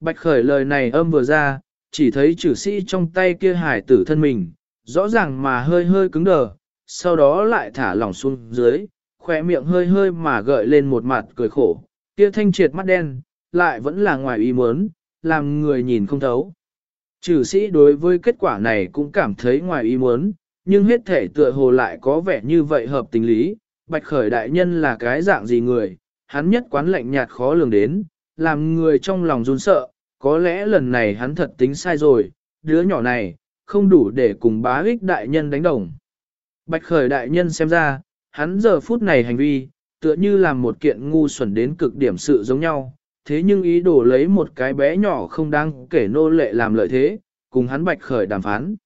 Bạch khởi lời này âm vừa ra, chỉ thấy chử sĩ trong tay kia hải tử thân mình, rõ ràng mà hơi hơi cứng đờ, sau đó lại thả lỏng xuống dưới, khỏe miệng hơi hơi mà gợi lên một mặt cười khổ, kia thanh triệt mắt đen, lại vẫn là ngoài ý muốn, làm người nhìn không thấu. Trừ sĩ đối với kết quả này cũng cảm thấy ngoài ý muốn, nhưng hết thể tựa hồ lại có vẻ như vậy hợp tình lý, bạch khởi đại nhân là cái dạng gì người, hắn nhất quán lạnh nhạt khó lường đến, làm người trong lòng run sợ, có lẽ lần này hắn thật tính sai rồi, đứa nhỏ này, không đủ để cùng bá ích đại nhân đánh đồng. Bạch khởi đại nhân xem ra, hắn giờ phút này hành vi, tựa như làm một kiện ngu xuẩn đến cực điểm sự giống nhau, thế nhưng ý đồ lấy một cái bé nhỏ không đáng kể nô lệ làm lợi thế, cùng hắn bạch khởi đàm phán.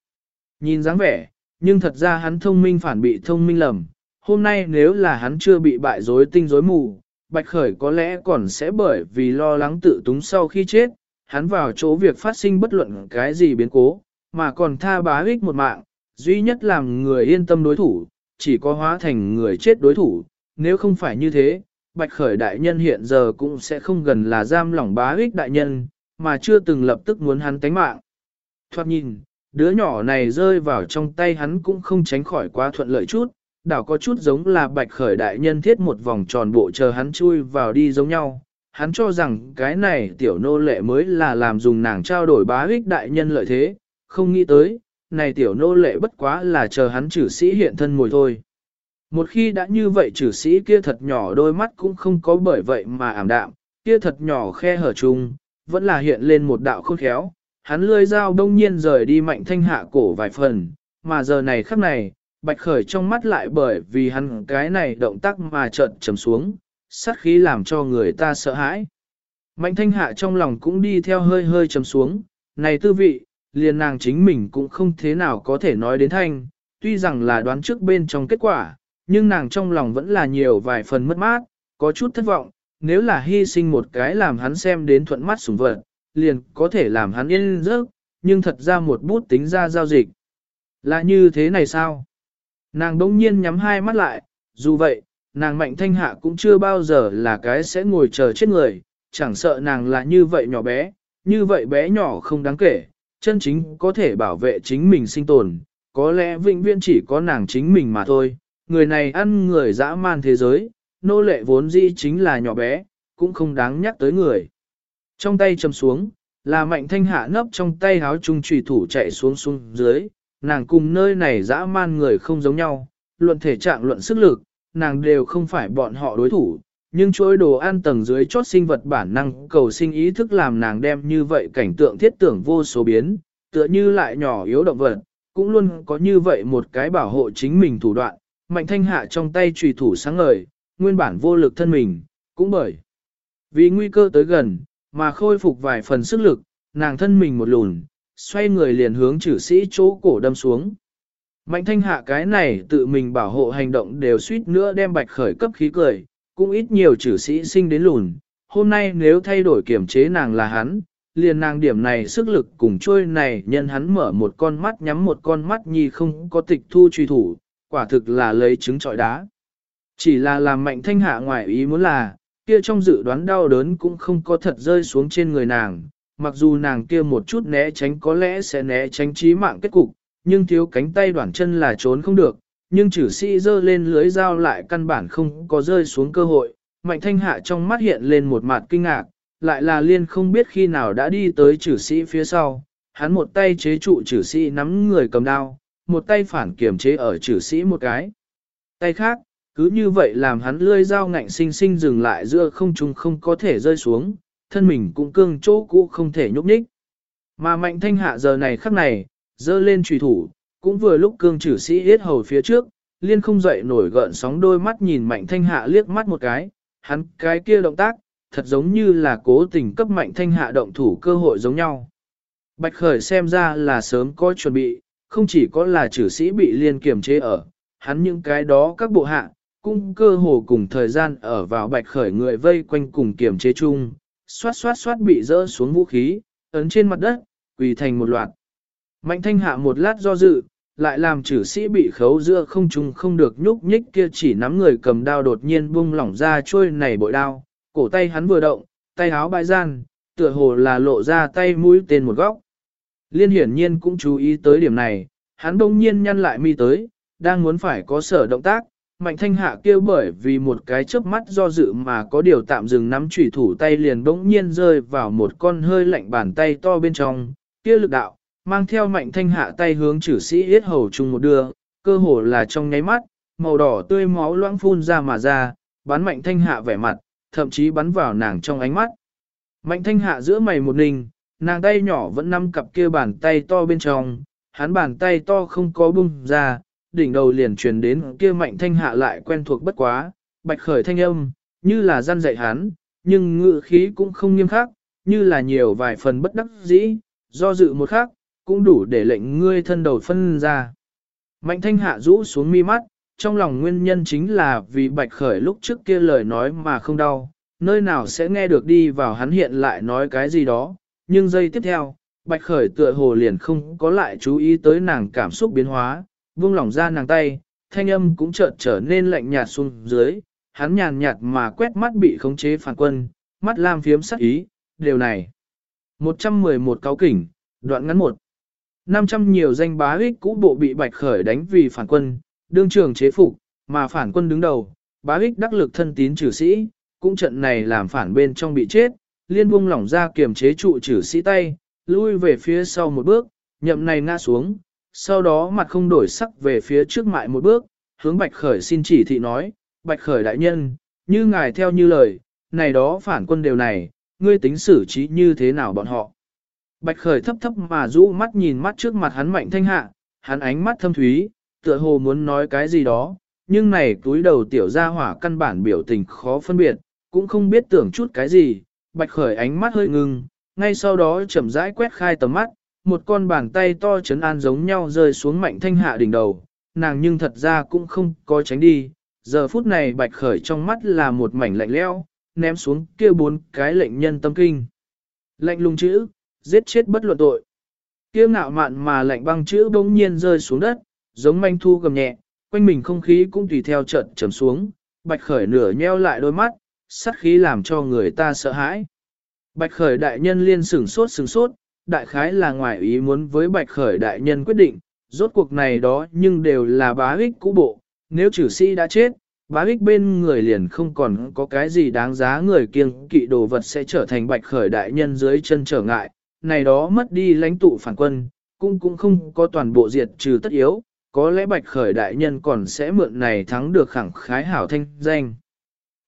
Nhìn dáng vẻ, nhưng thật ra hắn thông minh phản bị thông minh lầm, hôm nay nếu là hắn chưa bị bại rối tinh rối mù, bạch khởi có lẽ còn sẽ bởi vì lo lắng tự túng sau khi chết, hắn vào chỗ việc phát sinh bất luận cái gì biến cố, mà còn tha bá ích một mạng, duy nhất làm người yên tâm đối thủ, chỉ có hóa thành người chết đối thủ, nếu không phải như thế, Bạch Khởi đại nhân hiện giờ cũng sẽ không gần là giam lỏng bá ích đại nhân, mà chưa từng lập tức muốn hắn tánh mạng. Thoát nhìn, đứa nhỏ này rơi vào trong tay hắn cũng không tránh khỏi quá thuận lợi chút, đảo có chút giống là Bạch Khởi đại nhân thiết một vòng tròn bộ chờ hắn chui vào đi giống nhau. Hắn cho rằng cái này tiểu nô lệ mới là làm dùng nàng trao đổi bá ích đại nhân lợi thế, không nghĩ tới, này tiểu nô lệ bất quá là chờ hắn trừ sĩ hiện thân mồi thôi. Một khi đã như vậy trừ sĩ kia thật nhỏ đôi mắt cũng không có bởi vậy mà ảm đạm, kia thật nhỏ khe hở chung, vẫn là hiện lên một đạo khôn khéo. Hắn lươi dao đông nhiên rời đi mạnh thanh hạ cổ vài phần, mà giờ này khắc này, bạch khởi trong mắt lại bởi vì hắn cái này động tác mà trợn trầm xuống, sát khí làm cho người ta sợ hãi. Mạnh thanh hạ trong lòng cũng đi theo hơi hơi trầm xuống, này tư vị, liền nàng chính mình cũng không thế nào có thể nói đến thanh, tuy rằng là đoán trước bên trong kết quả, nhưng nàng trong lòng vẫn là nhiều vài phần mất mát, có chút thất vọng, nếu là hy sinh một cái làm hắn xem đến thuận mắt sủng vật, liền có thể làm hắn yên giấc, nhưng thật ra một bút tính ra giao dịch. Là như thế này sao? Nàng đông nhiên nhắm hai mắt lại, dù vậy, nàng mạnh thanh hạ cũng chưa bao giờ là cái sẽ ngồi chờ chết người, chẳng sợ nàng là như vậy nhỏ bé, như vậy bé nhỏ không đáng kể, chân chính có thể bảo vệ chính mình sinh tồn, có lẽ vĩnh viễn chỉ có nàng chính mình mà thôi, người này ăn người dã man thế giới, nô lệ vốn dĩ chính là nhỏ bé, cũng không đáng nhắc tới người. Trong tay chầm xuống, là mạnh thanh hạ nấp trong tay háo trung trùy thủ chạy xuống xuống dưới, nàng cùng nơi này dã man người không giống nhau, luận thể trạng luận sức lực, nàng đều không phải bọn họ đối thủ, nhưng chuỗi đồ ăn tầng dưới chót sinh vật bản năng cầu sinh ý thức làm nàng đem như vậy cảnh tượng thiết tưởng vô số biến, tựa như lại nhỏ yếu động vật, cũng luôn có như vậy một cái bảo hộ chính mình thủ đoạn, mạnh thanh hạ trong tay trùy thủ sáng ngời, nguyên bản vô lực thân mình, cũng bởi vì nguy cơ tới gần, mà khôi phục vài phần sức lực, nàng thân mình một lùn, xoay người liền hướng chử sĩ chỗ cổ đâm xuống. Mạnh thanh hạ cái này tự mình bảo hộ hành động đều suýt nữa đem bạch khởi cấp khí cười, cũng ít nhiều chử sĩ sinh đến lùn. Hôm nay nếu thay đổi kiểm chế nàng là hắn, liền nàng điểm này sức lực cùng trôi này nhân hắn mở một con mắt nhắm một con mắt nhi không có tịch thu truy thủ, quả thực là lấy trứng trọi đá. Chỉ là làm mạnh thanh hạ ngoại ý muốn là, kia trong dự đoán đau đớn cũng không có thật rơi xuống trên người nàng, mặc dù nàng kia một chút né tránh có lẽ sẽ né tránh trí mạng kết cục, nhưng thiếu cánh tay đoạn chân là trốn không được, nhưng chử sĩ dơ lên lưới dao lại căn bản không có rơi xuống cơ hội, mạnh thanh hạ trong mắt hiện lên một mặt kinh ngạc, lại là liên không biết khi nào đã đi tới chử sĩ phía sau, hắn một tay chế trụ chử sĩ nắm người cầm đao, một tay phản kiểm chế ở chử sĩ một cái. Tay khác, cứ như vậy làm hắn lươi dao ngạnh sinh sinh dừng lại giữa không trung không có thể rơi xuống, thân mình cũng cương chỗ cũ không thể nhúc nhích. Mà mạnh thanh hạ giờ này khắc này, dơ lên trùy thủ, cũng vừa lúc cương trừ sĩ hết hầu phía trước, liên không dậy nổi gợn sóng đôi mắt nhìn mạnh thanh hạ liếc mắt một cái, hắn cái kia động tác, thật giống như là cố tình cấp mạnh thanh hạ động thủ cơ hội giống nhau. Bạch khởi xem ra là sớm có chuẩn bị, không chỉ có là trừ sĩ bị liên kiểm chế ở, hắn những cái đó các bộ hạ, cũng cơ hồ cùng thời gian ở vào bạch khởi người vây quanh cùng kiểm chế chung, xoát xoát xoát bị rỡ xuống vũ khí, ấn trên mặt đất, quỳ thành một loạt. Mạnh thanh hạ một lát do dự, lại làm chử sĩ bị khấu giữa không trung không được nhúc nhích kia chỉ nắm người cầm đao đột nhiên buông lỏng ra trôi này bội đao, cổ tay hắn vừa động, tay áo bãi gian, tựa hồ là lộ ra tay mũi tên một góc. Liên hiển nhiên cũng chú ý tới điểm này, hắn đông nhiên nhăn lại mi tới, đang muốn phải có sở động tác, mạnh thanh hạ kêu bởi vì một cái chớp mắt do dự mà có điều tạm dừng nắm chủy thủ tay liền bỗng nhiên rơi vào một con hơi lạnh bàn tay to bên trong, kia lực đạo, mang theo mạnh thanh hạ tay hướng chử sĩ yết hầu chung một đưa, cơ hồ là trong nháy mắt, màu đỏ tươi máu loãng phun ra mà ra, bắn mạnh thanh hạ vẻ mặt, thậm chí bắn vào nàng trong ánh mắt. Mạnh thanh hạ giữa mày một ninh, nàng tay nhỏ vẫn nắm cặp kia bàn tay to bên trong, hắn bàn tay to không có bung ra, đỉnh đầu liền truyền đến kia mạnh thanh hạ lại quen thuộc bất quá, bạch khởi thanh âm, như là gian dạy hắn, nhưng ngự khí cũng không nghiêm khắc, như là nhiều vài phần bất đắc dĩ, do dự một khắc, cũng đủ để lệnh ngươi thân đầu phân ra. Mạnh thanh hạ rũ xuống mi mắt, trong lòng nguyên nhân chính là vì bạch khởi lúc trước kia lời nói mà không đau, nơi nào sẽ nghe được đi vào hắn hiện lại nói cái gì đó, nhưng giây tiếp theo, bạch khởi tựa hồ liền không có lại chú ý tới nàng cảm xúc biến hóa, buông lỏng ra nàng tay, thanh âm cũng chợt trở nên lạnh nhạt xuống dưới, hắn nhàn nhạt mà quét mắt bị khống chế phản quân, mắt lam phiếm sắc ý, điều này. 111 cáo kỉnh, đoạn ngắn 1. 500 nhiều danh bá ích cũ bộ bị bạch khởi đánh vì phản quân, đương trường chế phục, mà phản quân đứng đầu, bá ích đắc lực thân tín trừ sĩ, cũng trận này làm phản bên trong bị chết, liên buông lỏng ra kiềm chế trụ trừ sĩ tay, lui về phía sau một bước, nhậm này ngã xuống, sau đó mặt không đổi sắc về phía trước mại một bước, hướng Bạch Khởi xin chỉ thị nói, Bạch Khởi đại nhân, như ngài theo như lời, này đó phản quân đều này, ngươi tính xử trí như thế nào bọn họ. Bạch Khởi thấp thấp mà rũ mắt nhìn mắt trước mặt hắn mạnh thanh hạ, hắn ánh mắt thâm thúy, tựa hồ muốn nói cái gì đó, nhưng này túi đầu tiểu ra hỏa căn bản biểu tình khó phân biệt, cũng không biết tưởng chút cái gì, Bạch Khởi ánh mắt hơi ngưng, ngay sau đó chậm rãi quét khai tầm mắt, một con bàn tay to chấn an giống nhau rơi xuống mạnh thanh hạ đỉnh đầu, nàng nhưng thật ra cũng không có tránh đi, giờ phút này bạch khởi trong mắt là một mảnh lạnh leo, ném xuống kia bốn cái lệnh nhân tâm kinh. Lạnh lùng chữ, giết chết bất luận tội. Kia ngạo mạn mà lạnh băng chữ bỗng nhiên rơi xuống đất, giống manh thu gầm nhẹ, quanh mình không khí cũng tùy theo trận trầm xuống, bạch khởi nửa nheo lại đôi mắt, sát khí làm cho người ta sợ hãi. Bạch khởi đại nhân liên sửng sốt sửng sốt, đại khái là ngoài ý muốn với bạch khởi đại nhân quyết định, rốt cuộc này đó nhưng đều là bá ích cũ bộ, nếu trừ sĩ đã chết, bá ích bên người liền không còn có cái gì đáng giá người kiêng kỵ đồ vật sẽ trở thành bạch khởi đại nhân dưới chân trở ngại, này đó mất đi lãnh tụ phản quân, cũng cũng không có toàn bộ diệt trừ tất yếu, có lẽ bạch khởi đại nhân còn sẽ mượn này thắng được khẳng khái hảo thanh danh.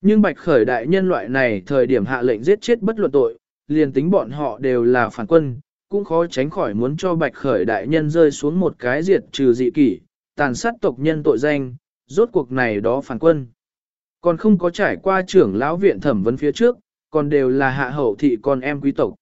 Nhưng bạch khởi đại nhân loại này thời điểm hạ lệnh giết chết bất luận tội, liền tính bọn họ đều là phản quân, cũng khó tránh khỏi muốn cho bạch khởi đại nhân rơi xuống một cái diệt trừ dị kỷ, tàn sát tộc nhân tội danh, rốt cuộc này đó phản quân. Còn không có trải qua trưởng lão viện thẩm vấn phía trước, còn đều là hạ hậu thị con em quý tộc.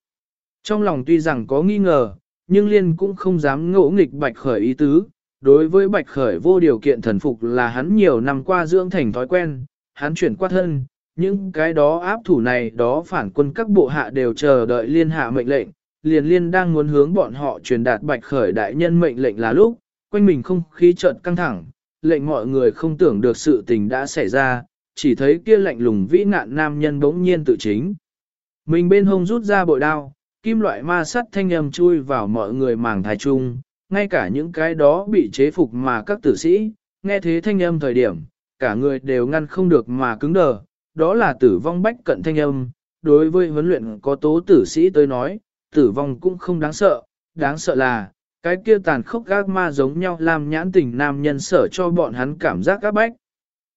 Trong lòng tuy rằng có nghi ngờ, nhưng liên cũng không dám ngỗ nghịch bạch khởi ý tứ. Đối với bạch khởi vô điều kiện thần phục là hắn nhiều năm qua dưỡng thành thói quen, hắn chuyển qua thân, những cái đó áp thủ này đó phản quân các bộ hạ đều chờ đợi liên hạ mệnh lệnh, liền liên đang muốn hướng bọn họ truyền đạt bạch khởi đại nhân mệnh lệnh là lúc, quanh mình không khí chợt căng thẳng, lệnh mọi người không tưởng được sự tình đã xảy ra, chỉ thấy kia lạnh lùng vĩ nạn nam nhân bỗng nhiên tự chính. Mình bên hông rút ra bội đao, kim loại ma sắt thanh âm chui vào mọi người màng thái trung, ngay cả những cái đó bị chế phục mà các tử sĩ, nghe thế thanh âm thời điểm, cả người đều ngăn không được mà cứng đờ, đó là tử vong bách cận thanh âm, đối với huấn luyện có tố tử sĩ tới nói, tử vong cũng không đáng sợ, đáng sợ là, cái kia tàn khốc gác ma giống nhau làm nhãn tình nam nhân sở cho bọn hắn cảm giác các bách.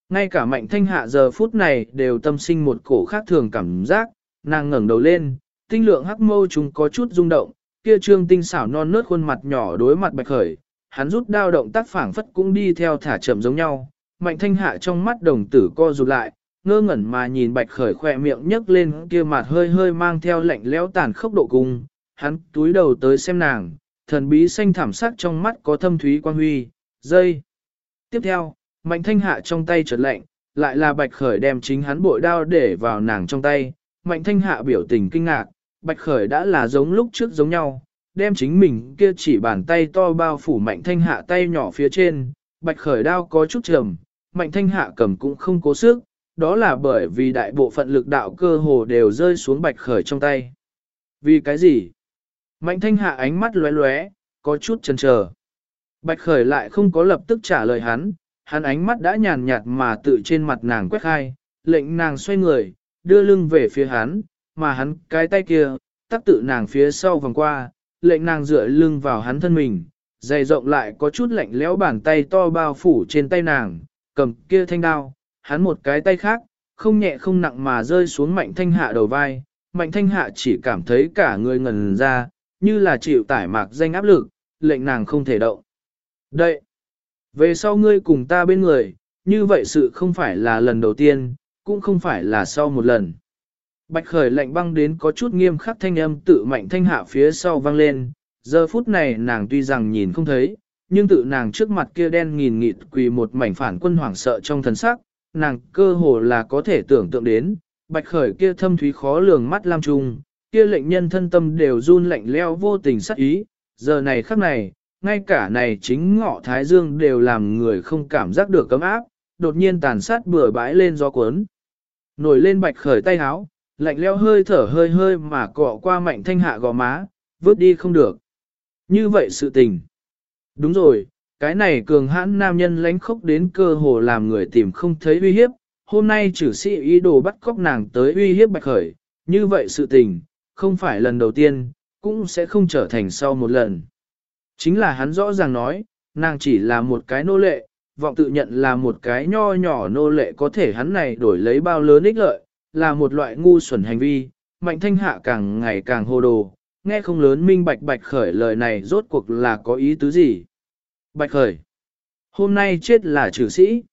Ngay cả mạnh thanh hạ giờ phút này đều tâm sinh một cổ khác thường cảm giác, nàng ngẩng đầu lên, tinh lượng hắc mâu chúng có chút rung động, kia trương tinh xảo non nớt khuôn mặt nhỏ đối mặt bạch khởi, hắn rút đao động tác phảng phất cũng đi theo thả chậm giống nhau, mạnh thanh hạ trong mắt đồng tử co rụt lại, ngơ ngẩn mà nhìn bạch khởi khỏe miệng nhấc lên kia mặt hơi hơi mang theo lạnh lẽo tàn khốc độ cung, hắn túi đầu tới xem nàng, thần bí xanh thảm sắc trong mắt có thâm thúy quan huy, dây. Tiếp theo, mạnh thanh hạ trong tay chợt lạnh, lại là bạch khởi đem chính hắn bội đao để vào nàng trong tay, mạnh thanh hạ biểu tình kinh ngạc, bạch khởi đã là giống lúc trước giống nhau, đem chính mình kia chỉ bàn tay to bao phủ mạnh thanh hạ tay nhỏ phía trên, bạch khởi đao có chút trầm, mạnh thanh hạ cầm cũng không cố sức, đó là bởi vì đại bộ phận lực đạo cơ hồ đều rơi xuống bạch khởi trong tay. Vì cái gì? Mạnh thanh hạ ánh mắt lóe lóe, có chút chần chờ. Bạch khởi lại không có lập tức trả lời hắn, hắn ánh mắt đã nhàn nhạt mà tự trên mặt nàng quét khai, lệnh nàng xoay người, đưa lưng về phía hắn, mà hắn cái tay kia, tắc tự nàng phía sau vòng qua, lệnh nàng dựa lưng vào hắn thân mình, dày rộng lại có chút lạnh lẽo bàn tay to bao phủ trên tay nàng, cầm kia thanh đao, hắn một cái tay khác, không nhẹ không nặng mà rơi xuống mạnh thanh hạ đầu vai, mạnh thanh hạ chỉ cảm thấy cả người ngần ra, như là chịu tải mạc danh áp lực, lệnh nàng không thể động. Đây, về sau ngươi cùng ta bên người, như vậy sự không phải là lần đầu tiên, cũng không phải là sau một lần. Bạch khởi lạnh băng đến có chút nghiêm khắc thanh âm tự mạnh thanh hạ phía sau vang lên, giờ phút này nàng tuy rằng nhìn không thấy, nhưng tự nàng trước mặt kia đen nghìn nghịt quỳ một mảnh phản quân hoảng sợ trong thần sắc, nàng cơ hồ là có thể tưởng tượng đến, bạch khởi kia thâm thúy khó lường mắt lam trung, kia lệnh nhân thân tâm đều run lạnh leo vô tình sắc ý, giờ này khắc này, ngay cả này chính ngọ thái dương đều làm người không cảm giác được cấm áp, đột nhiên tàn sát bừa bãi lên gió cuốn. Nổi lên bạch khởi tay háo, lạnh leo hơi thở hơi hơi mà cọ qua mạnh thanh hạ gò má, vứt đi không được. Như vậy sự tình. Đúng rồi, cái này cường hãn nam nhân lánh khốc đến cơ hồ làm người tìm không thấy uy hiếp, hôm nay trừ sĩ ý đồ bắt cóc nàng tới uy hiếp bạch khởi, như vậy sự tình, không phải lần đầu tiên, cũng sẽ không trở thành sau một lần. Chính là hắn rõ ràng nói, nàng chỉ là một cái nô lệ, vọng tự nhận là một cái nho nhỏ nô lệ có thể hắn này đổi lấy bao lớn ích lợi, là một loại ngu xuẩn hành vi, mạnh thanh hạ càng ngày càng hồ đồ, nghe không lớn minh bạch bạch khởi lời này rốt cuộc là có ý tứ gì. Bạch khởi, hôm nay chết là trừ sĩ.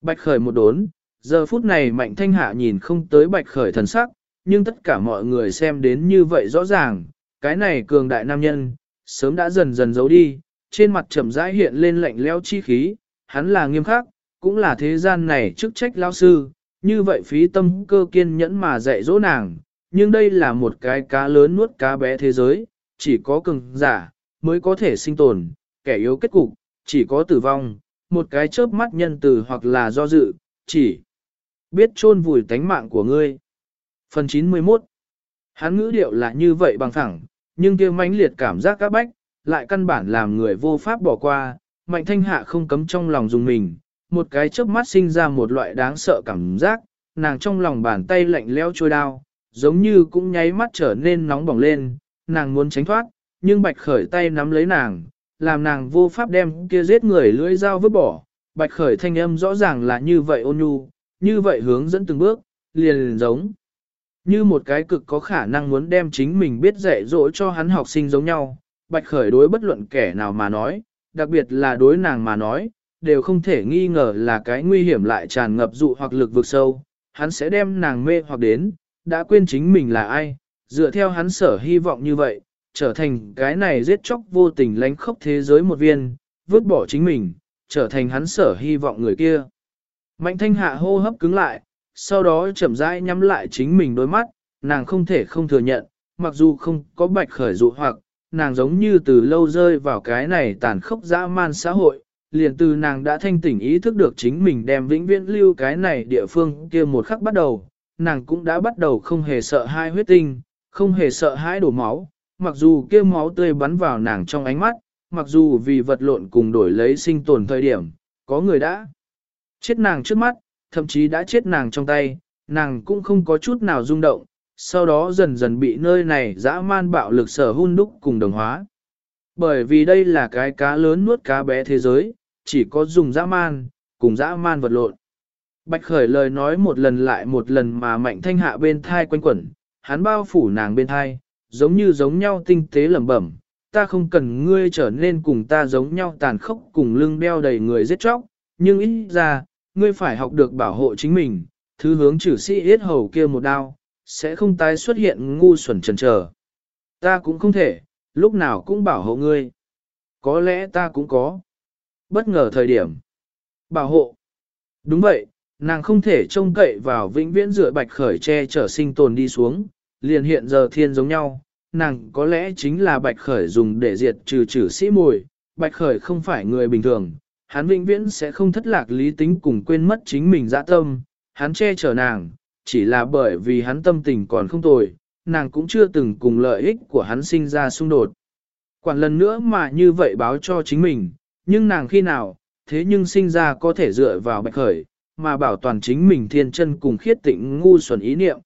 Bạch khởi một đốn, giờ phút này mạnh thanh hạ nhìn không tới bạch khởi thần sắc, nhưng tất cả mọi người xem đến như vậy rõ ràng, cái này cường đại nam nhân, sớm đã dần dần giấu đi, trên mặt trầm rãi hiện lên lạnh lẽo chi khí, hắn là nghiêm khắc, cũng là thế gian này chức trách lao sư, như vậy phí tâm cơ kiên nhẫn mà dạy dỗ nàng, nhưng đây là một cái cá lớn nuốt cá bé thế giới, chỉ có cường giả mới có thể sinh tồn, kẻ yếu kết cục, chỉ có tử vong, một cái chớp mắt nhân từ hoặc là do dự, chỉ biết chôn vùi tánh mạng của ngươi. Phần 91 Hắn ngữ điệu là như vậy bằng thẳng, nhưng kia mãnh liệt cảm giác các bách, lại căn bản làm người vô pháp bỏ qua, mạnh thanh hạ không cấm trong lòng dùng mình, một cái chớp mắt sinh ra một loại đáng sợ cảm giác, nàng trong lòng bàn tay lạnh lẽo trôi đao, giống như cũng nháy mắt trở nên nóng bỏng lên, nàng muốn tránh thoát, nhưng bạch khởi tay nắm lấy nàng, làm nàng vô pháp đem kia giết người lưỡi dao vứt bỏ. Bạch khởi thanh âm rõ ràng là như vậy ôn nhu, như vậy hướng dẫn từng bước, liền, liền giống. Như một cái cực có khả năng muốn đem chính mình biết dạy dỗ cho hắn học sinh giống nhau, bạch khởi đối bất luận kẻ nào mà nói, đặc biệt là đối nàng mà nói, đều không thể nghi ngờ là cái nguy hiểm lại tràn ngập dụ hoặc lực vực sâu, hắn sẽ đem nàng mê hoặc đến, đã quên chính mình là ai, dựa theo hắn sở hy vọng như vậy, trở thành cái này giết chóc vô tình lánh khốc thế giới một viên, vứt bỏ chính mình, trở thành hắn sở hy vọng người kia. Mạnh thanh hạ hô hấp cứng lại, sau đó chậm rãi nhắm lại chính mình đôi mắt, nàng không thể không thừa nhận, mặc dù không có bạch khởi dụ hoặc, nàng giống như từ lâu rơi vào cái này tàn khốc dã man xã hội, liền từ nàng đã thanh tỉnh ý thức được chính mình đem vĩnh viễn lưu cái này địa phương kia một khắc bắt đầu, nàng cũng đã bắt đầu không hề sợ hai huyết tinh, không hề sợ hãi đổ máu, mặc dù kia máu tươi bắn vào nàng trong ánh mắt, mặc dù vì vật lộn cùng đổi lấy sinh tồn thời điểm, có người đã chết nàng trước mắt, thậm chí đã chết nàng trong tay, nàng cũng không có chút nào rung động, sau đó dần dần bị nơi này dã man bạo lực sở hun đúc cùng đồng hóa. Bởi vì đây là cái cá lớn nuốt cá bé thế giới, chỉ có dùng dã man, cùng dã man vật lộn. Bạch khởi lời nói một lần lại một lần mà mạnh thanh hạ bên thai quanh quẩn, hắn bao phủ nàng bên thai, giống như giống nhau tinh tế lẩm bẩm. Ta không cần ngươi trở nên cùng ta giống nhau tàn khốc cùng lưng đeo đầy người giết chóc, nhưng ít ra, ngươi phải học được bảo hộ chính mình, thứ hướng trừ sĩ yết hầu kia một đao, sẽ không tái xuất hiện ngu xuẩn trần trở. Ta cũng không thể, lúc nào cũng bảo hộ ngươi. Có lẽ ta cũng có. Bất ngờ thời điểm. Bảo hộ. Đúng vậy, nàng không thể trông cậy vào vĩnh viễn rửa bạch khởi che chở sinh tồn đi xuống, liền hiện giờ thiên giống nhau. Nàng có lẽ chính là bạch khởi dùng để diệt trừ trừ sĩ mùi. Bạch khởi không phải người bình thường, hắn vĩnh viễn sẽ không thất lạc lý tính cùng quên mất chính mình dạ tâm, hắn che chở nàng, chỉ là bởi vì hắn tâm tình còn không tồi, nàng cũng chưa từng cùng lợi ích của hắn sinh ra xung đột. Quản lần nữa mà như vậy báo cho chính mình, nhưng nàng khi nào, thế nhưng sinh ra có thể dựa vào bạch khởi, mà bảo toàn chính mình thiên chân cùng khiết tịnh ngu xuẩn ý niệm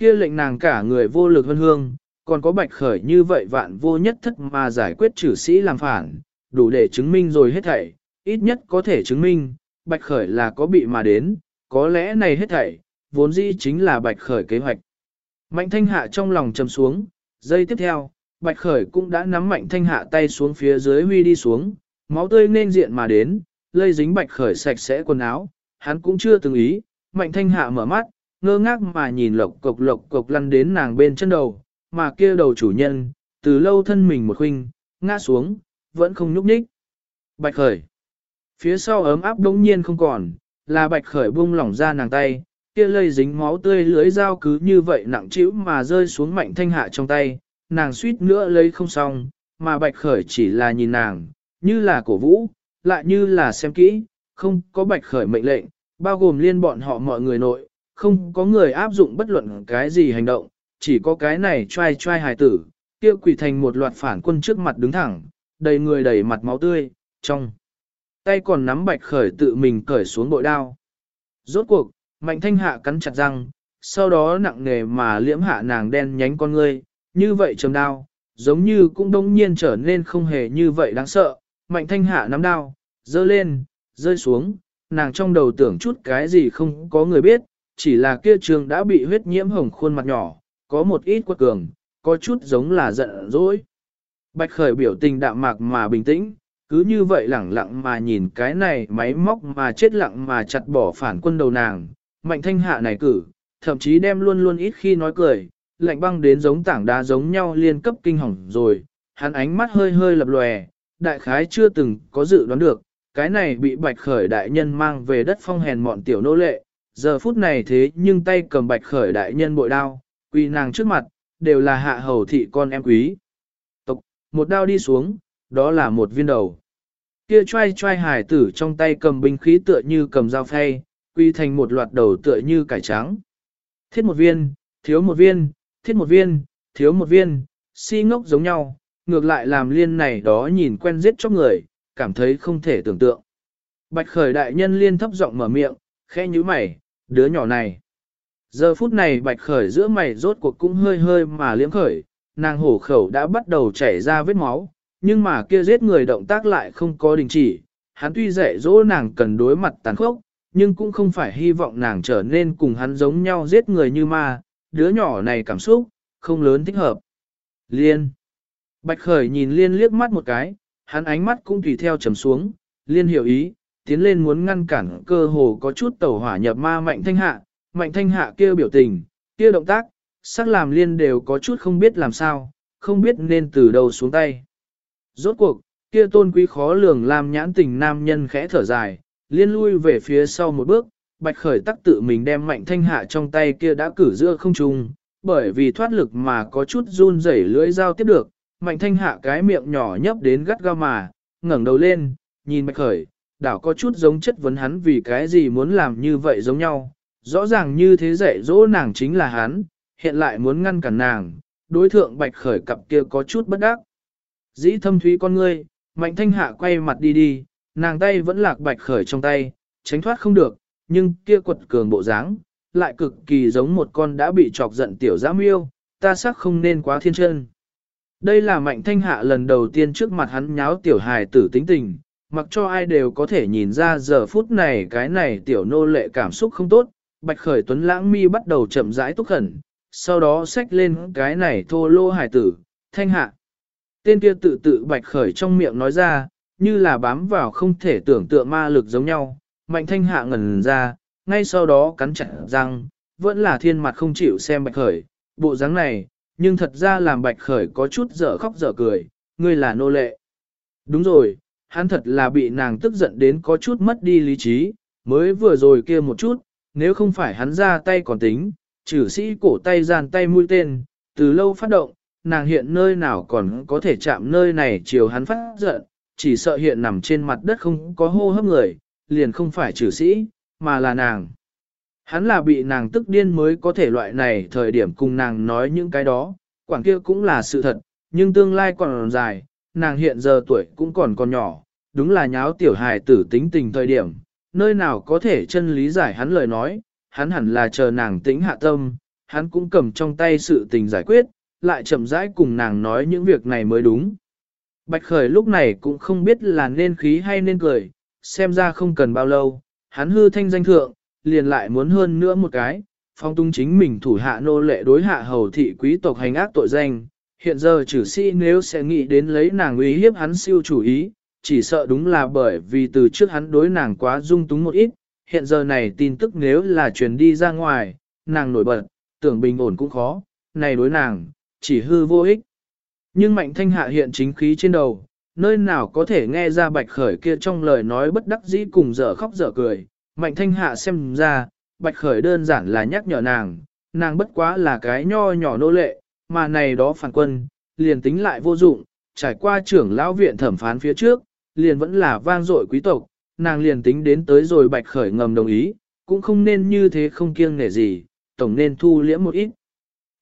kia lệnh nàng cả người vô lực hơn hương, còn có bạch khởi như vậy vạn vô nhất thất mà giải quyết trừ sĩ làm phản, đủ để chứng minh rồi hết thảy, ít nhất có thể chứng minh, bạch khởi là có bị mà đến, có lẽ này hết thảy, vốn dĩ chính là bạch khởi kế hoạch. Mạnh thanh hạ trong lòng trầm xuống, giây tiếp theo, bạch khởi cũng đã nắm mạnh thanh hạ tay xuống phía dưới huy đi xuống, máu tươi nên diện mà đến, lây dính bạch khởi sạch sẽ quần áo, hắn cũng chưa từng ý, mạnh thanh hạ mở mắt, ngơ ngác mà nhìn lộc cộc lộc cộc lăn đến nàng bên chân đầu, mà kia đầu chủ nhân, từ lâu thân mình một khuynh, ngã xuống, vẫn không nhúc nhích. Bạch khởi. Phía sau ấm áp đống nhiên không còn, là bạch khởi buông lỏng ra nàng tay, kia lây dính máu tươi lưới dao cứ như vậy nặng trĩu mà rơi xuống mạnh thanh hạ trong tay, nàng suýt nữa lấy không xong, mà bạch khởi chỉ là nhìn nàng, như là cổ vũ, lại như là xem kỹ, không có bạch khởi mệnh lệnh, bao gồm liên bọn họ mọi người nội, không có người áp dụng bất luận cái gì hành động, chỉ có cái này trai trai hài tử, kia quỷ thành một loạt phản quân trước mặt đứng thẳng, đầy người đầy mặt máu tươi, trong tay còn nắm bạch khởi tự mình cởi xuống bội đao. Rốt cuộc, mạnh thanh hạ cắn chặt răng, sau đó nặng nề mà liễm hạ nàng đen nhánh con ngươi, như vậy trầm đao, giống như cũng đông nhiên trở nên không hề như vậy đáng sợ, mạnh thanh hạ nắm đao, dơ lên, rơi xuống, nàng trong đầu tưởng chút cái gì không có người biết, chỉ là kia trường đã bị huyết nhiễm hồng khuôn mặt nhỏ, có một ít quật cường, có chút giống là giận dỗi. Bạch khởi biểu tình đạm mạc mà bình tĩnh, cứ như vậy lẳng lặng mà nhìn cái này máy móc mà chết lặng mà chặt bỏ phản quân đầu nàng, mạnh thanh hạ này cử, thậm chí đem luôn luôn ít khi nói cười, lạnh băng đến giống tảng đá giống nhau liên cấp kinh hỏng rồi, hắn ánh mắt hơi hơi lập lòe, đại khái chưa từng có dự đoán được, cái này bị bạch khởi đại nhân mang về đất phong hèn mọn tiểu nô lệ, giờ phút này thế nhưng tay cầm bạch khởi đại nhân bội đao, quỳ nàng trước mặt, đều là hạ hầu thị con em quý. Tộc, một đao đi xuống, đó là một viên đầu. Kia trai trai hải tử trong tay cầm binh khí tựa như cầm dao phay, quy thành một loạt đầu tựa như cải trắng. Thiết một viên, thiếu một viên, thiết một viên, thiếu một viên, si ngốc giống nhau, ngược lại làm liên này đó nhìn quen giết cho người, cảm thấy không thể tưởng tượng. Bạch khởi đại nhân liên thấp giọng mở miệng, khẽ như mày, đứa nhỏ này. Giờ phút này bạch khởi giữa mày rốt cuộc cũng hơi hơi mà liếm khởi, nàng hổ khẩu đã bắt đầu chảy ra vết máu, nhưng mà kia giết người động tác lại không có đình chỉ. Hắn tuy dạy dỗ nàng cần đối mặt tàn khốc, nhưng cũng không phải hy vọng nàng trở nên cùng hắn giống nhau giết người như ma, đứa nhỏ này cảm xúc, không lớn thích hợp. Liên. Bạch khởi nhìn liên liếc mắt một cái, hắn ánh mắt cũng tùy theo trầm xuống, liên hiểu ý, tiến lên muốn ngăn cản cơ hồ có chút tẩu hỏa nhập ma mạnh thanh hạ, mạnh thanh hạ kia biểu tình, kia động tác, sắc làm liên đều có chút không biết làm sao, không biết nên từ đầu xuống tay. Rốt cuộc, kia tôn quý khó lường làm nhãn tình nam nhân khẽ thở dài, liên lui về phía sau một bước, bạch khởi tắc tự mình đem mạnh thanh hạ trong tay kia đã cử giữa không trung, bởi vì thoát lực mà có chút run rẩy lưỡi dao tiếp được, mạnh thanh hạ cái miệng nhỏ nhấp đến gắt gao mà, ngẩng đầu lên, nhìn bạch khởi, đảo có chút giống chất vấn hắn vì cái gì muốn làm như vậy giống nhau, rõ ràng như thế dạy dỗ nàng chính là hắn, hiện lại muốn ngăn cản nàng, đối thượng bạch khởi cặp kia có chút bất đắc. Dĩ thâm thúy con ngươi, mạnh thanh hạ quay mặt đi đi, nàng tay vẫn lạc bạch khởi trong tay, tránh thoát không được, nhưng kia quật cường bộ dáng lại cực kỳ giống một con đã bị chọc giận tiểu giã miêu, ta sắc không nên quá thiên chân. Đây là mạnh thanh hạ lần đầu tiên trước mặt hắn nháo tiểu hài tử tính tình, mặc cho ai đều có thể nhìn ra giờ phút này cái này tiểu nô lệ cảm xúc không tốt, bạch khởi tuấn lãng mi bắt đầu chậm rãi túc khẩn, sau đó xách lên cái này thô lô hải tử, thanh hạ. Tên kia tự tự bạch khởi trong miệng nói ra, như là bám vào không thể tưởng tượng ma lực giống nhau, mạnh thanh hạ ngẩn ra, ngay sau đó cắn chặt răng, vẫn là thiên mặt không chịu xem bạch khởi, bộ dáng này, nhưng thật ra làm bạch khởi có chút dở khóc dở cười, ngươi là nô lệ. Đúng rồi, hắn thật là bị nàng tức giận đến có chút mất đi lý trí, mới vừa rồi kia một chút, nếu không phải hắn ra tay còn tính, trừ sĩ cổ tay giàn tay mũi tên, từ lâu phát động, nàng hiện nơi nào còn có thể chạm nơi này chiều hắn phát giận, chỉ sợ hiện nằm trên mặt đất không có hô hấp người, liền không phải trừ sĩ, mà là nàng. Hắn là bị nàng tức điên mới có thể loại này thời điểm cùng nàng nói những cái đó, quảng kia cũng là sự thật, nhưng tương lai còn dài, nàng hiện giờ tuổi cũng còn còn nhỏ, đúng là nháo tiểu hài tử tính tình thời điểm, nơi nào có thể chân lý giải hắn lời nói, hắn hẳn là chờ nàng tĩnh hạ tâm, hắn cũng cầm trong tay sự tình giải quyết, lại chậm rãi cùng nàng nói những việc này mới đúng. Bạch Khởi lúc này cũng không biết là nên khí hay nên cười, xem ra không cần bao lâu, hắn hư thanh danh thượng, liền lại muốn hơn nữa một cái, phong tung chính mình thủ hạ nô lệ đối hạ hầu thị quý tộc hành ác tội danh. Hiện giờ trừ sĩ nếu sẽ nghĩ đến lấy nàng uy hiếp hắn siêu chủ ý, chỉ sợ đúng là bởi vì từ trước hắn đối nàng quá dung túng một ít, hiện giờ này tin tức nếu là truyền đi ra ngoài, nàng nổi bật, tưởng bình ổn cũng khó, này đối nàng, chỉ hư vô ích. Nhưng mạnh thanh hạ hiện chính khí trên đầu, nơi nào có thể nghe ra bạch khởi kia trong lời nói bất đắc dĩ cùng dở khóc dở cười, mạnh thanh hạ xem ra, bạch khởi đơn giản là nhắc nhở nàng, nàng bất quá là cái nho nhỏ nô lệ, mà này đó phản quân, liền tính lại vô dụng, trải qua trưởng lão viện thẩm phán phía trước, liền vẫn là vang dội quý tộc, nàng liền tính đến tới rồi bạch khởi ngầm đồng ý, cũng không nên như thế không kiêng nể gì, tổng nên thu liễm một ít.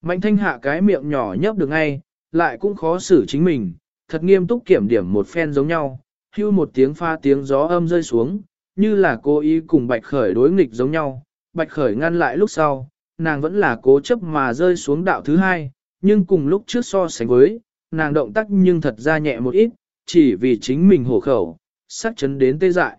Mạnh thanh hạ cái miệng nhỏ nhấp được ngay, lại cũng khó xử chính mình, thật nghiêm túc kiểm điểm một phen giống nhau, hưu một tiếng pha tiếng gió âm rơi xuống, như là cố ý cùng bạch khởi đối nghịch giống nhau, bạch khởi ngăn lại lúc sau, nàng vẫn là cố chấp mà rơi xuống đạo thứ hai, nhưng cùng lúc trước so sánh với, nàng động tác nhưng thật ra nhẹ một ít, chỉ vì chính mình hổ khẩu, sắc chấn đến tê dại.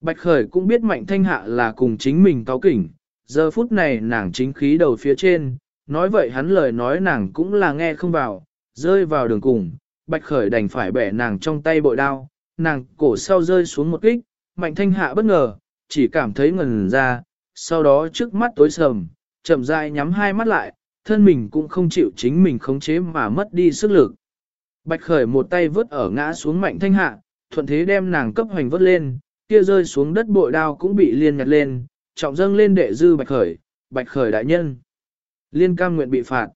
Bạch khởi cũng biết mạnh thanh hạ là cùng chính mình cao kỉnh, giờ phút này nàng chính khí đầu phía trên, nói vậy hắn lời nói nàng cũng là nghe không vào, rơi vào đường cùng, bạch khởi đành phải bẻ nàng trong tay bội đao, nàng cổ sau rơi xuống một kích, mạnh thanh hạ bất ngờ, chỉ cảm thấy ngần ra, sau đó trước mắt tối sầm, chậm rãi nhắm hai mắt lại, thân mình cũng không chịu chính mình khống chế mà mất đi sức lực. Bạch khởi một tay vớt ở ngã xuống mạnh thanh hạ, thuận thế đem nàng cấp hoành vớt lên, kia rơi xuống đất bội đao cũng bị liên nhặt lên, trọng dâng lên đệ dư bạch khởi, bạch khởi đại nhân. Liên cam nguyện bị phạt.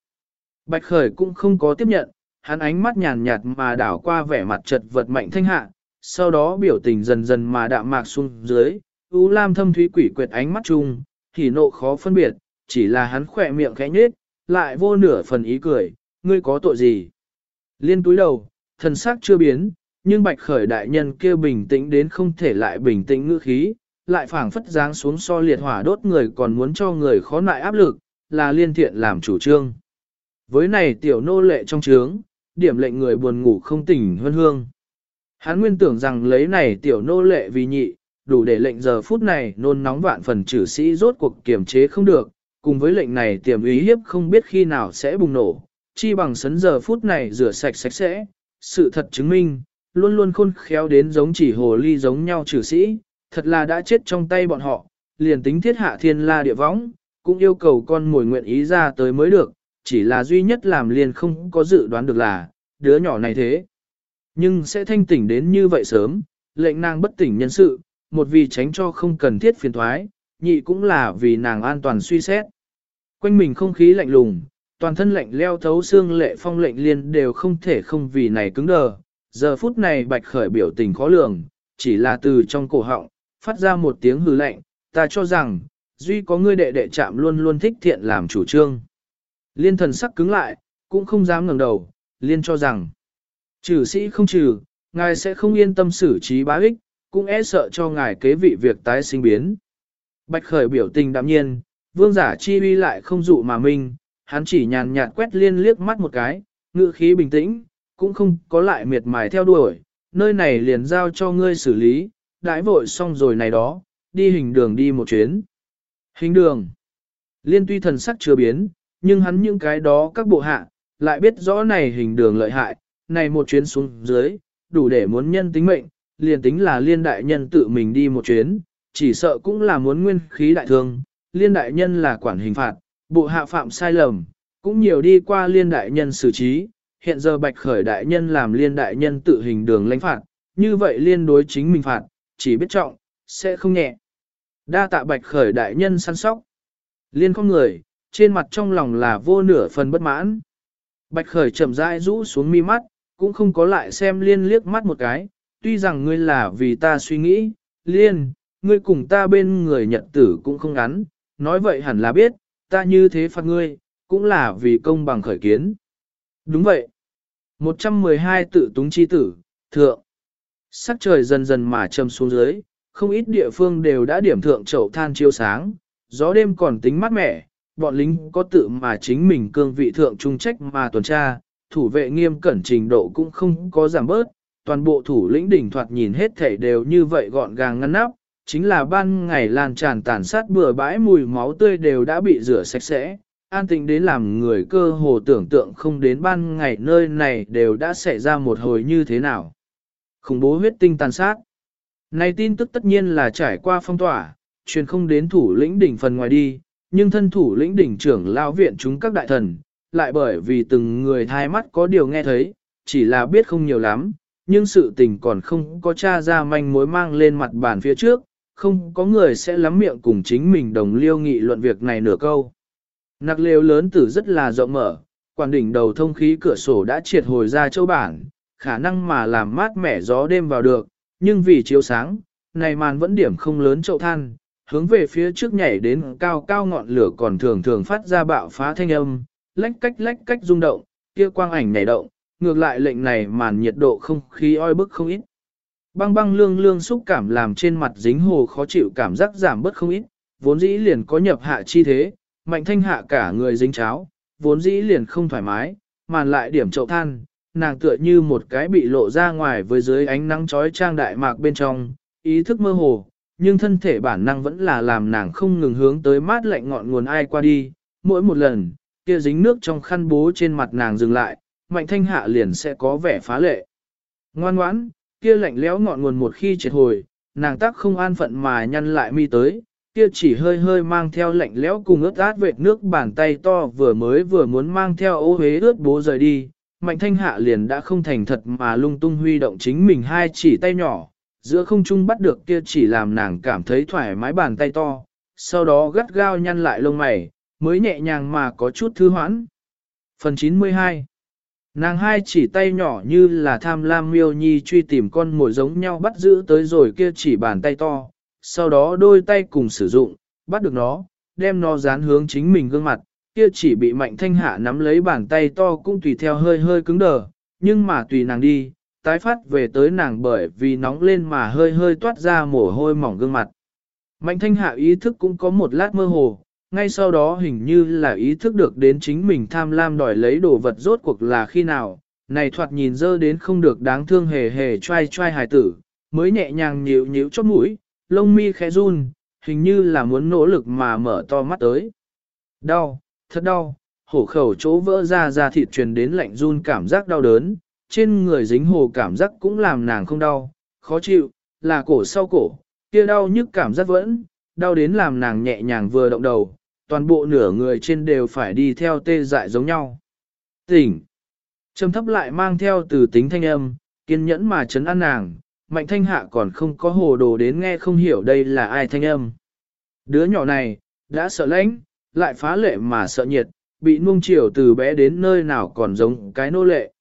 Bạch khởi cũng không có tiếp nhận, hắn ánh mắt nhàn nhạt mà đảo qua vẻ mặt chật vật mạnh thanh hạ, sau đó biểu tình dần dần mà đạm mạc xuống dưới, U Lam thâm thúy quỷ quyệt ánh mắt chung, thì nộ khó phân biệt, chỉ là hắn khỏe miệng khẽ nhếch, lại vô nửa phần ý cười, ngươi có tội gì? Liên túi đầu, thần sắc chưa biến, nhưng bạch khởi đại nhân kia bình tĩnh đến không thể lại bình tĩnh ngữ khí, lại phảng phất dáng xuống so liệt hỏa đốt người còn muốn cho người khó nại áp lực, là liên thiện làm chủ trương. Với này tiểu nô lệ trong trướng, điểm lệnh người buồn ngủ không tỉnh hơn hương. Hắn nguyên tưởng rằng lấy này tiểu nô lệ vì nhị, đủ để lệnh giờ phút này nôn nóng vạn phần trừ sĩ rốt cuộc kiềm chế không được, cùng với lệnh này tiềm ý hiếp không biết khi nào sẽ bùng nổ, chi bằng sấn giờ phút này rửa sạch sạch sẽ, sự thật chứng minh, luôn luôn khôn khéo đến giống chỉ hồ ly giống nhau trừ sĩ, thật là đã chết trong tay bọn họ, liền tính thiết hạ thiên la địa võng, cũng yêu cầu con mồi nguyện ý ra tới mới được, chỉ là duy nhất làm liền không có dự đoán được là, đứa nhỏ này thế. Nhưng sẽ thanh tỉnh đến như vậy sớm, lệnh nàng bất tỉnh nhân sự, một vì tránh cho không cần thiết phiền thoái, nhị cũng là vì nàng an toàn suy xét. Quanh mình không khí lạnh lùng, toàn thân lạnh leo thấu xương lệ phong lệnh liên đều không thể không vì này cứng đờ. Giờ phút này bạch khởi biểu tình khó lường, chỉ là từ trong cổ họng, phát ra một tiếng hừ lạnh, ta cho rằng, duy có ngươi đệ đệ chạm luôn luôn thích thiện làm chủ trương. Liên thần sắc cứng lại, cũng không dám ngẩng đầu, liên cho rằng, trừ sĩ không trừ, ngài sẽ không yên tâm xử trí bá ích, cũng e sợ cho ngài kế vị việc tái sinh biến. Bạch khởi biểu tình đạm nhiên, vương giả chi uy lại không dụ mà minh, hắn chỉ nhàn nhạt quét liên liếc mắt một cái, ngữ khí bình tĩnh, cũng không có lại miệt mài theo đuổi, nơi này liền giao cho ngươi xử lý, đãi vội xong rồi này đó, đi hình đường đi một chuyến. Hình đường. Liên tuy thần sắc chưa biến, nhưng hắn những cái đó các bộ hạ, lại biết rõ này hình đường lợi hại, này một chuyến xuống dưới, đủ để muốn nhân tính mệnh, liền tính là liên đại nhân tự mình đi một chuyến, chỉ sợ cũng là muốn nguyên khí đại thương, liên đại nhân là quản hình phạt, bộ hạ phạm sai lầm, cũng nhiều đi qua liên đại nhân xử trí, hiện giờ bạch khởi đại nhân làm liên đại nhân tự hình đường lãnh phạt, như vậy liên đối chính mình phạt, chỉ biết trọng, sẽ không nhẹ. Đa tạ bạch khởi đại nhân săn sóc. Liên không người, trên mặt trong lòng là vô nửa phần bất mãn. Bạch khởi chậm rãi rũ xuống mi mắt, cũng không có lại xem liên liếc mắt một cái, tuy rằng ngươi là vì ta suy nghĩ, liên, ngươi cùng ta bên người nhật tử cũng không ngắn, nói vậy hẳn là biết, ta như thế phạt ngươi, cũng là vì công bằng khởi kiến. Đúng vậy. 112 tự túng chi tử, thượng. Sắc trời dần dần mà châm xuống dưới, không ít địa phương đều đã điểm thượng chậu than chiếu sáng, gió đêm còn tính mát mẻ, bọn lính có tự mà chính mình cương vị thượng trung trách mà tuần tra, thủ vệ nghiêm cẩn trình độ cũng không có giảm bớt, toàn bộ thủ lĩnh đỉnh thoạt nhìn hết thể đều như vậy gọn gàng ngăn nắp, chính là ban ngày lan tràn tàn sát bừa bãi mùi máu tươi đều đã bị rửa sạch sẽ, an tĩnh đến làm người cơ hồ tưởng tượng không đến ban ngày nơi này đều đã xảy ra một hồi như thế nào. Khủng bố huyết tinh tàn sát. Này tin tức tất nhiên là trải qua phong tỏa, truyền không đến thủ lĩnh đỉnh phần ngoài đi, nhưng thân thủ lĩnh đỉnh trưởng lao viện chúng các đại thần, lại bởi vì từng người thai mắt có điều nghe thấy, chỉ là biết không nhiều lắm, nhưng sự tình còn không có tra ra manh mối mang lên mặt bàn phía trước, không có người sẽ lắm miệng cùng chính mình đồng liêu nghị luận việc này nửa câu. Nặc lều lớn tử rất là rộng mở, quản đỉnh đầu thông khí cửa sổ đã triệt hồi ra châu bản, khả năng mà làm mát mẻ gió đêm vào được, nhưng vì chiếu sáng, này màn vẫn điểm không lớn chậu than, hướng về phía trước nhảy đến cao cao ngọn lửa còn thường thường phát ra bạo phá thanh âm, lách cách lách cách rung động, kia quang ảnh nhảy động, ngược lại lệnh này màn nhiệt độ không khí oi bức không ít. Băng băng lương lương xúc cảm làm trên mặt dính hồ khó chịu cảm giác giảm bớt không ít, vốn dĩ liền có nhập hạ chi thế, mạnh thanh hạ cả người dính cháo, vốn dĩ liền không thoải mái, màn lại điểm chậu than, nàng tựa như một cái bị lộ ra ngoài với dưới ánh nắng chói trang đại mạc bên trong, ý thức mơ hồ, nhưng thân thể bản năng vẫn là làm nàng không ngừng hướng tới mát lạnh ngọn nguồn ai qua đi, mỗi một lần, kia dính nước trong khăn bố trên mặt nàng dừng lại, mạnh thanh hạ liền sẽ có vẻ phá lệ. Ngoan ngoãn, kia lạnh lẽo ngọn nguồn một khi triệt hồi, nàng tác không an phận mà nhăn lại mi tới, kia chỉ hơi hơi mang theo lạnh lẽo cùng ướt át vệt nước bàn tay to vừa mới vừa muốn mang theo ô hế ướt bố rời đi, mạnh thanh hạ liền đã không thành thật mà lung tung huy động chính mình hai chỉ tay nhỏ, giữa không trung bắt được kia chỉ làm nàng cảm thấy thoải mái bàn tay to, sau đó gắt gao nhăn lại lông mày, mới nhẹ nhàng mà có chút thư hoãn. Phần 92 Nàng hai chỉ tay nhỏ như là tham lam miêu nhi truy tìm con mồi giống nhau bắt giữ tới rồi kia chỉ bàn tay to, sau đó đôi tay cùng sử dụng, bắt được nó, đem nó dán hướng chính mình gương mặt, kia chỉ bị mạnh thanh hạ nắm lấy bàn tay to cũng tùy theo hơi hơi cứng đờ, nhưng mà tùy nàng đi, tái phát về tới nàng bởi vì nóng lên mà hơi hơi toát ra mồ hôi mỏng gương mặt. Mạnh thanh hạ ý thức cũng có một lát mơ hồ, ngay sau đó hình như là ý thức được đến chính mình tham lam đòi lấy đồ vật rốt cuộc là khi nào, này thoạt nhìn dơ đến không được đáng thương hề hề trai trai hài tử, mới nhẹ nhàng nhíu nhíu chóp mũi, lông mi khẽ run, hình như là muốn nỗ lực mà mở to mắt tới. Đau, thật đau, hổ khẩu chỗ vỡ ra ra thịt truyền đến lạnh run cảm giác đau đớn, trên người dính hồ cảm giác cũng làm nàng không đau, khó chịu, là cổ sau cổ, kia đau nhức cảm giác vẫn, đau đến làm nàng nhẹ nhàng vừa động đầu, toàn bộ nửa người trên đều phải đi theo tê dại giống nhau. Tỉnh! Trầm thấp lại mang theo từ tính thanh âm, kiên nhẫn mà chấn an nàng, mạnh thanh hạ còn không có hồ đồ đến nghe không hiểu đây là ai thanh âm. Đứa nhỏ này, đã sợ lãnh, lại phá lệ mà sợ nhiệt, bị nuông chiều từ bé đến nơi nào còn giống cái nô lệ.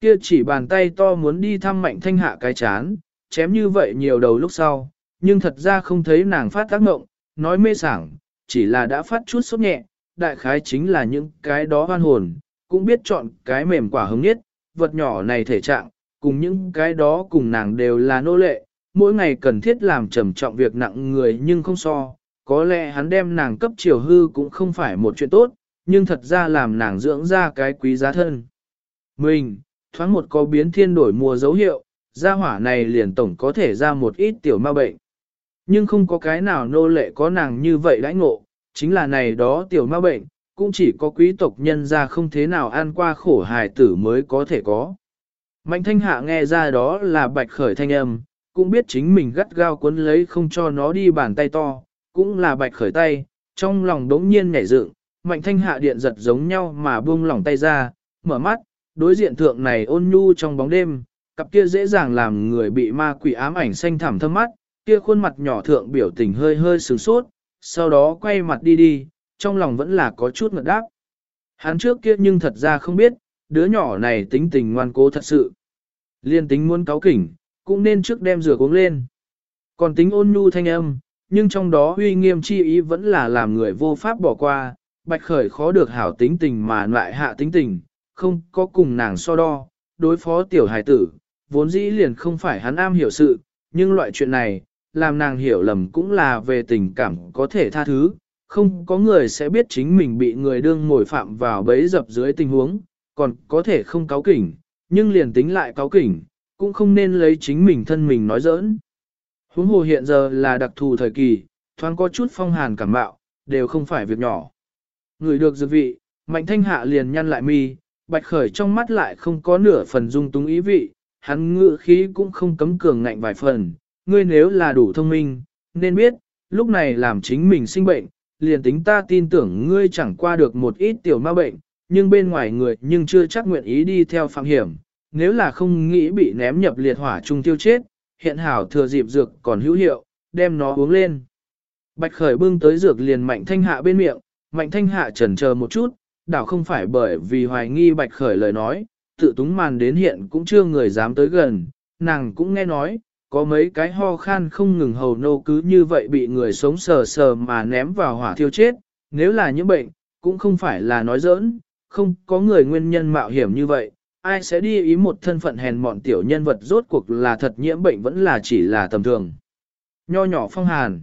Kia chỉ bàn tay to muốn đi thăm mạnh thanh hạ cái chán, chém như vậy nhiều đầu lúc sau, nhưng thật ra không thấy nàng phát tác ngộng, nói mê sảng, chỉ là đã phát chút sốt nhẹ, đại khái chính là những cái đó hoan hồn, cũng biết chọn cái mềm quả hứng nhất, vật nhỏ này thể trạng, cùng những cái đó cùng nàng đều là nô lệ, mỗi ngày cần thiết làm trầm trọng việc nặng người nhưng không so, có lẽ hắn đem nàng cấp chiều hư cũng không phải một chuyện tốt, nhưng thật ra làm nàng dưỡng ra cái quý giá thân. Mình, thoáng một có biến thiên đổi mùa dấu hiệu, gia hỏa này liền tổng có thể ra một ít tiểu ma bệnh. Nhưng không có cái nào nô lệ có nàng như vậy đãi ngộ, chính là này đó tiểu ma bệnh, cũng chỉ có quý tộc nhân ra không thế nào ăn qua khổ hài tử mới có thể có. Mạnh thanh hạ nghe ra đó là bạch khởi thanh âm, cũng biết chính mình gắt gao cuốn lấy không cho nó đi bàn tay to, cũng là bạch khởi tay, trong lòng đống nhiên nhảy dựng, mạnh thanh hạ điện giật giống nhau mà buông lỏng tay ra, mở mắt, đối diện thượng này ôn nhu trong bóng đêm, cặp kia dễ dàng làm người bị ma quỷ ám ảnh xanh thẳm thâm mắt, kia khuôn mặt nhỏ thượng biểu tình hơi hơi sướng sốt, sau đó quay mặt đi đi, trong lòng vẫn là có chút ngợt đáp. Hắn trước kia nhưng thật ra không biết, đứa nhỏ này tính tình ngoan cố thật sự. Liên tính muốn cáo kỉnh, cũng nên trước đem rửa uống lên. Còn tính ôn nhu thanh âm, nhưng trong đó uy nghiêm chi ý vẫn là làm người vô pháp bỏ qua, bạch khởi khó được hảo tính tình mà lại hạ tính tình, không có cùng nàng so đo, đối phó tiểu hài tử, vốn dĩ liền không phải hắn am hiểu sự, nhưng loại chuyện này, làm nàng hiểu lầm cũng là về tình cảm có thể tha thứ, không có người sẽ biết chính mình bị người đương ngồi phạm vào bẫy dập dưới tình huống, còn có thể không cáo kỉnh, nhưng liền tính lại cáo kỉnh, cũng không nên lấy chính mình thân mình nói giỡn. Huống hồ hiện giờ là đặc thù thời kỳ, thoáng có chút phong hàn cảm bạo, đều không phải việc nhỏ. Người được dược vị, mạnh thanh hạ liền nhăn lại mi, bạch khởi trong mắt lại không có nửa phần dung túng ý vị, hắn ngự khí cũng không cấm cường ngạnh vài phần, ngươi nếu là đủ thông minh, nên biết, lúc này làm chính mình sinh bệnh, liền tính ta tin tưởng ngươi chẳng qua được một ít tiểu ma bệnh, nhưng bên ngoài người nhưng chưa chắc nguyện ý đi theo phạm hiểm, nếu là không nghĩ bị ném nhập liệt hỏa trung tiêu chết, hiện hảo thừa dịp dược còn hữu hiệu, đem nó uống lên. Bạch khởi bưng tới dược liền mạnh thanh hạ bên miệng, mạnh thanh hạ chần chờ một chút, đảo không phải bởi vì hoài nghi bạch khởi lời nói, tự túng màn đến hiện cũng chưa người dám tới gần, nàng cũng nghe nói, có mấy cái ho khan không ngừng hầu nô cứ như vậy bị người sống sờ sờ mà ném vào hỏa thiêu chết, nếu là những bệnh, cũng không phải là nói giỡn, không có người nguyên nhân mạo hiểm như vậy, ai sẽ đi ý một thân phận hèn mọn tiểu nhân vật rốt cuộc là thật nhiễm bệnh vẫn là chỉ là tầm thường. Nho nhỏ phong hàn,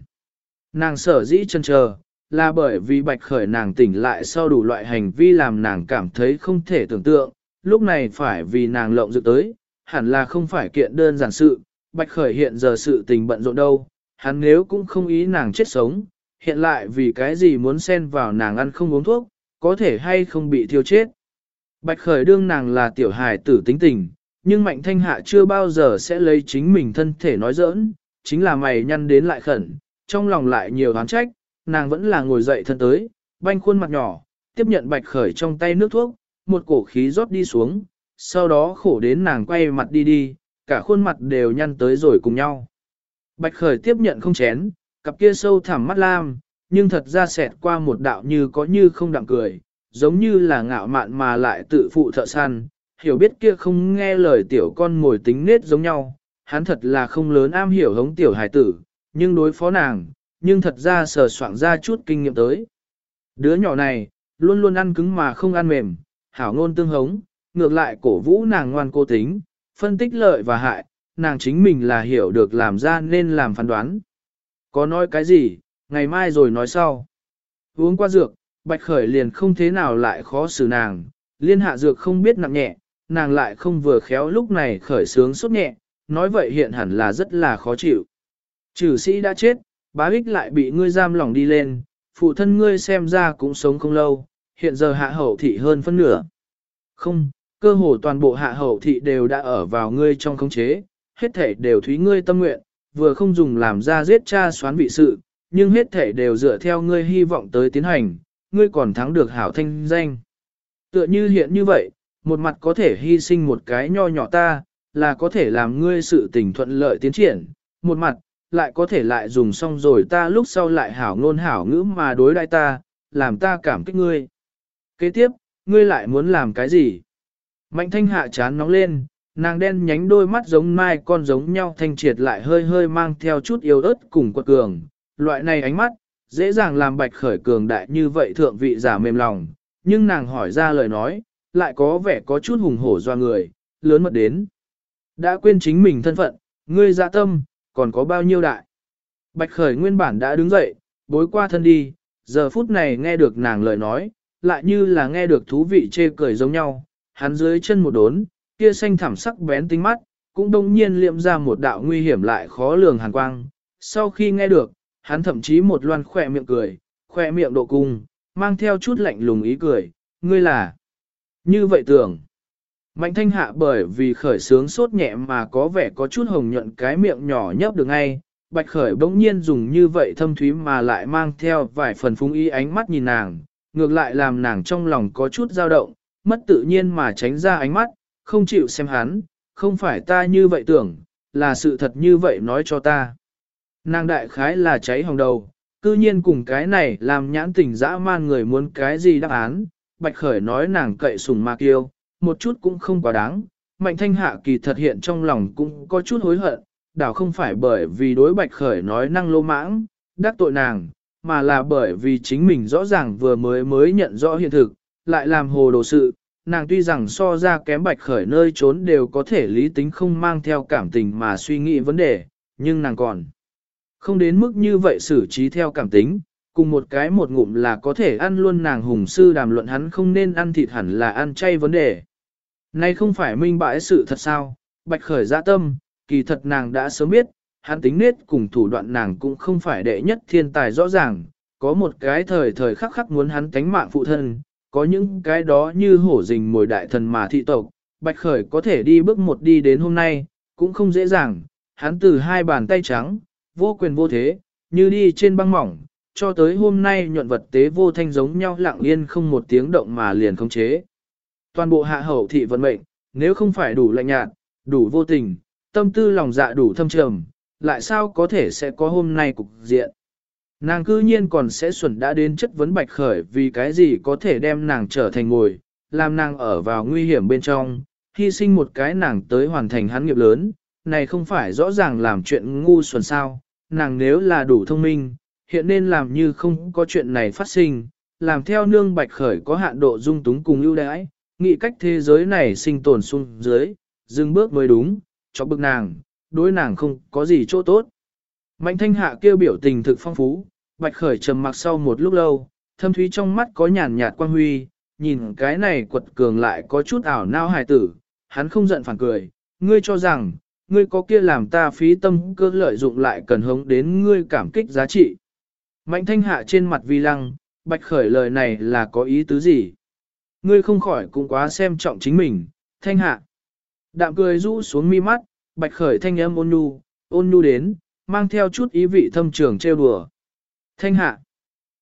nàng sở dĩ chân chờ, là bởi vì bạch khởi nàng tỉnh lại sau đủ loại hành vi làm nàng cảm thấy không thể tưởng tượng, lúc này phải vì nàng lộng dự tới, hẳn là không phải kiện đơn giản sự, bạch khởi hiện giờ sự tình bận rộn đâu, hắn nếu cũng không ý nàng chết sống, hiện lại vì cái gì muốn xen vào nàng ăn không uống thuốc, có thể hay không bị thiêu chết. Bạch khởi đương nàng là tiểu hài tử tính tình, nhưng mạnh thanh hạ chưa bao giờ sẽ lấy chính mình thân thể nói giỡn, chính là mày nhăn đến lại khẩn, trong lòng lại nhiều oán trách, nàng vẫn là ngồi dậy thân tới, banh khuôn mặt nhỏ, tiếp nhận bạch khởi trong tay nước thuốc, một cổ khí rót đi xuống, sau đó khổ đến nàng quay mặt đi đi, cả khuôn mặt đều nhăn tới rồi cùng nhau. Bạch khởi tiếp nhận không chén, cặp kia sâu thẳm mắt lam, nhưng thật ra xẹt qua một đạo như có như không đặng cười, giống như là ngạo mạn mà lại tự phụ thợ săn, hiểu biết kia không nghe lời tiểu con ngồi tính nết giống nhau, hắn thật là không lớn am hiểu hống tiểu hài tử, nhưng đối phó nàng, nhưng thật ra sờ soạn ra chút kinh nghiệm tới. Đứa nhỏ này, luôn luôn ăn cứng mà không ăn mềm, hảo ngôn tương hống, ngược lại cổ vũ nàng ngoan cô tính, phân tích lợi và hại, nàng chính mình là hiểu được làm ra nên làm phán đoán. Có nói cái gì, ngày mai rồi nói sau. Uống qua dược, bạch khởi liền không thế nào lại khó xử nàng, liên hạ dược không biết nặng nhẹ, nàng lại không vừa khéo lúc này khởi sướng sốt nhẹ, nói vậy hiện hẳn là rất là khó chịu. Trừ sĩ đã chết, bá ích lại bị ngươi giam lỏng đi lên, phụ thân ngươi xem ra cũng sống không lâu, hiện giờ hạ hậu thị hơn phân nửa. Không, cơ hồ toàn bộ hạ hậu thị đều đã ở vào ngươi trong khống chế, hết thể đều thúy ngươi tâm nguyện, vừa không dùng làm ra giết cha xoán vị sự, nhưng hết thể đều dựa theo ngươi hy vọng tới tiến hành, ngươi còn thắng được hảo thanh danh. Tựa như hiện như vậy, một mặt có thể hy sinh một cái nho nhỏ ta, là có thể làm ngươi sự tình thuận lợi tiến triển, một mặt, lại có thể lại dùng xong rồi ta lúc sau lại hảo ngôn hảo ngữ mà đối đại ta, làm ta cảm kích ngươi. Kế tiếp, ngươi lại muốn làm cái gì? Mạnh thanh hạ chán nóng lên, nàng đen nhánh đôi mắt giống mai con giống nhau thanh triệt lại hơi hơi mang theo chút yếu ớt cùng quật cường. Loại này ánh mắt, dễ dàng làm bạch khởi cường đại như vậy thượng vị giả mềm lòng, nhưng nàng hỏi ra lời nói, lại có vẻ có chút hùng hổ do người, lớn mật đến. Đã quên chính mình thân phận, ngươi dạ tâm, còn có bao nhiêu đại. Bạch khởi nguyên bản đã đứng dậy, bối qua thân đi, giờ phút này nghe được nàng lời nói, lại như là nghe được thú vị chê cười giống nhau, hắn dưới chân một đốn, kia xanh thảm sắc bén tinh mắt, cũng đông nhiên liệm ra một đạo nguy hiểm lại khó lường hàn quang. Sau khi nghe được, hắn thậm chí một loan khỏe miệng cười, khỏe miệng độ cung, mang theo chút lạnh lùng ý cười, ngươi là. Như vậy tưởng. Mạnh thanh hạ bởi vì khởi sướng sốt nhẹ mà có vẻ có chút hồng nhuận cái miệng nhỏ nhấp được ngay, bạch khởi bỗng nhiên dùng như vậy thâm thúy mà lại mang theo vài phần phung ý ánh mắt nhìn nàng, ngược lại làm nàng trong lòng có chút dao động, mất tự nhiên mà tránh ra ánh mắt, không chịu xem hắn, không phải ta như vậy tưởng, là sự thật như vậy nói cho ta. Nàng đại khái là cháy hồng đầu, cư nhiên cùng cái này làm nhãn tình dã man người muốn cái gì đáp án, bạch khởi nói nàng cậy sùng ma kiêu, một chút cũng không quá đáng, mạnh thanh hạ kỳ thật hiện trong lòng cũng có chút hối hận, đảo không phải bởi vì đối bạch khởi nói năng lô mãng, đắc tội nàng, mà là bởi vì chính mình rõ ràng vừa mới mới nhận rõ hiện thực, lại làm hồ đồ sự. Nàng tuy rằng so ra kém bạch khởi nơi trốn đều có thể lý tính không mang theo cảm tình mà suy nghĩ vấn đề, nhưng nàng còn không đến mức như vậy xử trí theo cảm tính, cùng một cái một ngụm là có thể ăn luôn nàng hùng sư đàm luận hắn không nên ăn thịt hẳn là ăn chay vấn đề. Nay không phải minh bãi sự thật sao, bạch khởi dạ tâm, kỳ thật nàng đã sớm biết, hắn tính nết cùng thủ đoạn nàng cũng không phải đệ nhất thiên tài rõ ràng, có một cái thời thời khắc khắc muốn hắn tánh mạng phụ thân, có những cái đó như hổ rình mồi đại thần mà thị tộc, bạch khởi có thể đi bước một đi đến hôm nay, cũng không dễ dàng, hắn từ hai bàn tay trắng, vô quyền vô thế, như đi trên băng mỏng, cho tới hôm nay nhuận vật tế vô thanh giống nhau lặng yên không một tiếng động mà liền khống chế. Toàn bộ hạ hậu thị vận mệnh, nếu không phải đủ lạnh nhạt, đủ vô tình, tâm tư lòng dạ đủ thâm trầm, lại sao có thể sẽ có hôm nay cục diện. Nàng cư nhiên còn sẽ xuẩn đã đến chất vấn bạch khởi vì cái gì có thể đem nàng trở thành ngồi, làm nàng ở vào nguy hiểm bên trong, hy sinh một cái nàng tới hoàn thành hắn nghiệp lớn, này không phải rõ ràng làm chuyện ngu xuẩn sao, nàng nếu là đủ thông minh, hiện nên làm như không có chuyện này phát sinh, làm theo nương bạch khởi có hạn độ dung túng cùng ưu đãi, nghĩ cách thế giới này sinh tồn xuống dưới, dừng bước mới đúng, cho bực nàng, đối nàng không có gì chỗ tốt. Mạnh thanh hạ kêu biểu tình thực phong phú, bạch khởi trầm mặc sau một lúc lâu, thâm thúy trong mắt có nhàn nhạt quang huy, nhìn cái này quật cường lại có chút ảo nao hài tử, hắn không giận phản cười, ngươi cho rằng, ngươi có kia làm ta phí tâm cơ lợi dụng lại cần hống đến ngươi cảm kích giá trị. Mạnh thanh hạ trên mặt vi lăng, bạch khởi lời này là có ý tứ gì? Ngươi không khỏi cũng quá xem trọng chính mình, thanh hạ. Đạm cười rũ xuống mi mắt, bạch khởi thanh âm ôn nhu, ôn nhu đến, mang theo chút ý vị thâm trường trêu đùa. Thanh hạ.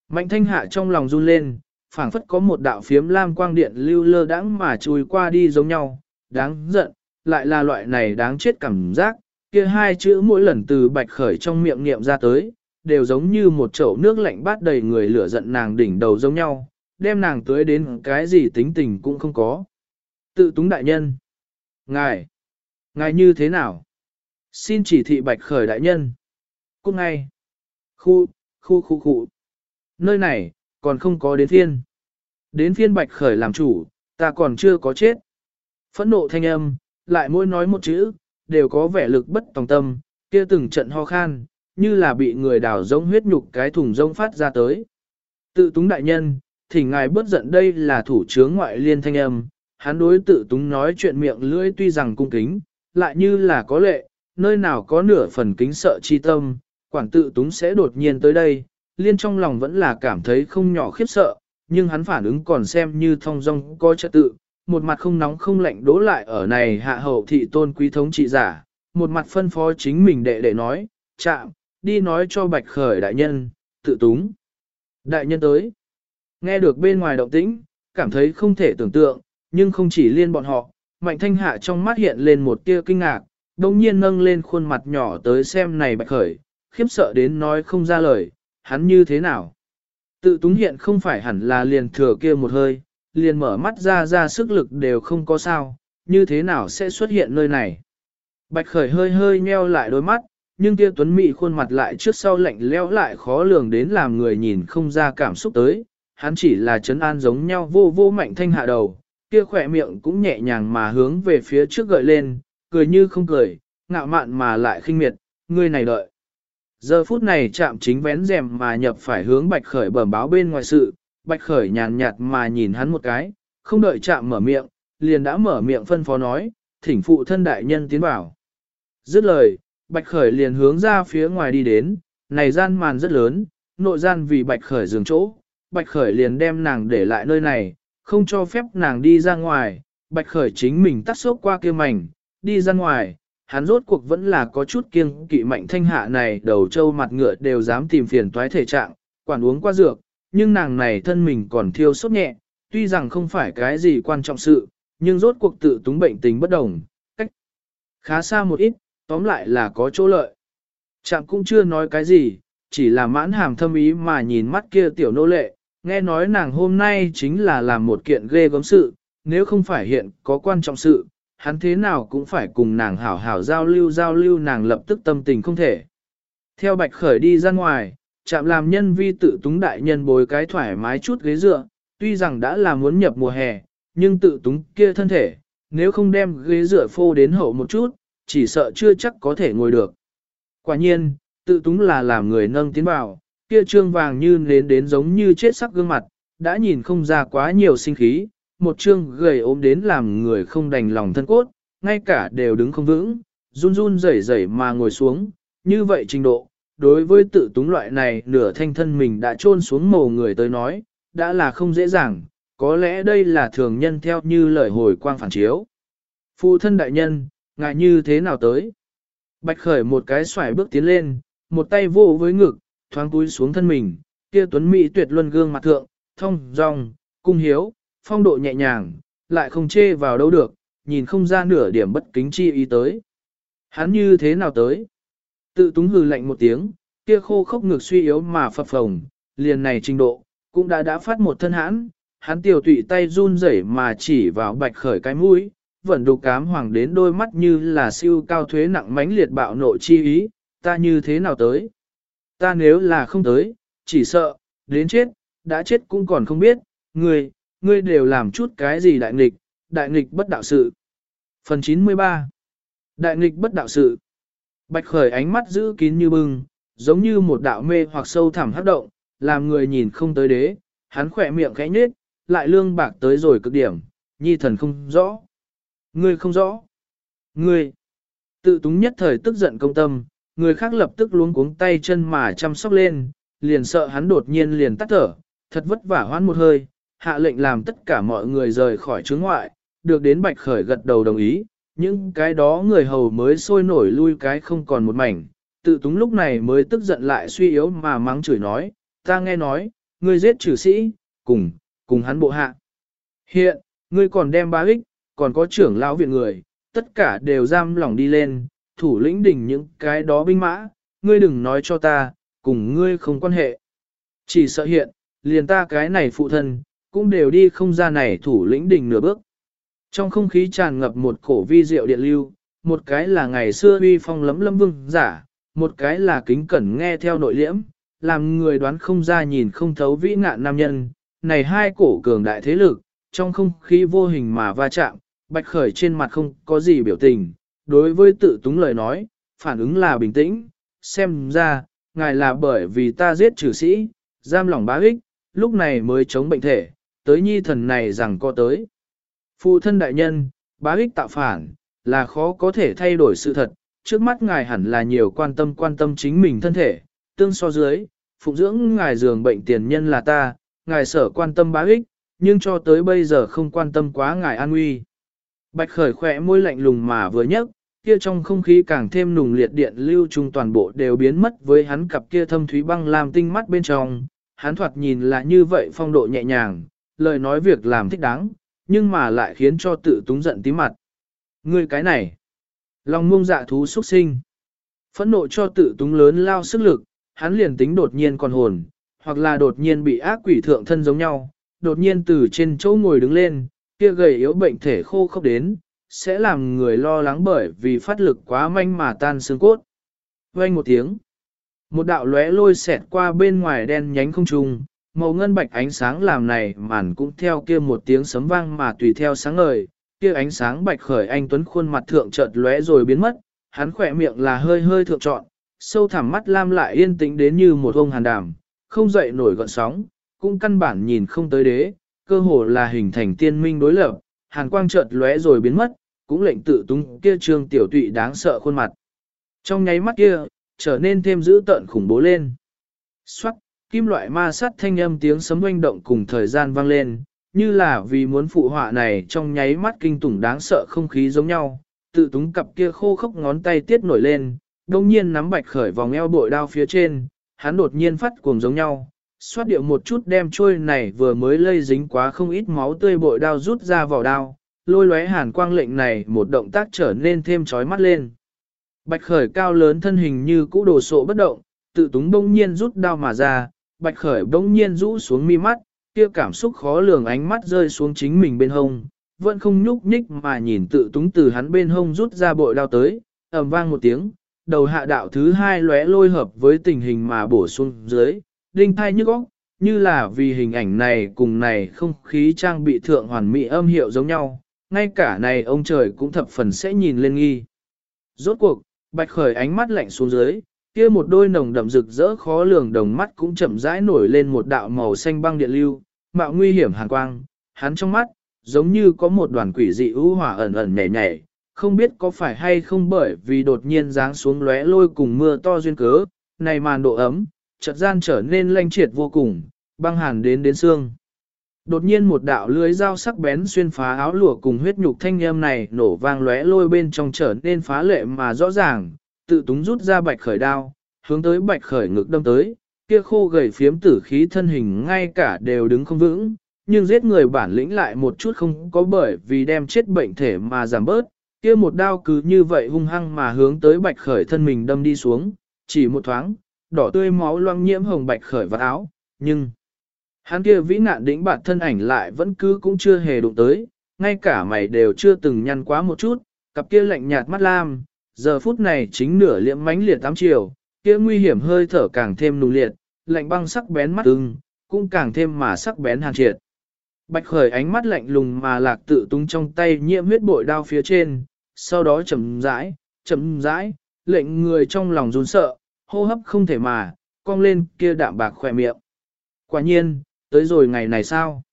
Mạnh thanh hạ trong lòng run lên, phảng phất có một đạo phiếm lam quang điện lưu lơ đãng mà chui qua đi giống nhau, đáng giận, lại là loại này đáng chết cảm giác, kia hai chữ mỗi lần từ bạch khởi trong miệng niệm ra tới, đều giống như một chậu nước lạnh bát đầy người lửa giận nàng đỉnh đầu giống nhau, đem nàng tới đến cái gì tính tình cũng không có. Tự túng đại nhân. Ngài. Ngài như thế nào? Xin chỉ thị bạch khởi đại nhân. Cũng ngay. Khu, khu khu khu. Nơi này, còn không có đến phiên. Đến phiên bạch khởi làm chủ, ta còn chưa có chết. Phẫn nộ thanh âm, lại mỗi nói một chữ, đều có vẻ lực bất tòng tâm, kia từng trận ho khan, như là bị người đào giống huyết nhục cái thùng rông phát ra tới. Tự túng đại nhân, thỉnh ngài bớt giận đây là thủ chướng ngoại liên thanh âm, hắn đối tự túng nói chuyện miệng lưỡi tuy rằng cung kính, lại như là có lệ, nơi nào có nửa phần kính sợ chi tâm, quản tự túng sẽ đột nhiên tới đây, liên trong lòng vẫn là cảm thấy không nhỏ khiếp sợ, nhưng hắn phản ứng còn xem như thông dong có trật tự, một mặt không nóng không lạnh đố lại ở này hạ hậu thị tôn quý thống trị giả, một mặt phân phó chính mình đệ đệ nói, chạm, đi nói cho bạch khởi đại nhân, tự túng. Đại nhân tới, nghe được bên ngoài động tĩnh, cảm thấy không thể tưởng tượng, nhưng không chỉ liên bọn họ, mạnh thanh hạ trong mắt hiện lên một tia kinh ngạc, đồng nhiên nâng lên khuôn mặt nhỏ tới xem này bạch khởi, khiếp sợ đến nói không ra lời, hắn như thế nào. Tự túng hiện không phải hẳn là liền thừa kia một hơi, liền mở mắt ra ra sức lực đều không có sao, như thế nào sẽ xuất hiện nơi này. Bạch khởi hơi hơi nheo lại đôi mắt, nhưng kia tuấn mị khuôn mặt lại trước sau lạnh lẽo lại khó lường đến làm người nhìn không ra cảm xúc tới, hắn chỉ là chấn an giống nhau vô vô mạnh thanh hạ đầu, kia khỏe miệng cũng nhẹ nhàng mà hướng về phía trước gợi lên, cười như không cười, ngạo mạn mà lại khinh miệt, người này đợi. Giờ phút này chạm chính vén rèm mà nhập phải hướng bạch khởi bẩm báo bên ngoài sự, bạch khởi nhàn nhạt mà nhìn hắn một cái, không đợi chạm mở miệng, liền đã mở miệng phân phó nói, thỉnh phụ thân đại nhân tiến vào. Dứt lời, bạch khởi liền hướng ra phía ngoài đi đến, này gian màn rất lớn, nội gian vì bạch khởi dừng chỗ, bạch khởi liền đem nàng để lại nơi này, không cho phép nàng đi ra ngoài, bạch khởi chính mình tắt xốp qua kia mảnh, đi ra ngoài, hắn rốt cuộc vẫn là có chút kiêng kỵ mạnh thanh hạ này đầu trâu mặt ngựa đều dám tìm phiền toái thể trạng, quản uống qua dược, nhưng nàng này thân mình còn thiêu sốt nhẹ, tuy rằng không phải cái gì quan trọng sự, nhưng rốt cuộc tự túng bệnh tình bất đồng, cách khá xa một ít, tóm lại là có chỗ lợi. trạng cũng chưa nói cái gì, chỉ là mãn hàm thâm ý mà nhìn mắt kia tiểu nô lệ, nghe nói nàng hôm nay chính là làm một kiện ghê gớm sự, nếu không phải hiện có quan trọng sự, hắn thế nào cũng phải cùng nàng hảo hảo giao lưu giao lưu nàng lập tức tâm tình không thể. Theo bạch khởi đi ra ngoài, chạm làm nhân vi tự túng đại nhân bồi cái thoải mái chút ghế dựa, tuy rằng đã là muốn nhập mùa hè, nhưng tự túng kia thân thể, nếu không đem ghế dựa phô đến hậu một chút, chỉ sợ chưa chắc có thể ngồi được. Quả nhiên, tự túng là làm người nâng tiến vào, kia trương vàng như đến đến giống như chết sắc gương mặt, đã nhìn không ra quá nhiều sinh khí, một chương gầy ốm đến làm người không đành lòng thân cốt, ngay cả đều đứng không vững, run run rẩy rẩy mà ngồi xuống, như vậy trình độ, đối với tự túng loại này nửa thanh thân mình đã trôn xuống mồ người tới nói, đã là không dễ dàng, có lẽ đây là thường nhân theo như lời hồi quang phản chiếu. Phụ thân đại nhân, ngại như thế nào tới? Bạch khởi một cái xoải bước tiến lên, một tay vô với ngực, thoáng túi xuống thân mình, kia tuấn mỹ tuyệt luân gương mặt thượng, thông, dòng, cung hiếu, phong độ nhẹ nhàng, lại không chê vào đâu được, nhìn không ra nửa điểm bất kính chi ý tới. Hắn như thế nào tới? Tự túng hừ lạnh một tiếng, kia khô khốc ngực suy yếu mà phập phồng, liền này trình độ, cũng đã đã phát một thân hãn, hắn tiểu tụy tay run rẩy mà chỉ vào bạch khởi cái mũi, vẫn đục cám hoàng đến đôi mắt như là siêu cao thuế nặng mãnh liệt bạo nộ chi ý, ta như thế nào tới? Ta nếu là không tới, chỉ sợ, đến chết, đã chết cũng còn không biết, người ngươi đều làm chút cái gì đại nghịch, đại nghịch bất đạo sự. Phần 93 Đại nghịch bất đạo sự Bạch khởi ánh mắt giữ kín như bưng, giống như một đạo mê hoặc sâu thẳm hấp động, làm người nhìn không tới đế, hắn khỏe miệng khẽ nhếch, lại lương bạc tới rồi cực điểm, nhi thần không rõ. Ngươi không rõ. Ngươi. Tự túng nhất thời tức giận công tâm, người khác lập tức luống cuống tay chân mà chăm sóc lên, liền sợ hắn đột nhiên liền tắt thở, thật vất vả hoãn một hơi, hạ lệnh làm tất cả mọi người rời khỏi chướng ngoại, được đến bạch khởi gật đầu đồng ý, những cái đó người hầu mới sôi nổi lui cái không còn một mảnh, tự túng lúc này mới tức giận lại suy yếu mà mắng chửi nói, ta nghe nói, ngươi giết trừ sĩ, cùng, cùng hắn bộ hạ. Hiện, ngươi còn đem ba ích, còn có trưởng lão viện người, tất cả đều giam lỏng đi lên, thủ lĩnh đỉnh những cái đó binh mã, ngươi đừng nói cho ta, cùng ngươi không quan hệ. Chỉ sợ hiện, liền ta cái này phụ thân, cũng đều đi không ra này thủ lĩnh đỉnh nửa bước. Trong không khí tràn ngập một cổ vi diệu điện lưu, một cái là ngày xưa uy phong lấm lâm vương giả, một cái là kính cẩn nghe theo nội liễm, làm người đoán không ra nhìn không thấu vĩ ngạn nam nhân. Này hai cổ cường đại thế lực, trong không khí vô hình mà va chạm, bạch khởi trên mặt không có gì biểu tình, đối với tự túng lời nói, phản ứng là bình tĩnh, xem ra, ngài là bởi vì ta giết trừ sĩ, giam lòng bá ích, lúc này mới chống bệnh thể, tới nhi thần này rằng có tới. Phụ thân đại nhân, bá ích tạo phản, là khó có thể thay đổi sự thật, trước mắt ngài hẳn là nhiều quan tâm quan tâm chính mình thân thể, tương so dưới, phụng dưỡng ngài giường bệnh tiền nhân là ta, ngài sở quan tâm bá ích, nhưng cho tới bây giờ không quan tâm quá ngài an nguy. Bạch khởi khỏe môi lạnh lùng mà vừa nhấc, kia trong không khí càng thêm nùng liệt điện lưu trung toàn bộ đều biến mất với hắn cặp kia thâm thúy băng làm tinh mắt bên trong, hắn thoạt nhìn là như vậy phong độ nhẹ nhàng, lời nói việc làm thích đáng, nhưng mà lại khiến cho tự túng giận tí mặt. Ngươi cái này, lòng ngông dạ thú xuất sinh, phẫn nộ cho tự túng lớn lao sức lực, hắn liền tính đột nhiên còn hồn, hoặc là đột nhiên bị ác quỷ thượng thân giống nhau, đột nhiên từ trên chỗ ngồi đứng lên, kia gầy yếu bệnh thể khô khốc đến, sẽ làm người lo lắng bởi vì phát lực quá manh mà tan xương cốt. Vang một tiếng, một đạo lóe lôi xẹt qua bên ngoài đen nhánh không trung, màu ngân bạch ánh sáng làm này màn cũng theo kia một tiếng sấm vang mà tùy theo sáng ngời, kia ánh sáng bạch khởi anh tuấn khuôn mặt thượng chợt lóe rồi biến mất, hắn khỏe miệng là hơi hơi thượng trọn, sâu thẳm mắt lam lại yên tĩnh đến như một ông hàn đàm, không dậy nổi gọn sóng, cũng căn bản nhìn không tới đế, cơ hồ là hình thành tiên minh đối lập, hàn quang chợt lóe rồi biến mất, cũng lệnh tự tung kia trương tiểu tụy đáng sợ khuôn mặt. Trong nháy mắt kia, trở nên thêm dữ tợn khủng bố lên. Xoát, kim loại ma sát thanh âm tiếng sấm oanh động cùng thời gian vang lên, như là vì muốn phụ họa này trong nháy mắt kinh tủng đáng sợ không khí giống nhau, tự túng cặp kia khô khốc ngón tay tiết nổi lên, đồng nhiên nắm bạch khởi vòng eo bội đao phía trên, hắn đột nhiên phát cuồng giống nhau, xoát điệu một chút đem trôi này vừa mới lây dính quá không ít máu tươi bội đao rút ra vào đao, lôi lóe hàn quang lệnh này một động tác trở nên thêm chói mắt lên. Bạch khởi cao lớn thân hình như cũ đồ sộ bất động, tự túng bỗng nhiên rút đao mà ra, bạch khởi bỗng nhiên rũ xuống mi mắt, kia cảm xúc khó lường ánh mắt rơi xuống chính mình bên hông, vẫn không nhúc nhích mà nhìn tự túng từ hắn bên hông rút ra bội đao tới, ầm vang một tiếng, đầu hạ đạo thứ hai lóe lôi hợp với tình hình mà bổ sung dưới, đinh thai nhức óc, như là vì hình ảnh này cùng này không khí trang bị thượng hoàn mỹ âm hiệu giống nhau, ngay cả này ông trời cũng thập phần sẽ nhìn lên nghi. Rốt cuộc, bạch khởi ánh mắt lạnh xuống dưới, kia một đôi nồng đậm rực rỡ khó lường đồng mắt cũng chậm rãi nổi lên một đạo màu xanh băng điện lưu, mạo nguy hiểm hàn quang, hắn trong mắt, giống như có một đoàn quỷ dị ưu hỏa ẩn ẩn nhảy nhảy, không biết có phải hay không bởi vì đột nhiên giáng xuống lóe lôi cùng mưa to duyên cớ, này màn độ ấm, chợt gian trở nên lanh triệt vô cùng, băng hàn đến đến xương. Đột nhiên một đạo lưới dao sắc bén xuyên phá áo lụa cùng huyết nhục thanh âm này nổ vang lóe lôi bên trong trở nên phá lệ mà rõ ràng, tự túng rút ra bạch khởi đao, hướng tới bạch khởi ngực đâm tới, kia khô gầy phiếm tử khí thân hình ngay cả đều đứng không vững, nhưng giết người bản lĩnh lại một chút không có bởi vì đem chết bệnh thể mà giảm bớt, kia một đao cứ như vậy hung hăng mà hướng tới bạch khởi thân mình đâm đi xuống, chỉ một thoáng, đỏ tươi máu loang nhiễm hồng bạch khởi vào áo, nhưng hắn kia vĩ nạn đỉnh bản thân ảnh lại vẫn cứ cũng chưa hề đụng tới, ngay cả mày đều chưa từng nhăn quá một chút, cặp kia lạnh nhạt mắt lam, giờ phút này chính nửa liệm mánh liệt tám chiều, kia nguy hiểm hơi thở càng thêm nung liệt, lạnh băng sắc bén mắt ưng, cũng càng thêm mà sắc bén hàn triệt. Bạch khởi ánh mắt lạnh lùng mà lạc tự tung trong tay nhiễm huyết bội đao phía trên, sau đó chậm rãi, chậm rãi, lệnh người trong lòng run sợ, hô hấp không thể mà, cong lên kia đạm bạc khỏe miệng. Quả nhiên, tới rồi ngày này sao?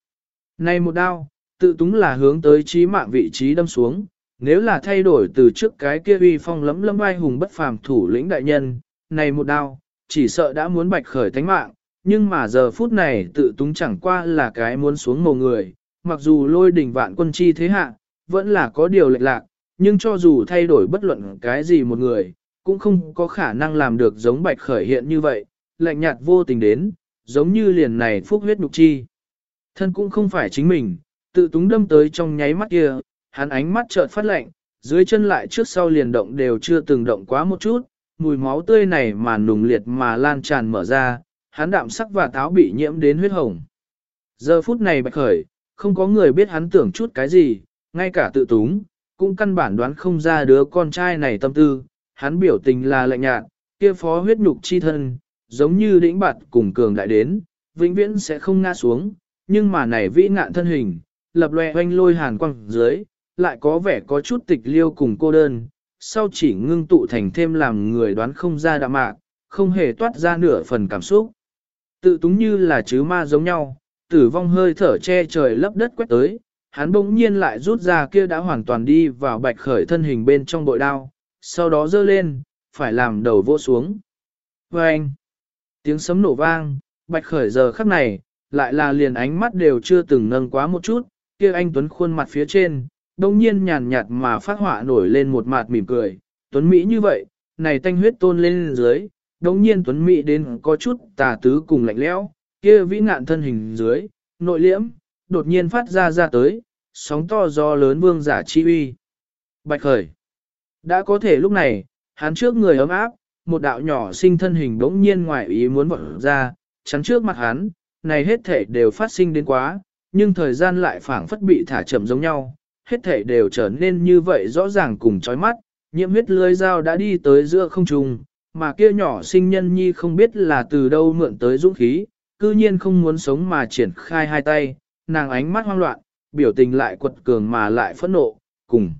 Này một đao, tự túng là hướng tới trí mạng vị trí đâm xuống, nếu là thay đổi từ trước cái kia uy phong lấm lấm ai hùng bất phàm thủ lĩnh đại nhân, này một đao, chỉ sợ đã muốn bạch khởi thánh mạng, nhưng mà giờ phút này tự túng chẳng qua là cái muốn xuống mồ người, mặc dù lôi đỉnh vạn quân chi thế hạ, vẫn là có điều lệch lạc, nhưng cho dù thay đổi bất luận cái gì một người, cũng không có khả năng làm được giống bạch khởi hiện như vậy, lạnh nhạt vô tình đến, giống như liền này phúc huyết nhục chi. Thân cũng không phải chính mình, tự túng đâm tới trong nháy mắt kia, hắn ánh mắt chợt phát lạnh, dưới chân lại trước sau liền động đều chưa từng động quá một chút, mùi máu tươi này mà nùng liệt mà lan tràn mở ra, hắn đạm sắc và táo bị nhiễm đến huyết hồng. Giờ phút này bạch khởi, không có người biết hắn tưởng chút cái gì, ngay cả tự túng, cũng căn bản đoán không ra đứa con trai này tâm tư, hắn biểu tình là lạnh nhạt, kia phó huyết nhục chi thân, giống như đĩnh bạt cùng cường đại đến, vĩnh viễn sẽ không ngã xuống, nhưng mà này vĩ ngạn thân hình, lập loè hoanh lôi hàn quăng dưới, lại có vẻ có chút tịch liêu cùng cô đơn, sau chỉ ngưng tụ thành thêm làm người đoán không ra đạm mạc, không hề toát ra nửa phần cảm xúc. Tự túng như là chứ ma giống nhau, tử vong hơi thở che trời lấp đất quét tới, hắn bỗng nhiên lại rút ra kia đã hoàn toàn đi vào bạch khởi thân hình bên trong bội đao, sau đó dơ lên, phải làm đầu vô xuống. Và anh, tiếng sấm nổ vang, bạch khởi giờ khắc này, lại là liền ánh mắt đều chưa từng nâng quá một chút, kia anh Tuấn khuôn mặt phía trên, đông nhiên nhàn nhạt mà phát họa nổi lên một mặt mỉm cười, Tuấn Mỹ như vậy, này tanh huyết tôn lên dưới, đông nhiên Tuấn Mỹ đến có chút tà tứ cùng lạnh lẽo, kia vĩ ngạn thân hình dưới, nội liễm, đột nhiên phát ra ra tới, sóng to do lớn vương giả chi uy. Bạch khởi. Đã có thể lúc này, hắn trước người ấm áp, một đạo nhỏ sinh thân hình đống nhiên ngoài ý muốn vọt ra, chắn trước mặt hắn, này hết thể đều phát sinh đến quá, nhưng thời gian lại phảng phất bị thả chậm giống nhau, hết thể đều trở nên như vậy rõ ràng cùng chói mắt, nhiễm huyết lưới dao đã đi tới giữa không trung, mà kia nhỏ sinh nhân nhi không biết là từ đâu mượn tới dũng khí, cư nhiên không muốn sống mà triển khai hai tay, nàng ánh mắt hoang loạn, biểu tình lại quật cường mà lại phẫn nộ, cùng.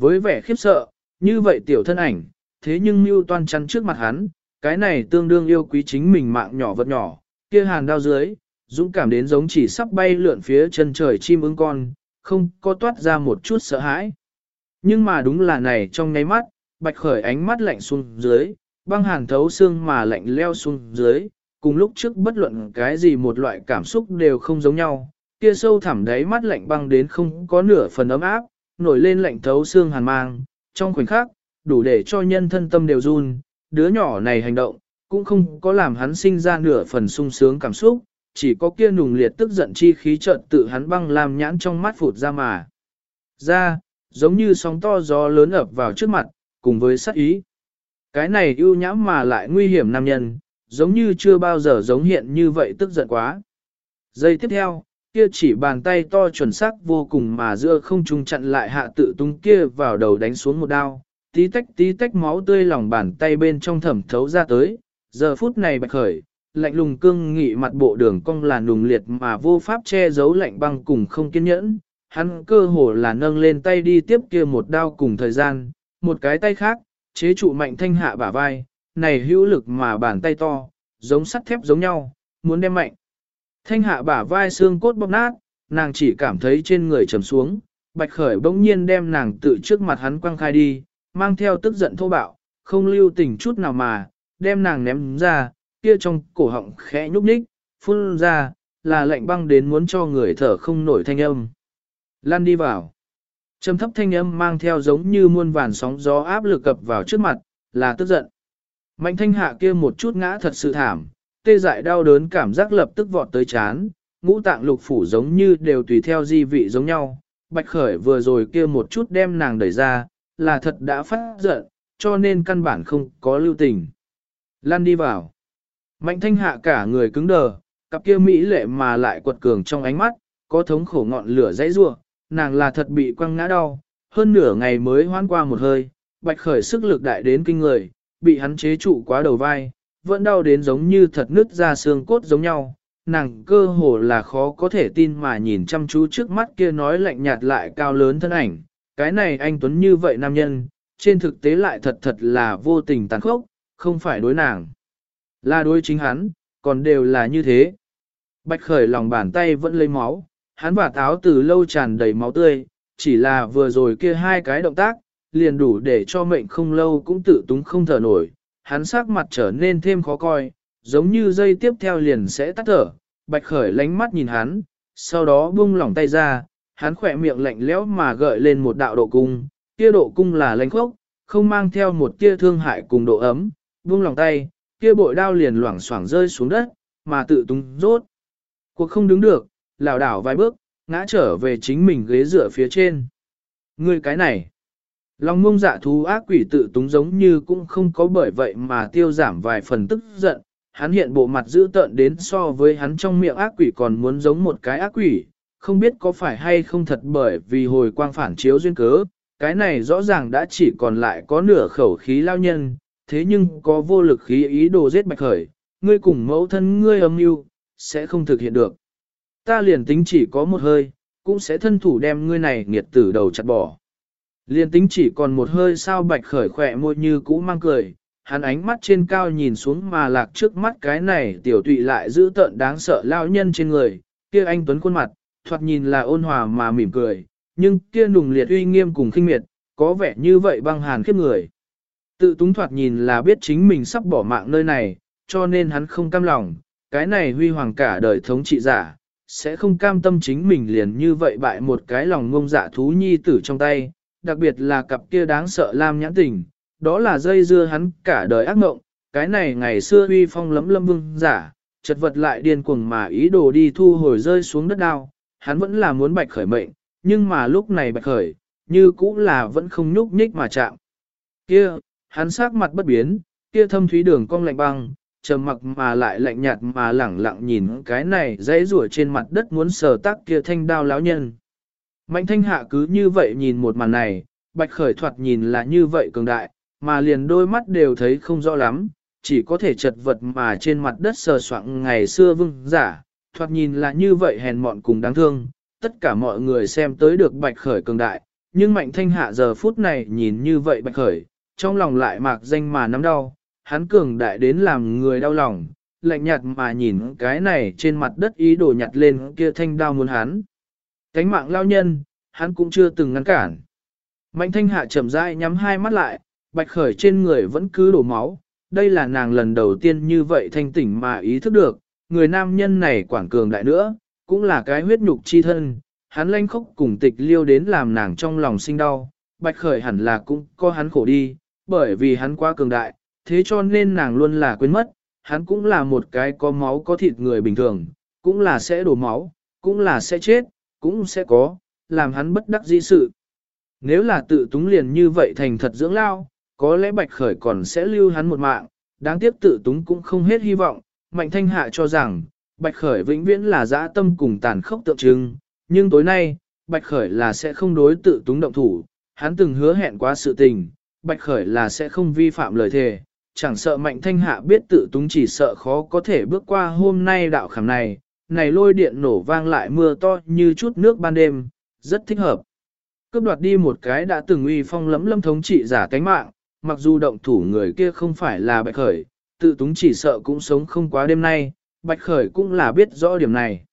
Với vẻ khiếp sợ, như vậy tiểu thân ảnh, thế nhưng mưu toan chắn trước mặt hắn, cái này tương đương yêu quý chính mình mạng nhỏ vật nhỏ, kia hàn đao dưới, dũng cảm đến giống chỉ sắp bay lượn phía chân trời chim ưng con, không có toát ra một chút sợ hãi. Nhưng mà đúng là này trong nháy mắt, bạch khởi ánh mắt lạnh xuống dưới, băng hàn thấu xương mà lạnh leo xuống dưới, cùng lúc trước bất luận cái gì một loại cảm xúc đều không giống nhau, kia sâu thẳm đáy mắt lạnh băng đến không có nửa phần ấm áp, nổi lên lạnh thấu xương hàn mang, trong khoảnh khắc, đủ để cho nhân thân tâm đều run, đứa nhỏ này hành động, cũng không có làm hắn sinh ra nửa phần sung sướng cảm xúc, chỉ có kia nùng liệt tức giận chi khí trận tự hắn băng làm nhãn trong mắt phụt ra mà. Ra, giống như sóng to gió lớn ập vào trước mặt, cùng với sát ý. Cái này ưu nhãm mà lại nguy hiểm nam nhân, giống như chưa bao giờ giống hiện như vậy tức giận quá. Giây tiếp theo, kia chỉ bàn tay to chuẩn xác vô cùng mà giữa không trung chặn lại hạ tự tung kia vào đầu đánh xuống một đao, tí tách tí tách máu tươi lòng bàn tay bên trong thẩm thấu ra tới, giờ phút này bạch khởi, lạnh lùng cương nghị mặt bộ đường cong là nùng liệt mà vô pháp che giấu lạnh băng cùng không kiên nhẫn, hắn cơ hồ là nâng lên tay đi tiếp kia một đao cùng thời gian, một cái tay khác, chế trụ mạnh thanh hạ bả vai, này hữu lực mà bàn tay to, giống sắt thép giống nhau, muốn đem mạnh. Thanh hạ bả vai xương cốt bóp nát, nàng chỉ cảm thấy trên người trầm xuống, bạch khởi bỗng nhiên đem nàng tự trước mặt hắn quăng khai đi, mang theo tức giận thô bạo, không lưu tình chút nào mà, đem nàng ném ra, kia trong cổ họng khẽ nhúc nhích, phun ra, là lạnh băng đến muốn cho người thở không nổi thanh âm. Lan đi vào. Trầm thấp thanh âm mang theo giống như muôn vàn sóng gió áp lực cập vào trước mặt, là tức giận. Mạnh thanh hạ kia một chút ngã thật sự thảm, tê dại đau đớn cảm giác lập tức vọt tới chán, ngũ tạng lục phủ giống như đều tùy theo di vị giống nhau. Bạch khởi vừa rồi kia một chút đem nàng đẩy ra, là thật đã phát giận, cho nên căn bản không có lưu tình. Lan đi vào. Mạnh thanh hạ cả người cứng đờ, cặp kia mỹ lệ mà lại quật cường trong ánh mắt, có thống khổ ngọn lửa dãy rua, nàng là thật bị quăng ngã đau, hơn nửa ngày mới hoan qua một hơi, bạch khởi sức lực đại đến kinh người, bị hắn chế trụ quá đầu vai, vẫn đau đến giống như thật nứt ra xương cốt giống nhau. Nàng cơ hồ là khó có thể tin mà nhìn chăm chú trước mắt kia nói lạnh nhạt lại cao lớn thân ảnh, cái này anh Tuấn như vậy nam nhân, trên thực tế lại thật thật là vô tình tàn khốc, không phải đối nàng. Là đối chính hắn, còn đều là như thế. Bạch khởi lòng bàn tay vẫn lấy máu, hắn và táo từ lâu tràn đầy máu tươi, chỉ là vừa rồi kia hai cái động tác, liền đủ để cho mệnh không lâu cũng tự túng không thở nổi, hắn sắc mặt trở nên thêm khó coi, giống như dây tiếp theo liền sẽ tắt thở, bạch khởi lánh mắt nhìn hắn, sau đó buông lỏng tay ra, hắn khỏe miệng lạnh lẽo mà gợi lên một đạo độ cung, kia độ cung là lánh khốc, không mang theo một tia thương hại cùng độ ấm, buông lỏng tay, kia bội đao liền loảng xoảng rơi xuống đất, mà tự túng rốt. Cuộc không đứng được, lảo đảo vài bước, ngã trở về chính mình ghế dựa phía trên. người cái này, lòng mông dạ thú ác quỷ tự túng giống như cũng không có bởi vậy mà tiêu giảm vài phần tức giận, hắn hiện bộ mặt dữ tợn đến so với hắn trong miệng ác quỷ còn muốn giống một cái ác quỷ, không biết có phải hay không thật bởi vì hồi quang phản chiếu duyên cớ, cái này rõ ràng đã chỉ còn lại có nửa khẩu khí lao nhân, thế nhưng có vô lực khí ý đồ giết bạch khởi, ngươi cùng mẫu thân ngươi âm mưu sẽ không thực hiện được. Ta liền tính chỉ có một hơi, cũng sẽ thân thủ đem ngươi này nghiệt tử đầu chặt bỏ. Liền tính chỉ còn một hơi sao bạch khởi khỏe môi như cũ mang cười, hắn ánh mắt trên cao nhìn xuống mà lạc trước mắt cái này tiểu tụy lại giữ tợn đáng sợ lao nhân trên người, kia anh tuấn khuôn mặt, thoạt nhìn là ôn hòa mà mỉm cười, nhưng kia nùng liệt uy nghiêm cùng khinh miệt, có vẻ như vậy băng hàn khiếp người. Tự túng thoạt nhìn là biết chính mình sắp bỏ mạng nơi này, cho nên hắn không cam lòng, cái này huy hoàng cả đời thống trị giả, sẽ không cam tâm chính mình liền như vậy bại một cái lòng ngông dạ thú nhi tử trong tay, đặc biệt là cặp kia đáng sợ lam nhãn tình, đó là dây dưa hắn cả đời ác mộng, cái này ngày xưa huy phong lấm lâm vương giả, chật vật lại điên cuồng mà ý đồ đi thu hồi rơi xuống đất đao, hắn vẫn là muốn bạch khởi mệnh, nhưng mà lúc này bạch khởi, như cũ là vẫn không nhúc nhích mà chạm. Kia, hắn sắc mặt bất biến, kia thâm thúy đường cong lạnh băng, trầm mặc mà lại lạnh nhạt mà lẳng lặng nhìn cái này dãy rủa trên mặt đất muốn sờ tác kia thanh đao láo nhân. Mạnh thanh hạ cứ như vậy nhìn một màn này, bạch khởi thoạt nhìn là như vậy cường đại, mà liền đôi mắt đều thấy không rõ lắm, chỉ có thể chật vật mà trên mặt đất sờ soạng ngày xưa vương giả, thoạt nhìn là như vậy hèn mọn cùng đáng thương, tất cả mọi người xem tới được bạch khởi cường đại, nhưng mạnh thanh hạ giờ phút này nhìn như vậy bạch khởi, trong lòng lại mạc danh mà nắm đau, hắn cường đại đến làm người đau lòng, lạnh nhạt mà nhìn cái này trên mặt đất ý đồ nhặt lên kia thanh đao muốn hắn. Cánh mạng lao nhân, hắn cũng chưa từng ngăn cản. Mạnh thanh hạ chậm rãi nhắm hai mắt lại, bạch khởi trên người vẫn cứ đổ máu. Đây là nàng lần đầu tiên như vậy thanh tỉnh mà ý thức được, người nam nhân này quảng cường đại nữa, cũng là cái huyết nhục chi thân. Hắn lanh khóc cùng tịch liêu đến làm nàng trong lòng sinh đau, bạch khởi hẳn là cũng có hắn khổ đi, bởi vì hắn quá cường đại, thế cho nên nàng luôn là quên mất, hắn cũng là một cái có máu có thịt người bình thường, cũng là sẽ đổ máu, cũng là sẽ chết, cũng sẽ có, làm hắn bất đắc dĩ sự. Nếu là tự túng liền như vậy thành thật dưỡng lao, có lẽ Bạch Khởi còn sẽ lưu hắn một mạng, đáng tiếc tự túng cũng không hết hy vọng, Mạnh Thanh Hạ cho rằng, Bạch Khởi vĩnh viễn là dã tâm cùng tàn khốc tượng trưng, nhưng tối nay, Bạch Khởi là sẽ không đối tự túng động thủ, hắn từng hứa hẹn quá sự tình, Bạch Khởi là sẽ không vi phạm lời thề, chẳng sợ Mạnh Thanh Hạ biết tự túng chỉ sợ khó có thể bước qua hôm nay đạo khảm này, này lôi điện nổ vang lại mưa to như chút nước ban đêm, rất thích hợp. Cướp đoạt đi một cái đã từng uy phong lẫm lâm thống trị giả cánh mạng, mặc dù động thủ người kia không phải là Bạch Khởi, tự túng chỉ sợ cũng sống không quá đêm nay, Bạch Khởi cũng là biết rõ điểm này.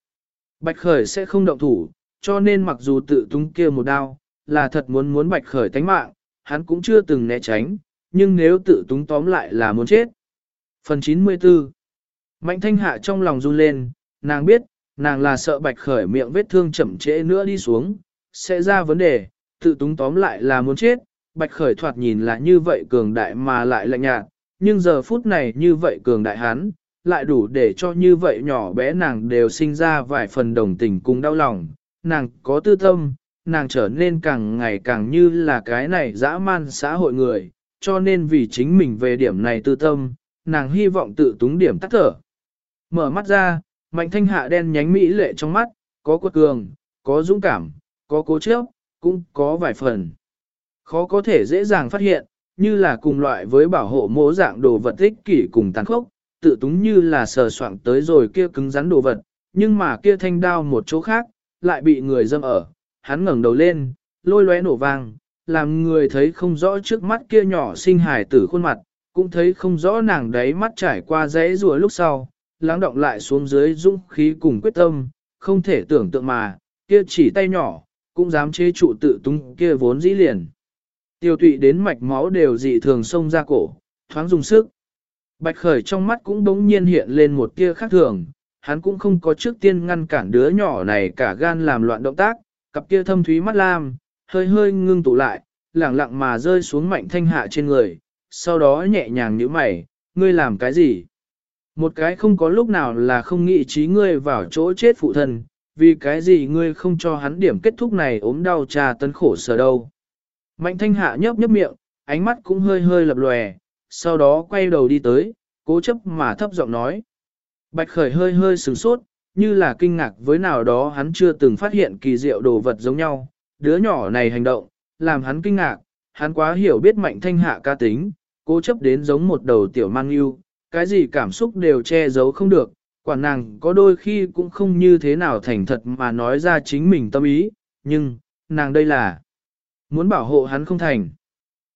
Bạch Khởi sẽ không động thủ, cho nên mặc dù tự túng kia một đao, là thật muốn muốn Bạch Khởi tánh mạng, hắn cũng chưa từng né tránh, nhưng nếu tự túng tóm lại là muốn chết. Phần 94 Mạnh thanh hạ trong lòng run lên, nàng biết, nàng là sợ Bạch Khởi miệng vết thương chậm trễ nữa đi xuống, sẽ ra vấn đề, tự túng tóm lại là muốn chết, Bạch Khởi thoạt nhìn là như vậy cường đại mà lại lạnh nhạt, nhưng giờ phút này như vậy cường đại hắn, lại đủ để cho như vậy nhỏ bé nàng đều sinh ra vài phần đồng tình cùng đau lòng, nàng có tư tâm, nàng trở nên càng ngày càng như là cái này dã man xã hội người, cho nên vì chính mình về điểm này tư tâm, nàng hy vọng tự túng điểm tắt thở. Mở mắt ra, mạnh thanh hạ đen nhánh mỹ lệ trong mắt, có quật cường, có dũng cảm, có cố chấp, cũng có vài phần. Khó có thể dễ dàng phát hiện, như là cùng loại với bảo hộ mỗ dạng đồ vật ích kỷ cùng tàn khốc, tự túng như là sờ soạng tới rồi kia cứng rắn đồ vật, nhưng mà kia thanh đao một chỗ khác, lại bị người dâm ở, hắn ngẩng đầu lên, lôi lóe nổ vang, làm người thấy không rõ trước mắt kia nhỏ sinh hài tử khuôn mặt, cũng thấy không rõ nàng đấy mắt trải qua dãy rùa lúc sau, lắng động lại xuống dưới dũng khí cùng quyết tâm, không thể tưởng tượng mà, kia chỉ tay nhỏ, cũng dám chế trụ tự tung kia vốn dĩ liền. Tiêu tụy đến mạch máu đều dị thường xông ra cổ, thoáng dùng sức. Bạch khởi trong mắt cũng bỗng nhiên hiện lên một tia khác thường, hắn cũng không có trước tiên ngăn cản đứa nhỏ này cả gan làm loạn động tác, cặp kia thâm thúy mắt lam, hơi hơi ngưng tụ lại, lẳng lặng mà rơi xuống mạnh thanh hạ trên người, sau đó nhẹ nhàng nhíu mày, ngươi làm cái gì? Một cái không có lúc nào là không nghĩ trí ngươi vào chỗ chết phụ thân, vì cái gì ngươi không cho hắn điểm kết thúc này ốm đau trà tấn khổ sở đâu. Mạnh thanh hạ nhấp nhấp miệng, ánh mắt cũng hơi hơi lập lòe, sau đó quay đầu đi tới, cố chấp mà thấp giọng nói. Bạch khởi hơi hơi sửng sốt, như là kinh ngạc với nào đó hắn chưa từng phát hiện kỳ diệu đồ vật giống nhau. Đứa nhỏ này hành động, làm hắn kinh ngạc, hắn quá hiểu biết mạnh thanh hạ ca tính, cố chấp đến giống một đầu tiểu mang yêu, cái gì cảm xúc đều che giấu không được, quả nàng có đôi khi cũng không như thế nào thành thật mà nói ra chính mình tâm ý, nhưng, nàng đây là muốn bảo hộ hắn không thành.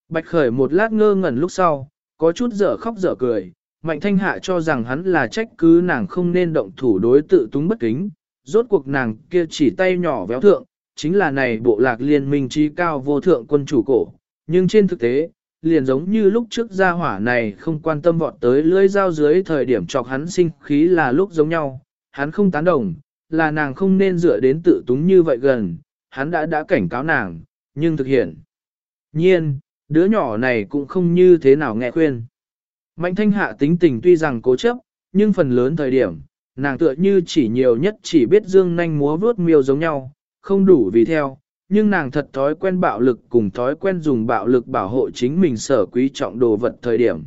Bạch khởi một lát ngơ ngẩn lúc sau, có chút dở khóc dở cười, mạnh thanh hạ cho rằng hắn là trách cứ nàng không nên động thủ đối tự túng bất kính, rốt cuộc nàng kia chỉ tay nhỏ véo thượng, chính là này bộ lạc liên minh trí cao vô thượng quân chủ cổ, nhưng trên thực tế, liền giống như lúc trước gia hỏa này không quan tâm vọt tới lưỡi dao dưới thời điểm chọc hắn sinh khí là lúc giống nhau, hắn không tán đồng, là nàng không nên dựa đến tự túng như vậy gần, hắn đã đã cảnh cáo nàng, nhưng thực hiện. Nhiên, đứa nhỏ này cũng không như thế nào nghe khuyên. Mạnh thanh hạ tính tình tuy rằng cố chấp, nhưng phần lớn thời điểm, nàng tựa như chỉ nhiều nhất chỉ biết dương nanh múa vướt miêu giống nhau, không đủ vì theo, nhưng nàng thật thói quen bạo lực cùng thói quen dùng bạo lực bảo hộ chính mình sở quý trọng đồ vật thời điểm.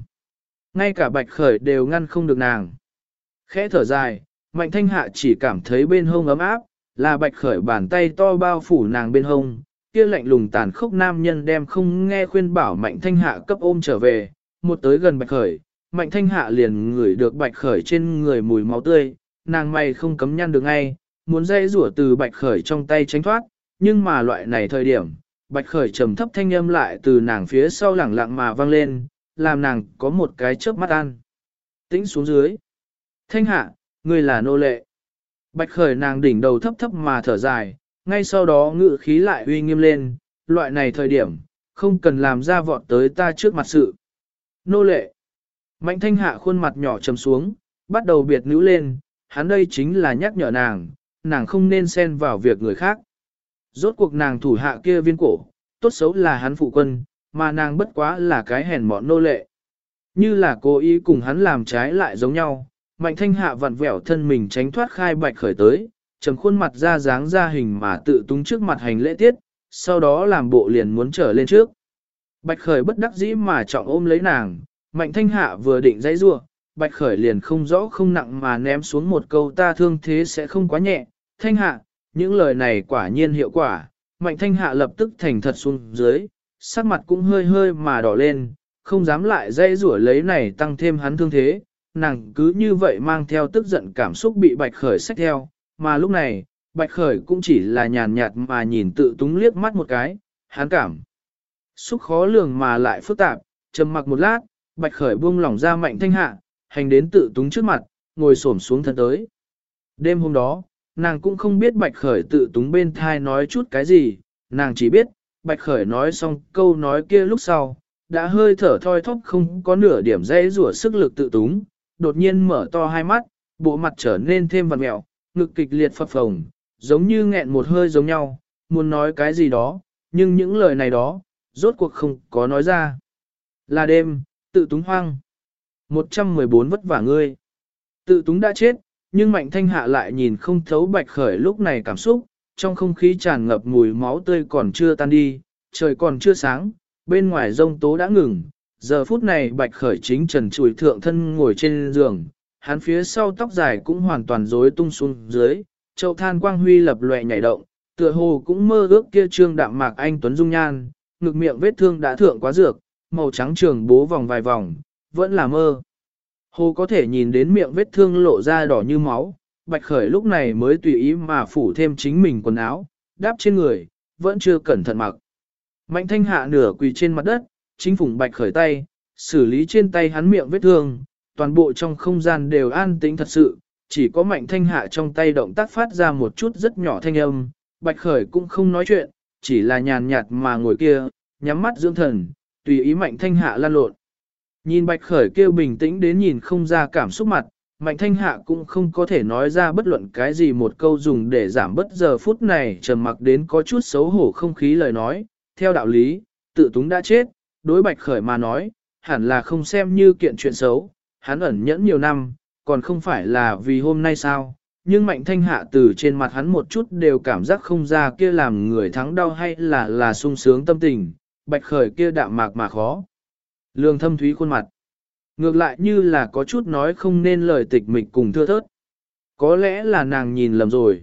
Ngay cả bạch khởi đều ngăn không được nàng. Khẽ thở dài, mạnh thanh hạ chỉ cảm thấy bên hông ấm áp, là bạch khởi bàn tay to bao phủ nàng bên hông, kia lạnh lùng tàn khốc nam nhân đem không nghe khuyên bảo mạnh thanh hạ cấp ôm trở về, một tới gần bạch khởi, mạnh thanh hạ liền ngửi được bạch khởi trên người mùi máu tươi, nàng mày không cấm nhăn được ngay, muốn dây rủa từ bạch khởi trong tay tránh thoát, nhưng mà loại này thời điểm, bạch khởi trầm thấp thanh âm lại từ nàng phía sau lẳng lặng mà vang lên, làm nàng có một cái chớp mắt ăn. Tĩnh xuống dưới. Thanh hạ, người là nô lệ. Bạch khởi nàng đỉnh đầu thấp thấp mà thở dài, ngay sau đó ngự khí lại uy nghiêm lên, loại này thời điểm, không cần làm ra vọt tới ta trước mặt sự. Nô lệ. Mạnh thanh hạ khuôn mặt nhỏ trầm xuống, bắt đầu biệt nữ lên, hắn đây chính là nhắc nhở nàng, nàng không nên xen vào việc người khác. Rốt cuộc nàng thủ hạ kia viên cổ, tốt xấu là hắn phụ quân, mà nàng bất quá là cái hèn mọn nô lệ. Như là cố ý cùng hắn làm trái lại giống nhau, mạnh thanh hạ vặn vẹo thân mình tránh thoát khai bạch khởi tới, trầm khuôn mặt ra dáng ra hình mà tự tung trước mặt hành lễ tiết, sau đó làm bộ liền muốn trở lên trước. Bạch khởi bất đắc dĩ mà trọng ôm lấy nàng, mạnh thanh hạ vừa định dãy rua, bạch khởi liền không rõ không nặng mà ném xuống một câu ta thương thế sẽ không quá nhẹ, thanh hạ, những lời này quả nhiên hiệu quả, mạnh thanh hạ lập tức thành thật xuống dưới, sắc mặt cũng hơi hơi mà đỏ lên, không dám lại dây rủa lấy này tăng thêm hắn thương thế, nàng cứ như vậy mang theo tức giận cảm xúc bị bạch khởi xách theo, mà lúc này, bạch khởi cũng chỉ là nhàn nhạt mà nhìn tự túng liếc mắt một cái, hắn cảm. Xúc khó lường mà lại phức tạp, trầm mặc một lát, bạch khởi buông lỏng ra mạnh thanh hạ, hành đến tự túng trước mặt, ngồi xổm xuống thân tới. Đêm hôm đó, nàng cũng không biết bạch khởi tự túng bên thai nói chút cái gì, nàng chỉ biết, bạch khởi nói xong câu nói kia lúc sau, đã hơi thở thoi thóp không có nửa điểm dây rủa sức lực tự túng, đột nhiên mở to hai mắt, bộ mặt trở nên thêm vằn mẹo, ngực kịch liệt phập phồng, giống như nghẹn một hơi giống nhau, muốn nói cái gì đó, nhưng những lời này đó, rốt cuộc không có nói ra. Là đêm, tự túng hoang. 114 vất vả ngươi. Tự túng đã chết, nhưng mạnh thanh hạ lại nhìn không thấu bạch khởi lúc này cảm xúc, trong không khí tràn ngập mùi máu tươi còn chưa tan đi, trời còn chưa sáng, bên ngoài rông tố đã ngừng, giờ phút này bạch khởi chính trần trùi thượng thân ngồi trên giường, hắn phía sau tóc dài cũng hoàn toàn rối tung xuống dưới, chậu than quang huy lập lòe nhảy động, tựa hồ cũng mơ ước kia trương đạm mạc anh Tuấn Dung Nhan, ngực miệng vết thương đã thượng quá dược, màu trắng trường bố vòng vài vòng, vẫn là mơ. Hồ có thể nhìn đến miệng vết thương lộ ra đỏ như máu, bạch khởi lúc này mới tùy ý mà phủ thêm chính mình quần áo, đáp trên người, vẫn chưa cẩn thận mặc. Mạnh thanh hạ nửa quỳ trên mặt đất, chính phủng bạch khởi tay, xử lý trên tay hắn miệng vết thương, toàn bộ trong không gian đều an tĩnh thật sự, chỉ có mạnh thanh hạ trong tay động tác phát ra một chút rất nhỏ thanh âm, bạch khởi cũng không nói chuyện, chỉ là nhàn nhạt mà ngồi kia, nhắm mắt dưỡng thần, tùy ý mạnh thanh hạ lan lộn. Nhìn bạch khởi kêu bình tĩnh đến nhìn không ra cảm xúc mặt, mạnh thanh hạ cũng không có thể nói ra bất luận cái gì một câu dùng để giảm bất giờ phút này trầm mặc đến có chút xấu hổ không khí lời nói, theo đạo lý, tự túng đã chết, đối bạch khởi mà nói, hẳn là không xem như kiện chuyện xấu, hắn ẩn nhẫn nhiều năm, còn không phải là vì hôm nay sao, nhưng mạnh thanh hạ từ trên mặt hắn một chút đều cảm giác không ra kia làm người thắng đau hay là là sung sướng tâm tình, bạch khởi kia đạm mạc mà khó. Lương thâm thúy khuôn mặt. Ngược lại như là có chút nói không nên lời tịch mịch cùng thưa thớt. Có lẽ là nàng nhìn lầm rồi.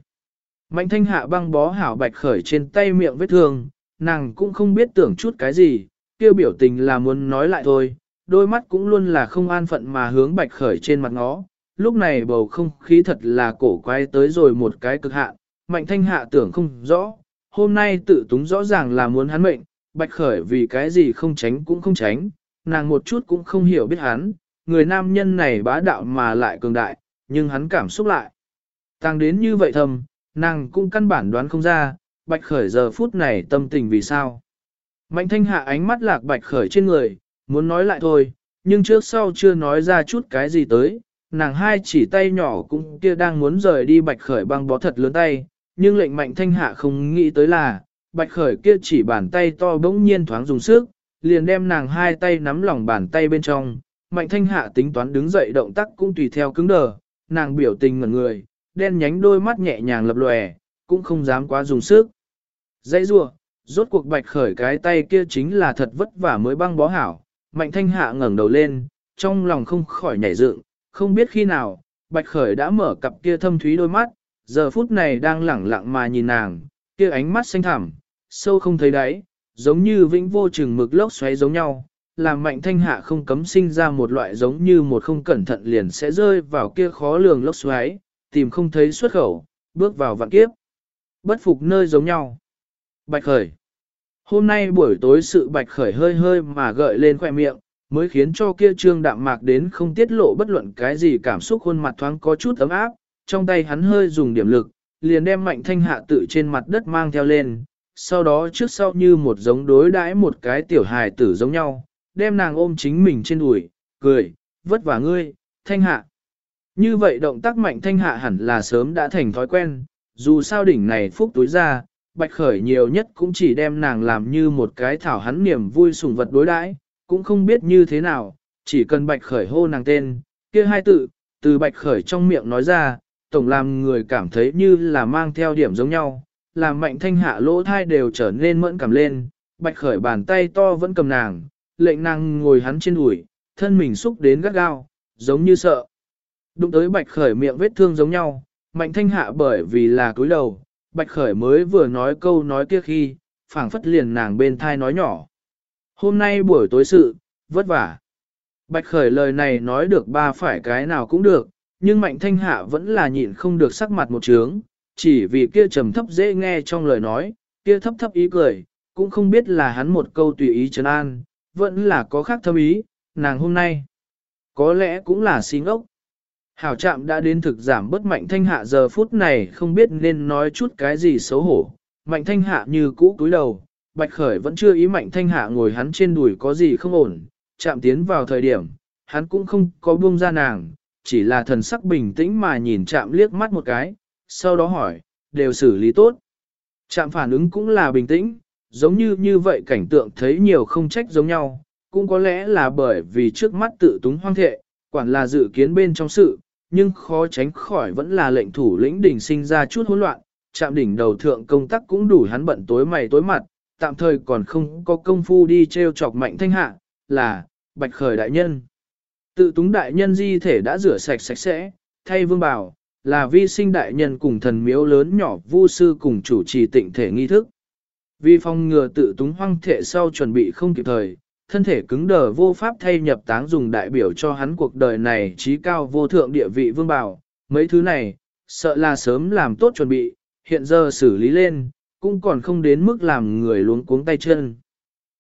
Mạnh thanh hạ băng bó hảo bạch khởi trên tay miệng vết thương, nàng cũng không biết tưởng chút cái gì, kêu biểu tình là muốn nói lại thôi, đôi mắt cũng luôn là không an phận mà hướng bạch khởi trên mặt ngó. Lúc này bầu không khí thật là cổ quay tới rồi một cái cực hạn, mạnh thanh hạ tưởng không rõ, hôm nay tự túng rõ ràng là muốn hắn mệnh, bạch khởi vì cái gì không tránh cũng không tránh, nàng một chút cũng không hiểu biết hắn, người nam nhân này bá đạo mà lại cường đại, nhưng hắn cảm xúc lại. Tăng đến như vậy thầm, nàng cũng căn bản đoán không ra, bạch khởi giờ phút này tâm tình vì sao. Mạnh thanh hạ ánh mắt lạc bạch khởi trên người, muốn nói lại thôi, nhưng trước sau chưa nói ra chút cái gì tới, nàng hai chỉ tay nhỏ cũng kia đang muốn rời đi bạch khởi băng bó thật lớn tay, nhưng lệnh mạnh thanh hạ không nghĩ tới là, bạch khởi kia chỉ bàn tay to bỗng nhiên thoáng dùng sức, liền đem nàng hai tay nắm lòng bàn tay bên trong, mạnh thanh hạ tính toán đứng dậy động tác cũng tùy theo cứng đờ, nàng biểu tình ngẩn người, đen nhánh đôi mắt nhẹ nhàng lập lòe, cũng không dám quá dùng sức. Dãy rua, rốt cuộc bạch khởi cái tay kia chính là thật vất vả mới băng bó hảo, mạnh thanh hạ ngẩng đầu lên, trong lòng không khỏi nhảy dựng, không biết khi nào, bạch khởi đã mở cặp kia thâm thúy đôi mắt, giờ phút này đang lẳng lặng mà nhìn nàng, kia ánh mắt xanh thẳm, sâu không thấy đáy, giống như vĩnh vô chừng mực lốc xoáy giống nhau, làm mạnh thanh hạ không cấm sinh ra một loại giống như một không cẩn thận liền sẽ rơi vào kia khó lường lốc xoáy, tìm không thấy xuất khẩu, bước vào vạn kiếp. Bất phục nơi giống nhau. Bạch khởi. Hôm nay buổi tối sự bạch khởi hơi hơi mà gợi lên khoẻ miệng, mới khiến cho kia trương đạm mạc đến không tiết lộ bất luận cái gì cảm xúc khuôn mặt thoáng có chút ấm áp, trong tay hắn hơi dùng điểm lực, liền đem mạnh thanh hạ tự trên mặt đất mang theo lên, sau đó trước sau như một giống đối đãi một cái tiểu hài tử giống nhau, đem nàng ôm chính mình trên đùi, cười, vất vả ngươi, thanh hạ. Như vậy động tác mạnh thanh hạ hẳn là sớm đã thành thói quen, dù sao đỉnh này phúc túi ra, bạch khởi nhiều nhất cũng chỉ đem nàng làm như một cái thảo hắn niềm vui sùng vật đối đãi, cũng không biết như thế nào, chỉ cần bạch khởi hô nàng tên, kia hai tự, từ bạch khởi trong miệng nói ra, tổng làm người cảm thấy như là mang theo điểm giống nhau, làm mạnh thanh hạ lỗ thai đều trở nên mẫn cảm lên, bạch khởi bàn tay to vẫn cầm nàng, lệnh nàng ngồi hắn trên đùi, thân mình xúc đến gắt gao, giống như sợ. Đụng tới bạch khởi miệng vết thương giống nhau, mạnh thanh hạ bởi vì là cúi đầu, bạch khởi mới vừa nói câu nói kia khi, phảng phất liền nàng bên thai nói nhỏ. Hôm nay buổi tối sự, vất vả. Bạch khởi lời này nói được ba phải cái nào cũng được, nhưng mạnh thanh hạ vẫn là nhịn không được sắc mặt một trướng, chỉ vì kia trầm thấp dễ nghe trong lời nói, kia thấp thấp ý cười, cũng không biết là hắn một câu tùy ý trấn an, vẫn là có khác thâm ý, nàng hôm nay. Có lẽ cũng là xin ốc. Hảo trạm đã đến thực giảm bất mạnh thanh hạ giờ phút này không biết nên nói chút cái gì xấu hổ. Mạnh thanh hạ như cũ cúi đầu, bạch khởi vẫn chưa ý mạnh thanh hạ ngồi hắn trên đùi có gì không ổn, chạm tiến vào thời điểm, hắn cũng không có buông ra nàng, chỉ là thần sắc bình tĩnh mà nhìn chạm liếc mắt một cái, sau đó hỏi, đều xử lý tốt. Chạm phản ứng cũng là bình tĩnh, giống như như vậy cảnh tượng thấy nhiều không trách giống nhau, cũng có lẽ là bởi vì trước mắt tự túng hoang thệ, quản là dự kiến bên trong sự, nhưng khó tránh khỏi vẫn là lệnh thủ lĩnh đỉnh sinh ra chút hỗn loạn, chạm đỉnh đầu thượng công tác cũng đủ hắn bận tối mày tối mặt, tạm thời còn không có công phu đi treo chọc mạnh thanh hạ, là, bạch khởi đại nhân. Tự túng đại nhân di thể đã rửa sạch sạch sẽ, thay vương bảo, là vi sinh đại nhân cùng thần miếu lớn nhỏ vu sư cùng chủ trì tịnh thể nghi thức. Vi Phong ngừa tự túng hoang thể sau chuẩn bị không kịp thời, thân thể cứng đờ vô pháp thay nhập táng dùng đại biểu cho hắn cuộc đời này trí cao vô thượng địa vị vương bảo. Mấy thứ này, sợ là sớm làm tốt chuẩn bị, hiện giờ xử lý lên, cũng còn không đến mức làm người luống cuống tay chân.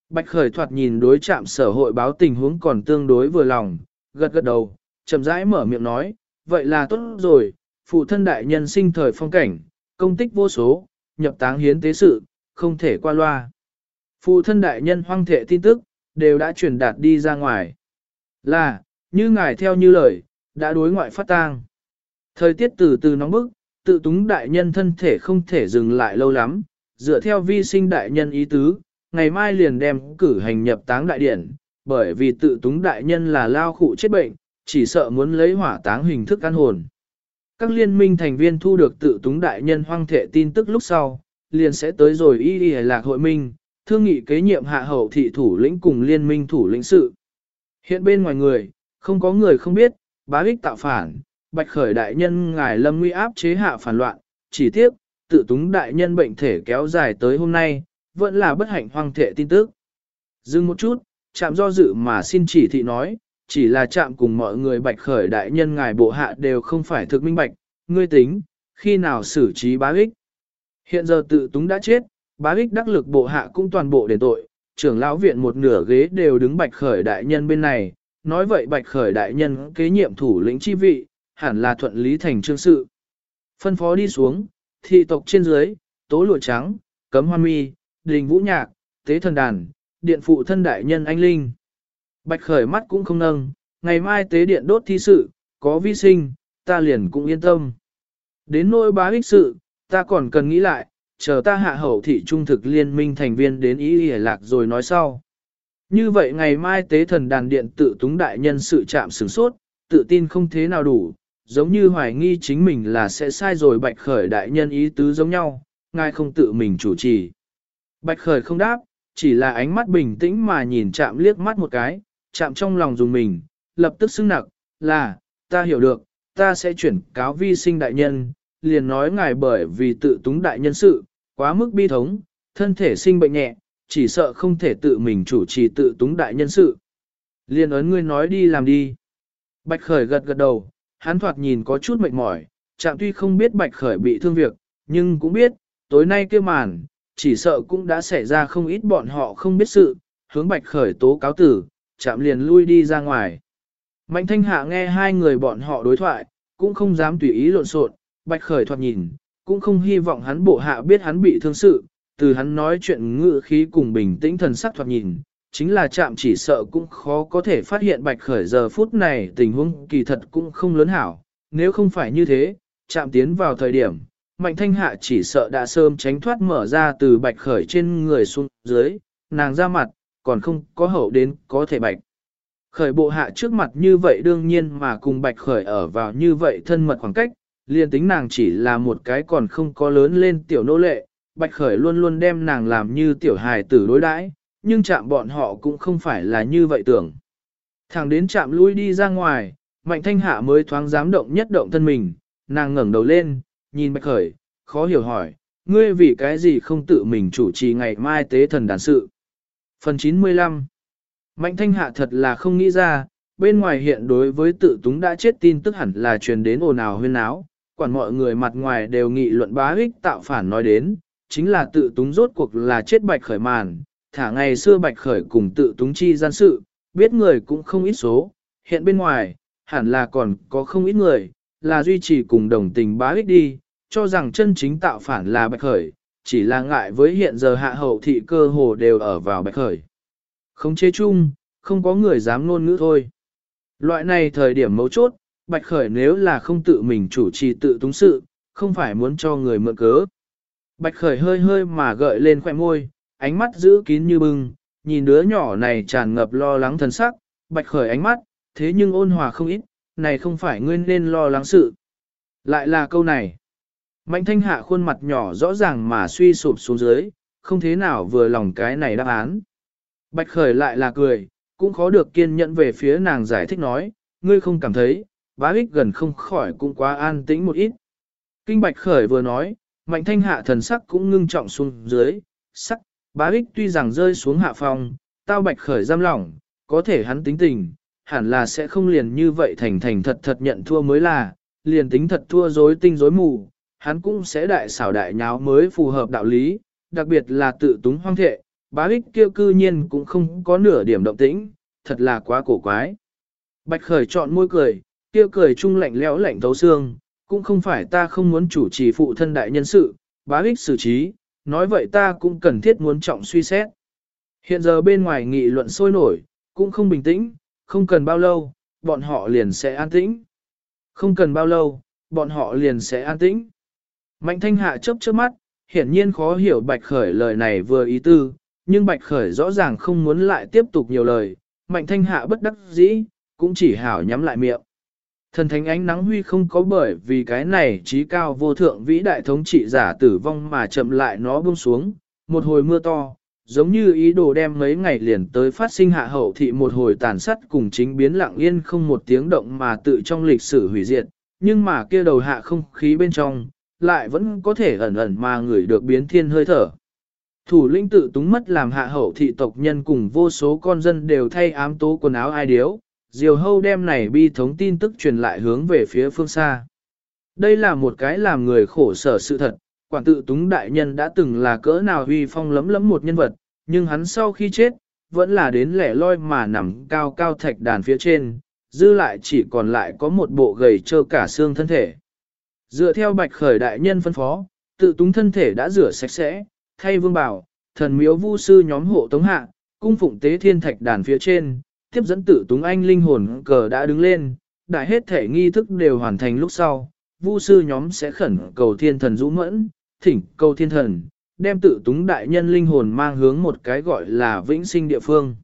Bạch khởi thoạt nhìn đối chạm sở hội báo tình huống còn tương đối vừa lòng, gật gật đầu, chậm rãi mở miệng nói, vậy là tốt rồi, phụ thân đại nhân sinh thời phong cảnh, công tích vô số, nhập táng hiến tế sự, không thể qua loa. Phụ thân đại nhân hoang thệ tin tức, đều đã truyền đạt đi ra ngoài. Là, như ngài theo như lời, đã đối ngoại phát tang. Thời tiết từ từ nóng bức, tự túng đại nhân thân thể không thể dừng lại lâu lắm, dựa theo vi sinh đại nhân ý tứ, ngày mai liền đem cử hành nhập táng đại điển, bởi vì tự túng đại nhân là lao khụ chết bệnh, chỉ sợ muốn lấy hỏa táng hình thức ăn hồn. Các liên minh thành viên thu được tự túng đại nhân hoang thệ tin tức lúc sau, liền sẽ tới rồi y y lạc hội minh, thương nghị kế nhiệm hạ hậu thị thủ lĩnh cùng liên minh thủ lĩnh sự. Hiện bên ngoài người, không có người không biết, bá ích tạo phản, bạch khởi đại nhân ngài lâm nguy áp chế hạ phản loạn, chỉ tiếc, tự túng đại nhân bệnh thể kéo dài tới hôm nay, vẫn là bất hạnh hoang thệ tin tức. Dừng một chút, chạm do dự mà xin chỉ thị nói, chỉ là chạm cùng mọi người bạch khởi đại nhân ngài bộ hạ đều không phải thực minh bạch, ngươi tính, khi nào xử trí bá ích. Hiện giờ tự túng đã chết, bá ích đắc lực bộ hạ cũng toàn bộ đền tội, trưởng lão viện một nửa ghế đều đứng bạch khởi đại nhân bên này, nói vậy bạch khởi đại nhân kế nhiệm thủ lĩnh chi vị, hẳn là thuận lý thành trương sự. Phân phó đi xuống, thị tộc trên dưới, tố lụa trắng, cấm hoan mi, đình vũ nhạc, tế thần đàn, điện phụ thân đại nhân anh linh. Bạch khởi mắt cũng không nâng, ngày mai tế điện đốt thi sự, có vi sinh, ta liền cũng yên tâm. Đến nỗi bá ích sự, ta còn cần nghĩ lại, chờ ta hạ hậu thị trung thực liên minh thành viên đến ý hề lạc rồi nói sau. Như vậy ngày mai tế thần đàn điện tự túng đại nhân sự chạm sửng sốt, tự tin không thế nào đủ, giống như hoài nghi chính mình là sẽ sai rồi bạch khởi đại nhân ý tứ giống nhau, ngài không tự mình chủ trì. Bạch khởi không đáp, chỉ là ánh mắt bình tĩnh mà nhìn chạm liếc mắt một cái, chạm trong lòng dùng mình, lập tức xưng nặc, là, ta hiểu được, ta sẽ chuyển cáo vi sinh đại nhân, liền nói ngài bởi vì tự túng đại nhân sự, quá mức bi thống, thân thể sinh bệnh nhẹ, chỉ sợ không thể tự mình chủ trì tự túng đại nhân sự. Liền ấn ngươi nói đi làm đi. Bạch Khởi gật gật đầu, hắn thoạt nhìn có chút mệt mỏi, chạm tuy không biết Bạch Khởi bị thương việc, nhưng cũng biết, tối nay kia màn, chỉ sợ cũng đã xảy ra không ít bọn họ không biết sự, hướng Bạch Khởi tố cáo tử, chạm liền lui đi ra ngoài. Mạnh thanh hạ nghe hai người bọn họ đối thoại, cũng không dám tùy ý lộn xộn, Bạch Khởi thoạt nhìn, cũng không hy vọng hắn bộ hạ biết hắn bị thương sự, từ hắn nói chuyện ngự khí cùng bình tĩnh thần sắc thoạt nhìn, chính là chạm chỉ sợ cũng khó có thể phát hiện Bạch Khởi giờ phút này tình huống kỳ thật cũng không lớn hảo, nếu không phải như thế, chạm tiến vào thời điểm, Mạnh Thanh Hạ chỉ sợ đã sớm tránh thoát mở ra từ Bạch Khởi trên người xuống dưới, nàng ra mặt, còn không có hậu đến có thể Bạch. Khởi bộ hạ trước mặt như vậy đương nhiên mà cùng Bạch Khởi ở vào như vậy thân mật khoảng cách, liền tính nàng chỉ là một cái còn không có lớn lên tiểu nô lệ, Bạch Khởi luôn luôn đem nàng làm như tiểu hài tử đối đãi, nhưng chạm bọn họ cũng không phải là như vậy tưởng. Thằng đến chạm lui đi ra ngoài, Mạnh Thanh Hạ mới thoáng dám động nhất động thân mình, nàng ngẩng đầu lên, nhìn Bạch Khởi, khó hiểu hỏi, ngươi vì cái gì không tự mình chủ trì ngày mai tế thần đàn sự. Phần 95 Mạnh thanh hạ thật là không nghĩ ra, bên ngoài hiện đối với tự túng đã chết tin tức hẳn là truyền đến ồn ào huyên áo, quản mọi người mặt ngoài đều nghị luận bá ích tạo phản nói đến, chính là tự túng rốt cuộc là chết bạch khởi màn, thả ngày xưa bạch khởi cùng tự túng chi gian sự, biết người cũng không ít số, hiện bên ngoài, hẳn là còn có không ít người, là duy trì cùng đồng tình bá ích đi, cho rằng chân chính tạo phản là bạch khởi, chỉ là ngại với hiện giờ hạ hậu thị cơ hồ đều ở vào bạch khởi. Không chế chung, không có người dám ngôn ngữ thôi. Loại này thời điểm mấu chốt, bạch khởi nếu là không tự mình chủ trì tự túng sự, không phải muốn cho người mượn cớ. Bạch khởi hơi hơi mà gợi lên khoẻ môi, ánh mắt giữ kín như bưng, nhìn đứa nhỏ này tràn ngập lo lắng thần sắc, bạch khởi ánh mắt, thế nhưng ôn hòa không ít, này không phải ngươi nên lo lắng sự. Lại là câu này. Mạnh thanh hạ khuôn mặt nhỏ rõ ràng mà suy sụp xuống dưới, không thế nào vừa lòng cái này đáp án. Bạch khởi lại là cười, cũng khó được kiên nhẫn về phía nàng giải thích nói, ngươi không cảm thấy, bá ích gần không khỏi cũng quá an tĩnh một ít. Kinh bạch khởi vừa nói, mạnh thanh hạ thần sắc cũng ngưng trọng xuống dưới, sắc, bá ích tuy rằng rơi xuống hạ phòng, tao bạch khởi giam lỏng, có thể hắn tính tình, hẳn là sẽ không liền như vậy thành thành thật thật nhận thua mới là, liền tính thật thua dối tinh dối mù, hắn cũng sẽ đại xảo đại nháo mới phù hợp đạo lý, đặc biệt là tự túng hoang thệ, bá ích kêu cư nhiên cũng không có nửa điểm động tĩnh, thật là quá cổ quái. Bạch khởi chọn môi cười, kêu cười trung lạnh lẽo lạnh thấu xương, cũng không phải ta không muốn chủ trì phụ thân đại nhân sự, bá ích xử trí, nói vậy ta cũng cần thiết muốn trọng suy xét. Hiện giờ bên ngoài nghị luận sôi nổi, cũng không bình tĩnh, không cần bao lâu, bọn họ liền sẽ an tĩnh. Không cần bao lâu, bọn họ liền sẽ an tĩnh. Mạnh thanh hạ chớp chớp mắt, hiển nhiên khó hiểu bạch khởi lời này vừa ý tư, nhưng bạch khởi rõ ràng không muốn lại tiếp tục nhiều lời, mạnh thanh hạ bất đắc dĩ, cũng chỉ hảo nhắm lại miệng. Thần thánh ánh nắng huy không có bởi vì cái này trí cao vô thượng vĩ đại thống trị giả tử vong mà chậm lại nó buông xuống, một hồi mưa to, giống như ý đồ đem mấy ngày liền tới phát sinh hạ hậu thị một hồi tàn sát cùng chính biến lặng yên không một tiếng động mà tự trong lịch sử hủy diệt, nhưng mà kia đầu hạ không khí bên trong, lại vẫn có thể ẩn ẩn mà người được biến thiên hơi thở. Thủ lĩnh tự túng mất làm hạ hậu thị tộc nhân cùng vô số con dân đều thay ám tố quần áo ai điếu, diều hâu đem này bi thống tin tức truyền lại hướng về phía phương xa. Đây là một cái làm người khổ sở sự thật, quản tự túng đại nhân đã từng là cỡ nào huy phong lấm lấm một nhân vật, nhưng hắn sau khi chết, vẫn là đến lẻ loi mà nằm cao cao thạch đàn phía trên, dư lại chỉ còn lại có một bộ gầy trơ cả xương thân thể. Dựa theo bạch khởi đại nhân phân phó, tự túng thân thể đã rửa sạch sẽ, thay vương bảo, thần miếu vu sư nhóm hộ tống hạ, cung phụng tế thiên thạch đàn phía trên, tiếp dẫn tự túng anh linh hồn cờ đã đứng lên, đại hết thể nghi thức đều hoàn thành lúc sau, vu sư nhóm sẽ khẩn cầu thiên thần dũng mẫn, thỉnh cầu thiên thần, đem tự túng đại nhân linh hồn mang hướng một cái gọi là vĩnh sinh địa phương.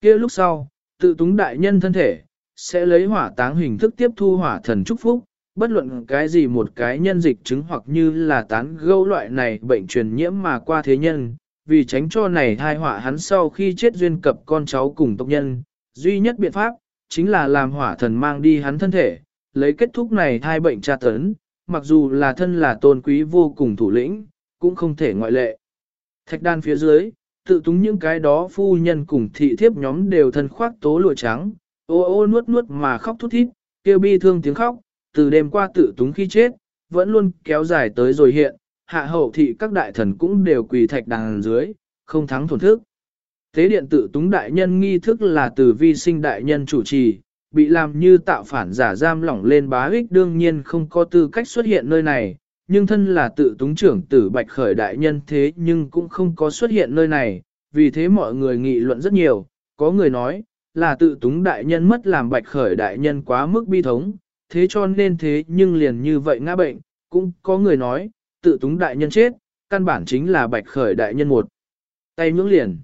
kia lúc sau, tự túng đại nhân thân thể, sẽ lấy hỏa táng hình thức tiếp thu hỏa thần chúc phúc, bất luận cái gì một cái nhân dịch chứng hoặc như là tán gẫu loại này bệnh truyền nhiễm mà qua thế nhân, vì tránh cho này thai họa hắn sau khi chết duyên cập con cháu cùng tộc nhân, duy nhất biện pháp, chính là làm hỏa thần mang đi hắn thân thể, lấy kết thúc này thai bệnh tra tấn, mặc dù là thân là tôn quý vô cùng thủ lĩnh, cũng không thể ngoại lệ. Thạch đan phía dưới, tự túng những cái đó phu nhân cùng thị thiếp nhóm đều thân khoác tố lụa trắng, ô ô nuốt nuốt mà khóc thút thít, kêu bi thương tiếng khóc, từ đêm qua tự túng khi chết, vẫn luôn kéo dài tới rồi hiện, hạ hậu thị các đại thần cũng đều quỳ thạch đàn dưới, không thắng thổn thức. Tế điện tự túng đại nhân nghi thức là từ vi sinh đại nhân chủ trì, bị làm như tạo phản giả giam lỏng lên bá ích đương nhiên không có tư cách xuất hiện nơi này, nhưng thân là tự túng trưởng tử bạch khởi đại nhân thế nhưng cũng không có xuất hiện nơi này, vì thế mọi người nghị luận rất nhiều, có người nói, là tự túng đại nhân mất làm bạch khởi đại nhân quá mức bi thống, thế cho nên thế nhưng liền như vậy ngã bệnh, cũng có người nói, tự túng đại nhân chết, căn bản chính là bạch khởi đại nhân một. Tay nhưỡng liền.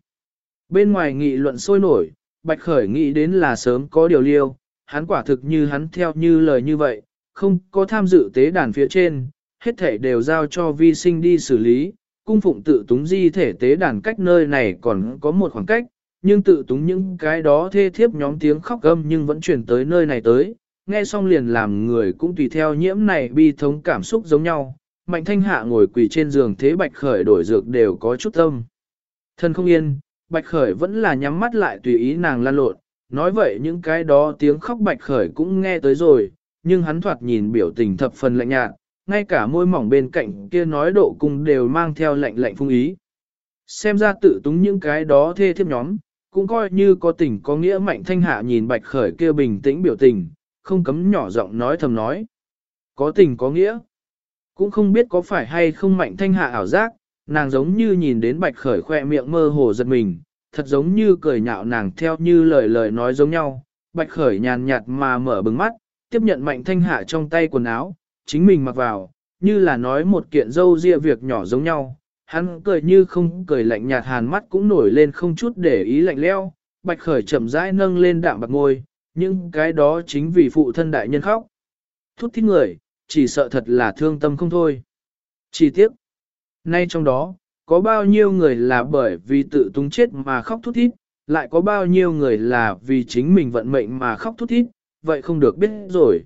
Bên ngoài nghị luận sôi nổi, bạch khởi nghĩ đến là sớm có điều liêu, hắn quả thực như hắn theo như lời như vậy, không có tham dự tế đàn phía trên, hết thể đều giao cho vi sinh đi xử lý, cung phụng tự túng di thể tế đàn cách nơi này còn có một khoảng cách, nhưng tự túng những cái đó thê thiếp nhóm tiếng khóc gâm nhưng vẫn chuyển tới nơi này tới, nghe xong liền làm người cũng tùy theo nhiễm này bi thống cảm xúc giống nhau. Mạnh thanh hạ ngồi quỳ trên giường thế bạch khởi đổi dược đều có chút tâm. Thân không yên, Bạch Khởi vẫn là nhắm mắt lại tùy ý nàng lan lộn, nói vậy những cái đó tiếng khóc Bạch Khởi cũng nghe tới rồi, nhưng hắn thoạt nhìn biểu tình thập phần lạnh nhạt, ngay cả môi mỏng bên cạnh kia nói độ cung đều mang theo lạnh lạnh phung ý. Xem ra tự túng những cái đó thê thiếp nhóm, cũng coi như có tình có nghĩa mạnh thanh hạ nhìn bạch khởi kia bình tĩnh biểu tình, không cấm nhỏ giọng nói thầm nói. Có tình có nghĩa. Cũng không biết có phải hay không mạnh thanh hạ ảo giác, nàng giống như nhìn đến bạch khởi khoe miệng mơ hồ giật mình, thật giống như cười nhạo nàng theo như lời lời nói giống nhau. Bạch khởi nhàn nhạt mà mở bừng mắt, tiếp nhận mạnh thanh hạ trong tay quần áo, chính mình mặc vào, như là nói một kiện dâu ria việc nhỏ giống nhau. Hắn cười như không cười lạnh nhạt hàn mắt cũng nổi lên không chút để ý lạnh leo, bạch khởi chậm rãi nâng lên đạm bạc ngôi, nhưng cái đó chính vì phụ thân đại nhân khóc. Thút thít người, chỉ sợ thật là thương tâm không thôi. Chỉ tiếc, nay trong đó, có bao nhiêu người là bởi vì tự túng chết mà khóc thút thít, lại có bao nhiêu người là vì chính mình vận mệnh mà khóc thút thít, vậy không được biết rồi.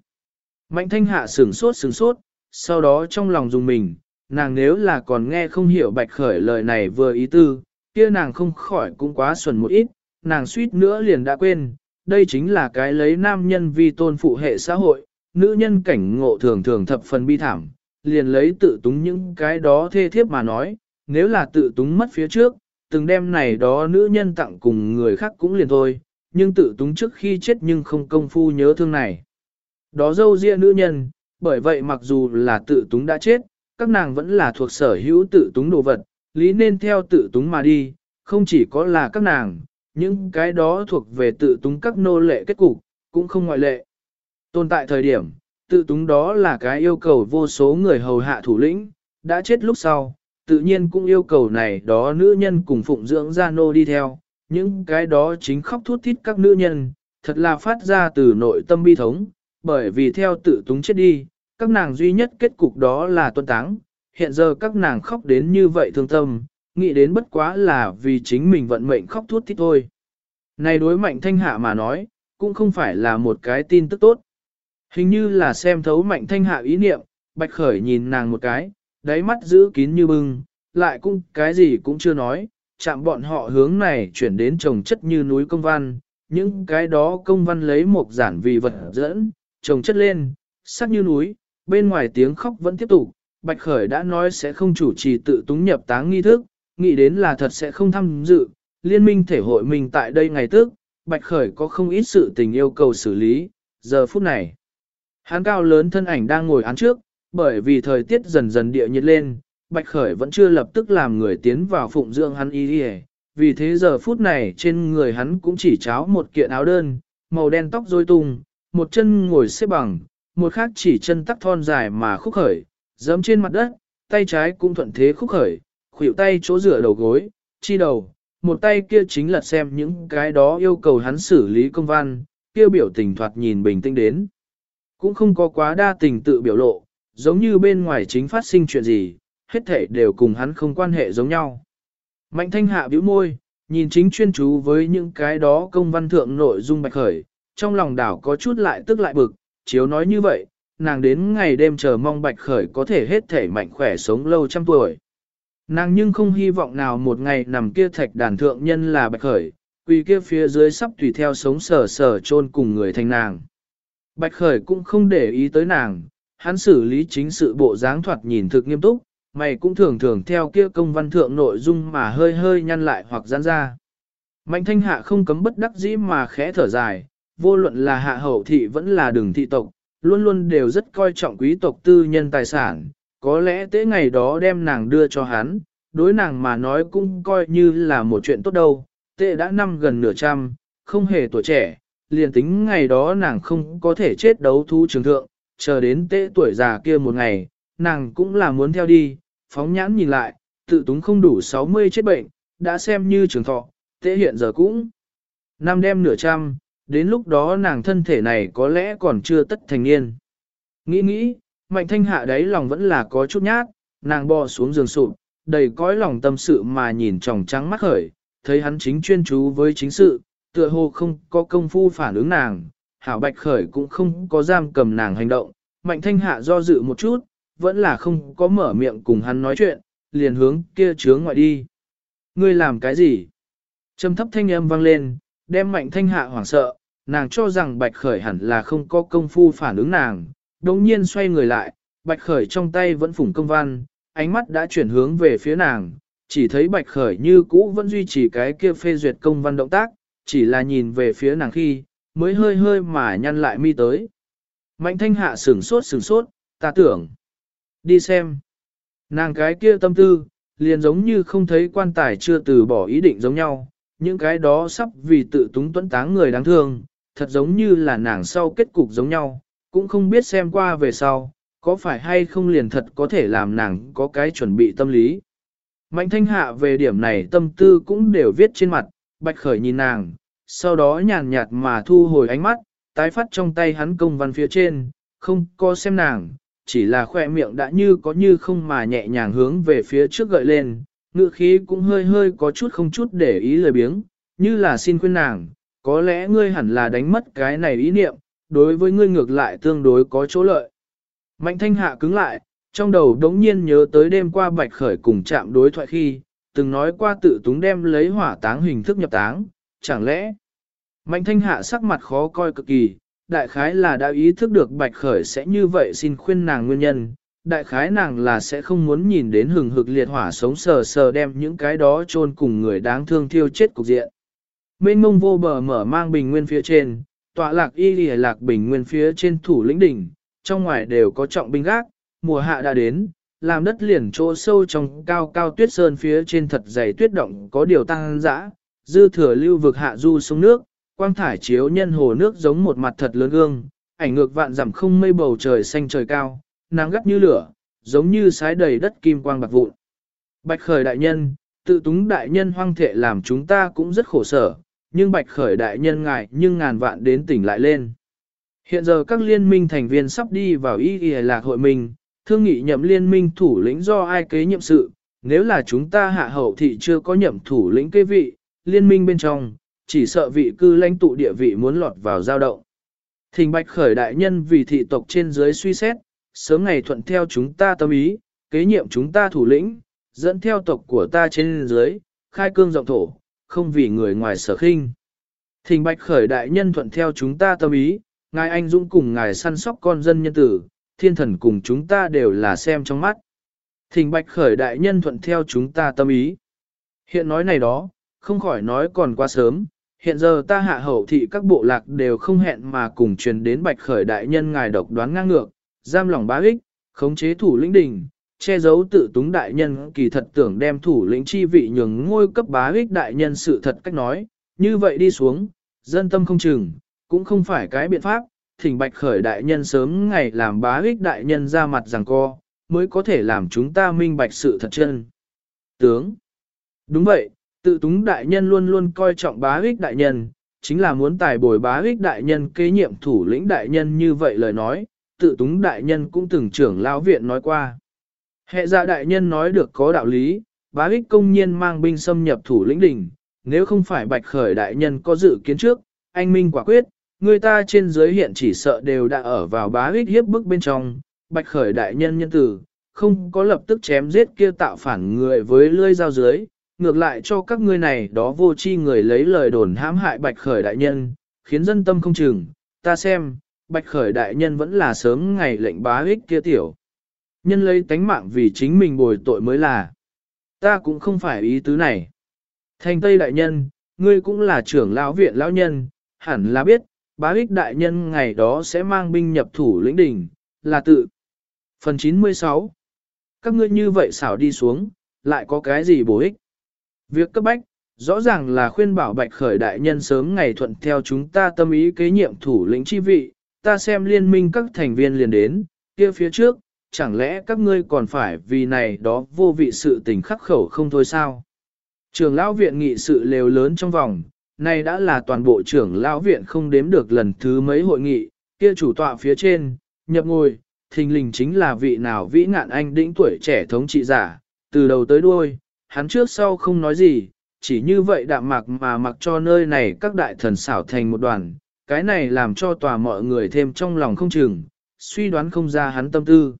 Mạnh thanh hạ sửng sốt sửng sốt, sau đó trong lòng dùng mình, nàng nếu là còn nghe không hiểu bạch khởi lời này vừa ý tư, kia nàng không khỏi cũng quá xuẩn một ít, nàng suýt nữa liền đã quên, đây chính là cái lấy nam nhân vi tôn phụ hệ xã hội, nữ nhân cảnh ngộ thường thường thập phần bi thảm, liền lấy tự túng những cái đó thê thiếp mà nói, nếu là tự túng mất phía trước, từng đêm này đó nữ nhân tặng cùng người khác cũng liền thôi, nhưng tự túng trước khi chết nhưng không công phu nhớ thương này. Đó dâu ria nữ nhân, bởi vậy mặc dù là tự túng đã chết, các nàng vẫn là thuộc sở hữu tự túng đồ vật, lý nên theo tự túng mà đi, không chỉ có là các nàng, những cái đó thuộc về tự túng các nô lệ kết cục, cũng không ngoại lệ. Tồn tại thời điểm, tự túng đó là cái yêu cầu vô số người hầu hạ thủ lĩnh, đã chết lúc sau, tự nhiên cũng yêu cầu này đó nữ nhân cùng phụng dưỡng gia nô đi theo, những cái đó chính khóc thút thít các nữ nhân, thật là phát ra từ nội tâm bi thống, bởi vì theo tự túng chết đi, các nàng duy nhất kết cục đó là tuân táng, hiện giờ các nàng khóc đến như vậy thương tâm, nghĩ đến bất quá là vì chính mình vận mệnh khóc thút thít thôi. Này đối mạnh thanh hạ mà nói, cũng không phải là một cái tin tức tốt. Hình như là xem thấu mạnh thanh hạ ý niệm, bạch khởi nhìn nàng một cái, đáy mắt giữ kín như bưng, lại cũng cái gì cũng chưa nói, chạm bọn họ hướng này chuyển đến trồng chất như núi công văn, những cái đó công văn lấy một giản vì vật dẫn, trồng chất lên, sắc như núi, bên ngoài tiếng khóc vẫn tiếp tục, Bạch Khởi đã nói sẽ không chủ trì tự túng nhập táng nghi thức, nghĩ đến là thật sẽ không tham dự, liên minh thể hội mình tại đây ngày tức, Bạch Khởi có không ít sự tình yêu cầu xử lý, giờ phút này. Hán cao lớn thân ảnh đang ngồi án trước, bởi vì thời tiết dần dần địa nhiệt lên, Bạch Khởi vẫn chưa lập tức làm người tiến vào phụng dưỡng hắn y đi vì thế giờ phút này trên người hắn cũng chỉ cháo một kiện áo đơn, màu đen tóc rối tung, một chân ngồi xếp bằng, một khác chỉ chân tắc thon dài mà khúc khởi, giẫm trên mặt đất, tay trái cũng thuận thế khúc khởi, khuỷu tay chỗ rửa đầu gối, chi đầu, một tay kia chính là xem những cái đó yêu cầu hắn xử lý công văn, kia biểu tình thoạt nhìn bình tĩnh đến. Cũng không có quá đa tình tự biểu lộ, giống như bên ngoài chính phát sinh chuyện gì, hết thể đều cùng hắn không quan hệ giống nhau. Mạnh thanh hạ bĩu môi, nhìn chính chuyên chú với những cái đó công văn thượng nội dung bạch khởi, trong lòng đảo có chút lại tức lại bực, chiếu nói như vậy, nàng đến ngày đêm chờ mong bạch khởi có thể hết thể mạnh khỏe sống lâu trăm tuổi. Nàng nhưng không hy vọng nào một ngày nằm kia thạch đàn thượng nhân là bạch khởi, quỳ kia phía dưới sắp tùy theo sống sở sở chôn cùng người thành nàng. Bạch khởi cũng không để ý tới nàng, hắn xử lý chính sự bộ dáng thoạt nhìn thực nghiêm túc, mày cũng thường thường theo kia công văn thượng nội dung mà hơi hơi nhăn lại hoặc giãn ra. Mạnh thanh hạ không cấm bất đắc dĩ mà khẽ thở dài, vô luận là hạ hậu thị vẫn là đường thị tộc, luôn luôn đều rất coi trọng quý tộc tư nhân tài sản, có lẽ tế ngày đó đem nàng đưa cho hắn, đối nàng mà nói cũng coi như là một chuyện tốt đâu, tệ đã năm gần nửa trăm, không hề tuổi trẻ, liền tính ngày đó nàng không có thể chết đấu thú trường thượng, chờ đến tệ tuổi già kia một ngày, nàng cũng là muốn theo đi, phóng nhãn nhìn lại, tự túng không đủ 60 chết bệnh, đã xem như trường thọ, tệ hiện giờ cũng năm đêm nửa trăm, đến lúc đó nàng thân thể này có lẽ còn chưa tất thành niên. Nghĩ nghĩ, mạnh thanh hạ đấy lòng vẫn là có chút nhát, nàng bò xuống giường sụp, đầy cõi lòng tâm sự mà nhìn tròng trắng mắt khởi, thấy hắn chính chuyên chú với chính sự, tựa hồ không có công phu phản ứng nàng, hảo bạch khởi cũng không có giam cầm nàng hành động, mạnh thanh hạ do dự một chút, vẫn là không có mở miệng cùng hắn nói chuyện, liền hướng kia chướng ngoại đi. Ngươi làm cái gì? Trầm thấp thanh âm vang lên, đem mạnh thanh hạ hoảng sợ, nàng cho rằng bạch khởi hẳn là không có công phu phản ứng nàng, đồng nhiên xoay người lại, bạch khởi trong tay vẫn phủng công văn, ánh mắt đã chuyển hướng về phía nàng, chỉ thấy bạch khởi như cũ vẫn duy trì cái kia phê duyệt công văn động tác, chỉ là nhìn về phía nàng khi, mới hơi hơi mà nhăn lại mi tới. Mạnh thanh hạ sửng sốt sửng sốt, ta tưởng, đi xem. Nàng cái kia tâm tư, liền giống như không thấy quan tài chưa từ bỏ ý định giống nhau, những cái đó sắp vì tự túng tuấn táng người đáng thương, thật giống như là nàng sau kết cục giống nhau, cũng không biết xem qua về sau, có phải hay không liền thật có thể làm nàng có cái chuẩn bị tâm lý. Mạnh thanh hạ về điểm này tâm tư cũng đều viết trên mặt, bạch khởi nhìn nàng, sau đó nhàn nhạt mà thu hồi ánh mắt, tái phát trong tay hắn công văn phía trên, không có xem nàng, chỉ là khoe miệng đã như có như không mà nhẹ nhàng hướng về phía trước gợi lên, ngự khí cũng hơi hơi có chút không chút để ý lời biếng, như là xin khuyên nàng, có lẽ ngươi hẳn là đánh mất cái này ý niệm, đối với ngươi ngược lại tương đối có chỗ lợi. Mạnh thanh hạ cứng lại, trong đầu đống nhiên nhớ tới đêm qua bạch khởi cùng chạm đối thoại khi, từng nói qua tự túng đem lấy hỏa táng hình thức nhập táng, chẳng lẽ Mạnh thanh hạ sắc mặt khó coi cực kỳ, đại khái là đã ý thức được bạch khởi sẽ như vậy xin khuyên nàng nguyên nhân, đại khái nàng là sẽ không muốn nhìn đến hừng hực liệt hỏa sống sờ sờ đem những cái đó chôn cùng người đáng thương thiêu chết cục diện. Mênh mông vô bờ mở mang bình nguyên phía trên, tọa lạc y lìa lạc bình nguyên phía trên thủ lĩnh đỉnh, trong ngoài đều có trọng binh gác, mùa hạ đã đến, làm đất liền chỗ sâu trong cao cao tuyết sơn phía trên thật dày tuyết động có điều tăng dã, dư thừa lưu vực hạ du sông nước, quang thải chiếu nhân hồ nước giống một mặt thật lớn gương, ảnh ngược vạn dặm không mây bầu trời xanh trời cao, nắng gắt như lửa, giống như sái đầy đất kim quang bạc vụn. Bạch khởi đại nhân, tự túng đại nhân hoang thệ làm chúng ta cũng rất khổ sở, nhưng bạch khởi đại nhân ngại nhưng ngàn vạn đến tỉnh lại lên. Hiện giờ các liên minh thành viên sắp đi vào y y lạc hội mình, thương nghị nhậm liên minh thủ lĩnh do ai kế nhiệm sự, nếu là chúng ta hạ hậu thị chưa có nhậm thủ lĩnh kế vị, liên minh bên trong, chỉ sợ vị cư lãnh tụ địa vị muốn lọt vào giao động. Thình bạch khởi đại nhân vì thị tộc trên dưới suy xét, sớm ngày thuận theo chúng ta tâm ý, kế nhiệm chúng ta thủ lĩnh, dẫn theo tộc của ta trên dưới, khai cương rộng thổ, không vì người ngoài sở khinh. Thình bạch khởi đại nhân thuận theo chúng ta tâm ý, ngài anh dũng cùng ngài săn sóc con dân nhân tử, thiên thần cùng chúng ta đều là xem trong mắt. Thình bạch khởi đại nhân thuận theo chúng ta tâm ý. Hiện nói này đó, không khỏi nói còn quá sớm, hiện giờ ta hạ hậu thị các bộ lạc đều không hẹn mà cùng truyền đến bạch khởi đại nhân ngài độc đoán ngang ngược, giam lòng bá ích, khống chế thủ lĩnh đình, che giấu tự túng đại nhân kỳ thật tưởng đem thủ lĩnh chi vị nhường ngôi cấp bá ích đại nhân sự thật cách nói, như vậy đi xuống, dân tâm không chừng, cũng không phải cái biện pháp, thỉnh bạch khởi đại nhân sớm ngày làm bá ích đại nhân ra mặt rằng co, mới có thể làm chúng ta minh bạch sự thật chân. Tướng Đúng vậy, Tự túng đại nhân luôn luôn coi trọng bá ích đại nhân, chính là muốn tài bồi bá ích đại nhân kế nhiệm thủ lĩnh đại nhân như vậy lời nói, tự túng đại nhân cũng từng trưởng lão viện nói qua. Hệ dạ đại nhân nói được có đạo lý, bá ích công nhiên mang binh xâm nhập thủ lĩnh đỉnh, nếu không phải bạch khởi đại nhân có dự kiến trước, anh minh quả quyết, người ta trên dưới hiện chỉ sợ đều đã ở vào bá ích hiếp bức bên trong, bạch khởi đại nhân nhân tử, không có lập tức chém giết kia tạo phản người với lươi dao dưới, ngược lại cho các ngươi này đó vô chi người lấy lời đồn hãm hại bạch khởi đại nhân, khiến dân tâm không chừng, ta xem, bạch khởi đại nhân vẫn là sớm ngày lệnh bá ích kia tiểu. Nhân lấy tánh mạng vì chính mình bồi tội mới là. Ta cũng không phải ý tứ này. Thành Tây đại nhân, ngươi cũng là trưởng lão viện lão nhân, hẳn là biết, bá ích đại nhân ngày đó sẽ mang binh nhập thủ lĩnh đỉnh, là tự. Phần 96 Các ngươi như vậy xảo đi xuống, lại có cái gì bổ ích? Việc cấp bách, rõ ràng là khuyên bảo bạch khởi đại nhân sớm ngày thuận theo chúng ta tâm ý kế nhiệm thủ lĩnh chi vị, ta xem liên minh các thành viên liền đến, kia phía trước, chẳng lẽ các ngươi còn phải vì này đó vô vị sự tình khắc khẩu không thôi sao? Trường lão viện nghị sự lều lớn trong vòng, này đã là toàn bộ trưởng lão viện không đếm được lần thứ mấy hội nghị, kia chủ tọa phía trên, nhập ngồi, thình lình chính là vị nào vĩ ngạn anh đĩnh tuổi trẻ thống trị giả, từ đầu tới đuôi, hắn trước sau không nói gì, chỉ như vậy đạm mạc mà mặc cho nơi này các đại thần xảo thành một đoàn, cái này làm cho tòa mọi người thêm trong lòng không chừng, suy đoán không ra hắn tâm tư.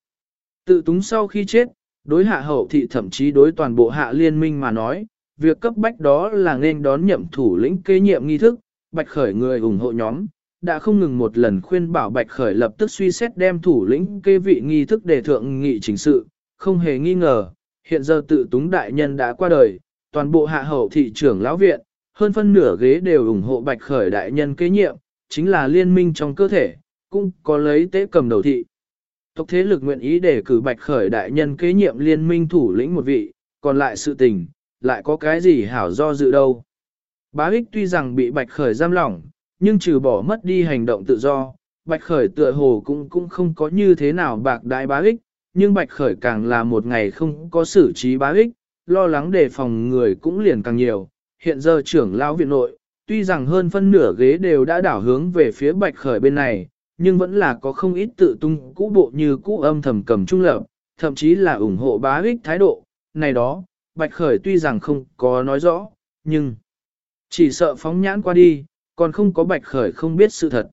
Tự túng sau khi chết, đối hạ hậu thị thậm chí đối toàn bộ hạ liên minh mà nói, việc cấp bách đó là nên đón nhậm thủ lĩnh kế nhiệm nghi thức, Bạch Khởi người ủng hộ nhóm, đã không ngừng một lần khuyên bảo Bạch Khởi lập tức suy xét đem thủ lĩnh kế vị nghi thức để thượng nghị chính sự, không hề nghi ngờ, hiện giờ tự túng đại nhân đã qua đời, toàn bộ hạ hậu thị trưởng lão viện, hơn phân nửa ghế đều ủng hộ Bạch Khởi đại nhân kế nhiệm, chính là liên minh trong cơ thể, cũng có lấy tế cầm đầu thị. Tộc thế lực nguyện ý để cử Bạch Khởi đại nhân kế nhiệm liên minh thủ lĩnh một vị, còn lại sự tình, lại có cái gì hảo do dự đâu. Bá ích tuy rằng bị Bạch Khởi giam lỏng, nhưng trừ bỏ mất đi hành động tự do, Bạch Khởi tựa hồ cũng cũng không có như thế nào bạc đại bá ích, nhưng Bạch Khởi càng là một ngày không có xử trí bá ích, lo lắng đề phòng người cũng liền càng nhiều. Hiện giờ trưởng lão viện nội, tuy rằng hơn phân nửa ghế đều đã đảo hướng về phía Bạch Khởi bên này, nhưng vẫn là có không ít tự tung cũ bộ như cũ âm thầm cầm trung lập, thậm chí là ủng hộ bá ích thái độ. Này đó, Bạch Khởi tuy rằng không có nói rõ, nhưng chỉ sợ phóng nhãn qua đi, còn không có Bạch Khởi không biết sự thật.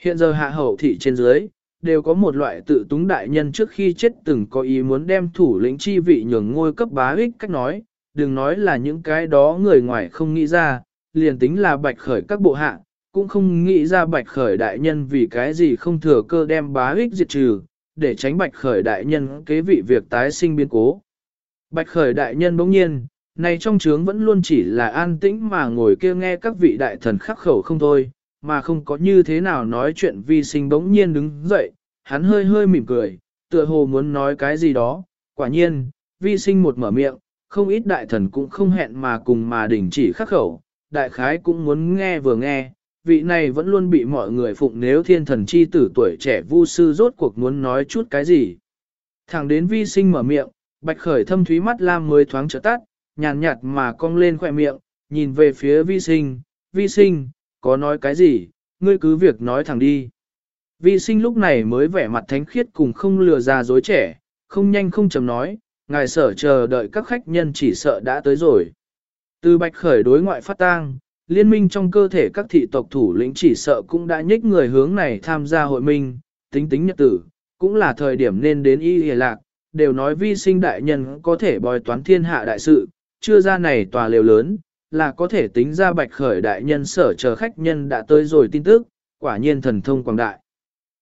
Hiện giờ hạ hậu thị trên dưới, đều có một loại tự túng đại nhân trước khi chết từng có ý muốn đem thủ lĩnh chi vị nhường ngôi cấp bá ích cách nói, đừng nói là những cái đó người ngoài không nghĩ ra, liền tính là Bạch Khởi các bộ hạ, cũng không nghĩ ra Bạch Khởi đại nhân vì cái gì không thừa cơ đem bá ích diệt trừ, để tránh Bạch Khởi đại nhân kế vị việc tái sinh biến cố. Bạch khởi đại nhân bỗng nhiên, này trong trướng vẫn luôn chỉ là an tĩnh mà ngồi kia nghe các vị đại thần khắc khẩu không thôi, mà không có như thế nào nói chuyện vi sinh bỗng nhiên đứng dậy, hắn hơi hơi mỉm cười, tựa hồ muốn nói cái gì đó, quả nhiên, vi sinh một mở miệng, không ít đại thần cũng không hẹn mà cùng mà đình chỉ khắc khẩu, đại khái cũng muốn nghe vừa nghe, vị này vẫn luôn bị mọi người phụng nếu thiên thần chi tử tuổi trẻ vu sư rốt cuộc muốn nói chút cái gì. Thẳng đến vi sinh mở miệng, Bạch khởi thâm thúy mắt lam mới thoáng trở tắt, nhàn nhạt mà cong lên khỏe miệng, nhìn về phía vi sinh, vi sinh, có nói cái gì, ngươi cứ việc nói thẳng đi. Vi sinh lúc này mới vẻ mặt thánh khiết cùng không lừa ra dối trẻ, không nhanh không chậm nói, ngài sở chờ đợi các khách nhân chỉ sợ đã tới rồi. Từ bạch khởi đối ngoại phát tang, liên minh trong cơ thể các thị tộc thủ lĩnh chỉ sợ cũng đã nhích người hướng này tham gia hội minh, tính tính nhật tử, cũng là thời điểm nên đến y hề lạc, đều nói vi sinh đại nhân có thể bòi toán thiên hạ đại sự, chưa ra này tòa lều lớn, là có thể tính ra bạch khởi đại nhân sở chờ khách nhân đã tới rồi tin tức, quả nhiên thần thông quảng đại.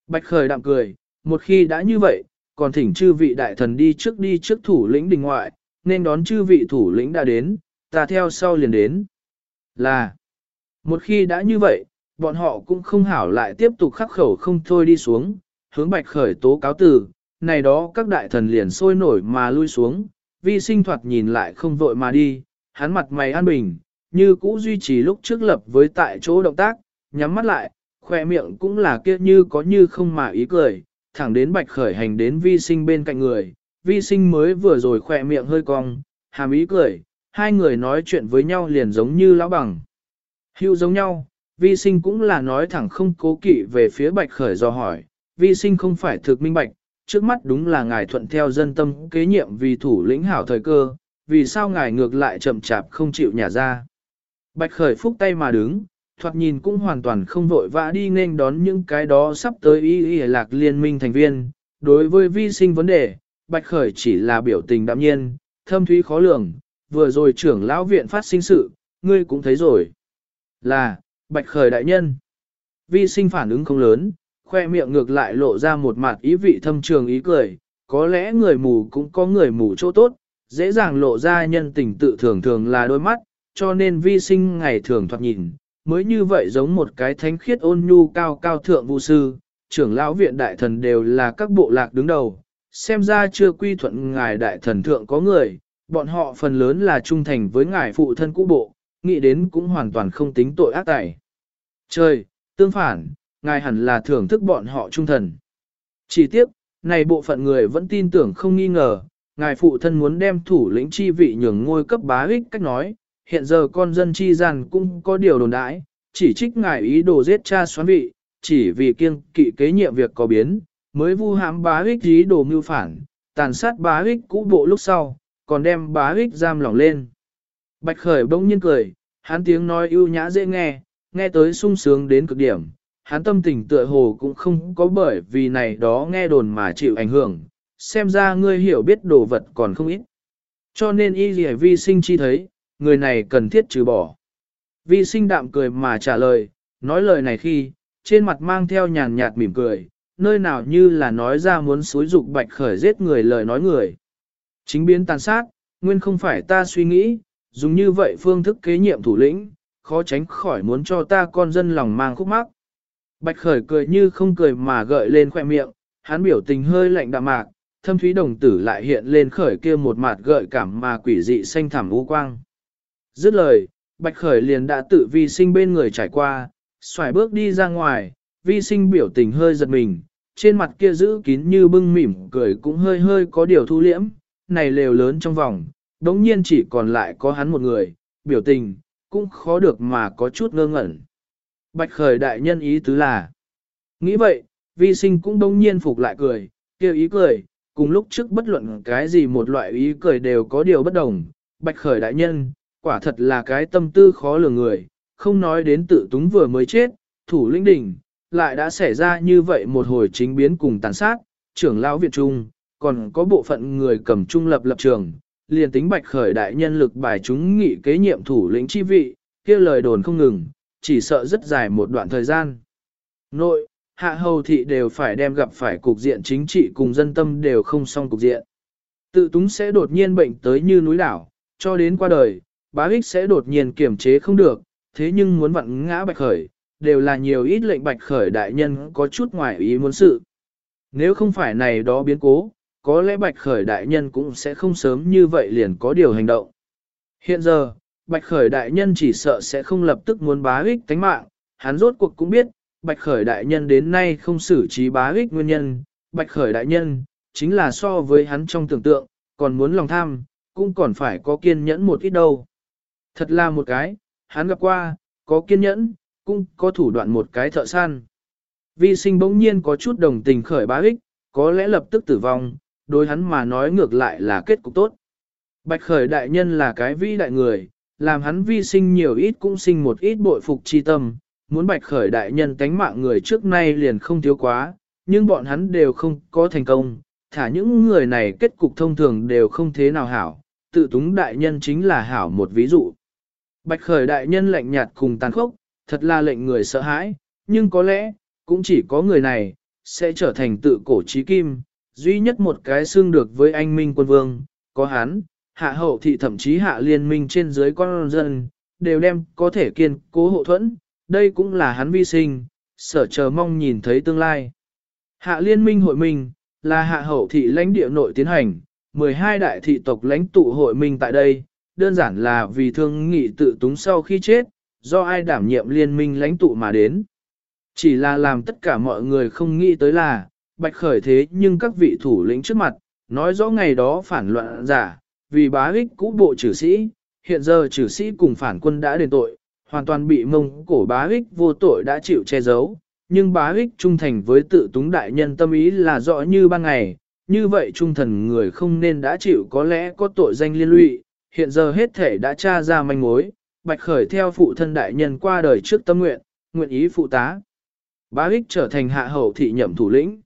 Bạch khởi đạm cười, một khi đã như vậy, còn thỉnh chư vị đại thần đi trước đi trước thủ lĩnh đình ngoại, nên đón chư vị thủ lĩnh đã đến, ta theo sau liền đến. Là, một khi đã như vậy, bọn họ cũng không hảo lại tiếp tục khắc khẩu không thôi đi xuống, hướng bạch khởi tố cáo từ, này đó các đại thần liền sôi nổi mà lui xuống, vi sinh thoạt nhìn lại không vội mà đi, hắn mặt mày an bình, như cũ duy trì lúc trước lập với tại chỗ động tác, nhắm mắt lại, khoe miệng cũng là kia như có như không mà ý cười, thẳng đến bạch khởi hành đến vi sinh bên cạnh người, vi sinh mới vừa rồi khoe miệng hơi cong, hàm ý cười, hai người nói chuyện với nhau liền giống như lão bằng. Hữu giống nhau, vi sinh cũng là nói thẳng không cố kỵ về phía bạch khởi do hỏi, vi sinh không phải thực minh bạch, trước mắt đúng là ngài thuận theo dân tâm kế nhiệm vì thủ lĩnh hảo thời cơ, vì sao ngài ngược lại chậm chạp không chịu nhả ra. Bạch khởi phúc tay mà đứng, thoạt nhìn cũng hoàn toàn không vội vã đi nên đón những cái đó sắp tới y y lạc liên minh thành viên. Đối với vi sinh vấn đề, Bạch khởi chỉ là biểu tình đạm nhiên, thâm thúy khó lường, vừa rồi trưởng lão viện phát sinh sự, ngươi cũng thấy rồi. Là, Bạch khởi đại nhân. Vi sinh phản ứng không lớn, khoe miệng ngược lại lộ ra một mặt ý vị thâm trường ý cười, có lẽ người mù cũng có người mù chỗ tốt, dễ dàng lộ ra nhân tình tự thường thường là đôi mắt, cho nên vi sinh ngày thường thoạt nhìn, mới như vậy giống một cái thánh khiết ôn nhu cao cao thượng vũ sư, trưởng lão viện đại thần đều là các bộ lạc đứng đầu, xem ra chưa quy thuận ngài đại thần thượng có người, bọn họ phần lớn là trung thành với ngài phụ thân cũ bộ, nghĩ đến cũng hoàn toàn không tính tội ác tài. Trời, tương phản, ngài hẳn là thưởng thức bọn họ trung thần. Chỉ tiếc, này bộ phận người vẫn tin tưởng không nghi ngờ, ngài phụ thân muốn đem thủ lĩnh chi vị nhường ngôi cấp bá ích cách nói, hiện giờ con dân chi rằng cũng có điều đồn đãi, chỉ trích ngài ý đồ giết cha xoán vị, chỉ vì kiêng kỵ kế nhiệm việc có biến, mới vu hãm bá ích ý đồ mưu phản, tàn sát bá ích cũ bộ lúc sau, còn đem bá ích giam lỏng lên. Bạch khởi bỗng nhiên cười, hắn tiếng nói ưu nhã dễ nghe, nghe tới sung sướng đến cực điểm, hắn tâm tình tựa hồ cũng không có bởi vì này đó nghe đồn mà chịu ảnh hưởng, xem ra ngươi hiểu biết đồ vật còn không ít. Cho nên y dì vi sinh chi thấy, người này cần thiết trừ bỏ. Vi sinh đạm cười mà trả lời, nói lời này khi, trên mặt mang theo nhàn nhạt mỉm cười, nơi nào như là nói ra muốn xúi dục bạch khởi giết người lời nói người. Chính biến tàn sát, nguyên không phải ta suy nghĩ, dùng như vậy phương thức kế nhiệm thủ lĩnh, khó tránh khỏi muốn cho ta con dân lòng mang khúc mắc. Bạch khởi cười như không cười mà gợi lên khoe miệng, hắn biểu tình hơi lạnh đạm mạc, thâm thúy đồng tử lại hiện lên khởi kia một mặt gợi cảm mà quỷ dị xanh thẳm u quang. Dứt lời, bạch khởi liền đã tự vi sinh bên người trải qua, xoài bước đi ra ngoài, vi sinh biểu tình hơi giật mình, trên mặt kia giữ kín như bưng mỉm cười cũng hơi hơi có điều thu liễm, này lều lớn trong vòng, đống nhiên chỉ còn lại có hắn một người, biểu tình, cũng khó được mà có chút ngơ ngẩn. Bạch khởi đại nhân ý tứ là, nghĩ vậy, vi sinh cũng đống nhiên phục lại cười, kêu ý cười, cùng lúc trước bất luận cái gì một loại ý cười đều có điều bất đồng. Bạch khởi đại nhân, quả thật là cái tâm tư khó lường người, không nói đến tự túng vừa mới chết, thủ lĩnh đỉnh, lại đã xảy ra như vậy một hồi chính biến cùng tàn sát, trưởng lão Việt Trung, còn có bộ phận người cầm trung lập lập trường, liền tính bạch khởi đại nhân lực bài chúng nghị kế nhiệm thủ lĩnh chi vị, kia lời đồn không ngừng, chỉ sợ rất dài một đoạn thời gian. Nội, hạ hầu thị đều phải đem gặp phải cục diện chính trị cùng dân tâm đều không xong cục diện. Tự túng sẽ đột nhiên bệnh tới như núi đảo, cho đến qua đời, bá ích sẽ đột nhiên kiểm chế không được, thế nhưng muốn vặn ngã bạch khởi, đều là nhiều ít lệnh bạch khởi đại nhân có chút ngoài ý muốn sự. Nếu không phải này đó biến cố, có lẽ bạch khởi đại nhân cũng sẽ không sớm như vậy liền có điều hành động. Hiện giờ, bạch khởi đại nhân chỉ sợ sẽ không lập tức muốn bá ích tánh mạng, hắn rốt cuộc cũng biết, bạch khởi đại nhân đến nay không xử trí bá ích nguyên nhân, bạch khởi đại nhân, chính là so với hắn trong tưởng tượng, còn muốn lòng tham, cũng còn phải có kiên nhẫn một ít đâu. Thật là một cái, hắn gặp qua, có kiên nhẫn, cũng có thủ đoạn một cái thợ săn. Vi sinh bỗng nhiên có chút đồng tình khởi bá ích, có lẽ lập tức tử vong, đối hắn mà nói ngược lại là kết cục tốt. Bạch khởi đại nhân là cái vĩ đại người, làm hắn vi sinh nhiều ít cũng sinh một ít bội phục chi tâm, muốn bạch khởi đại nhân tánh mạng người trước nay liền không thiếu quá, nhưng bọn hắn đều không có thành công, thả những người này kết cục thông thường đều không thế nào hảo, tự túng đại nhân chính là hảo một ví dụ. Bạch khởi đại nhân lạnh nhạt cùng tàn khốc, thật là lệnh người sợ hãi, nhưng có lẽ, cũng chỉ có người này, sẽ trở thành tự cổ trí kim, duy nhất một cái xương được với anh Minh quân vương, có hắn, hạ hậu thị thậm chí hạ liên minh trên dưới con dân, đều đem có thể kiên cố hộ thuẫn, đây cũng là hắn vi sinh, sở chờ mong nhìn thấy tương lai. Hạ liên minh hội minh, là hạ hậu thị lãnh địa nội tiến hành, 12 đại thị tộc lãnh tụ hội minh tại đây, đơn giản là vì thương nghị tự túng sau khi chết, do ai đảm nhiệm liên minh lãnh tụ mà đến. Chỉ là làm tất cả mọi người không nghĩ tới là, bạch khởi thế nhưng các vị thủ lĩnh trước mặt, nói rõ ngày đó phản loạn giả, vì bá ích cũ bộ trừ sĩ, hiện giờ trừ sĩ cùng phản quân đã đền tội, hoàn toàn bị mông cổ bá ích vô tội đã chịu che giấu, nhưng bá ích trung thành với tự túng đại nhân tâm ý là rõ như ban ngày, như vậy trung thần người không nên đã chịu có lẽ có tội danh liên lụy, hiện giờ hết thể đã tra ra manh mối, bạch khởi theo phụ thân đại nhân qua đời trước tâm nguyện, nguyện ý phụ tá. Bá ích trở thành hạ hậu thị nhậm thủ lĩnh.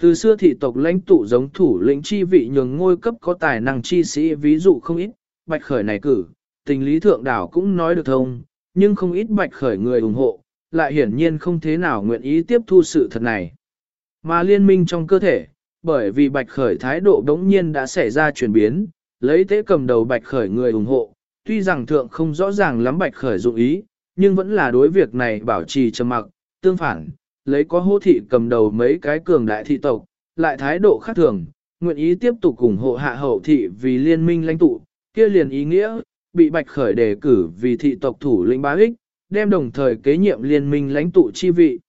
Từ xưa thị tộc lãnh tụ giống thủ lĩnh chi vị nhường ngôi cấp có tài năng chi sĩ ví dụ không ít, bạch khởi này cử, tình lý thượng đảo cũng nói được thông, nhưng không ít bạch khởi người ủng hộ, lại hiển nhiên không thế nào nguyện ý tiếp thu sự thật này. Mà liên minh trong cơ thể, bởi vì bạch khởi thái độ đống nhiên đã xảy ra chuyển biến, lấy tế cầm đầu bạch khởi người ủng hộ, tuy rằng thượng không rõ ràng lắm bạch khởi dụng ý, nhưng vẫn là đối việc này bảo trì trầm mặc, tương phản, lấy có hô thị cầm đầu mấy cái cường đại thị tộc, lại thái độ khác thường, nguyện ý tiếp tục ủng hộ hạ hậu thị vì liên minh lãnh tụ, kia liền ý nghĩa, bị bạch khởi đề cử vì thị tộc thủ lĩnh bá ích, đem đồng thời kế nhiệm liên minh lãnh tụ chi vị.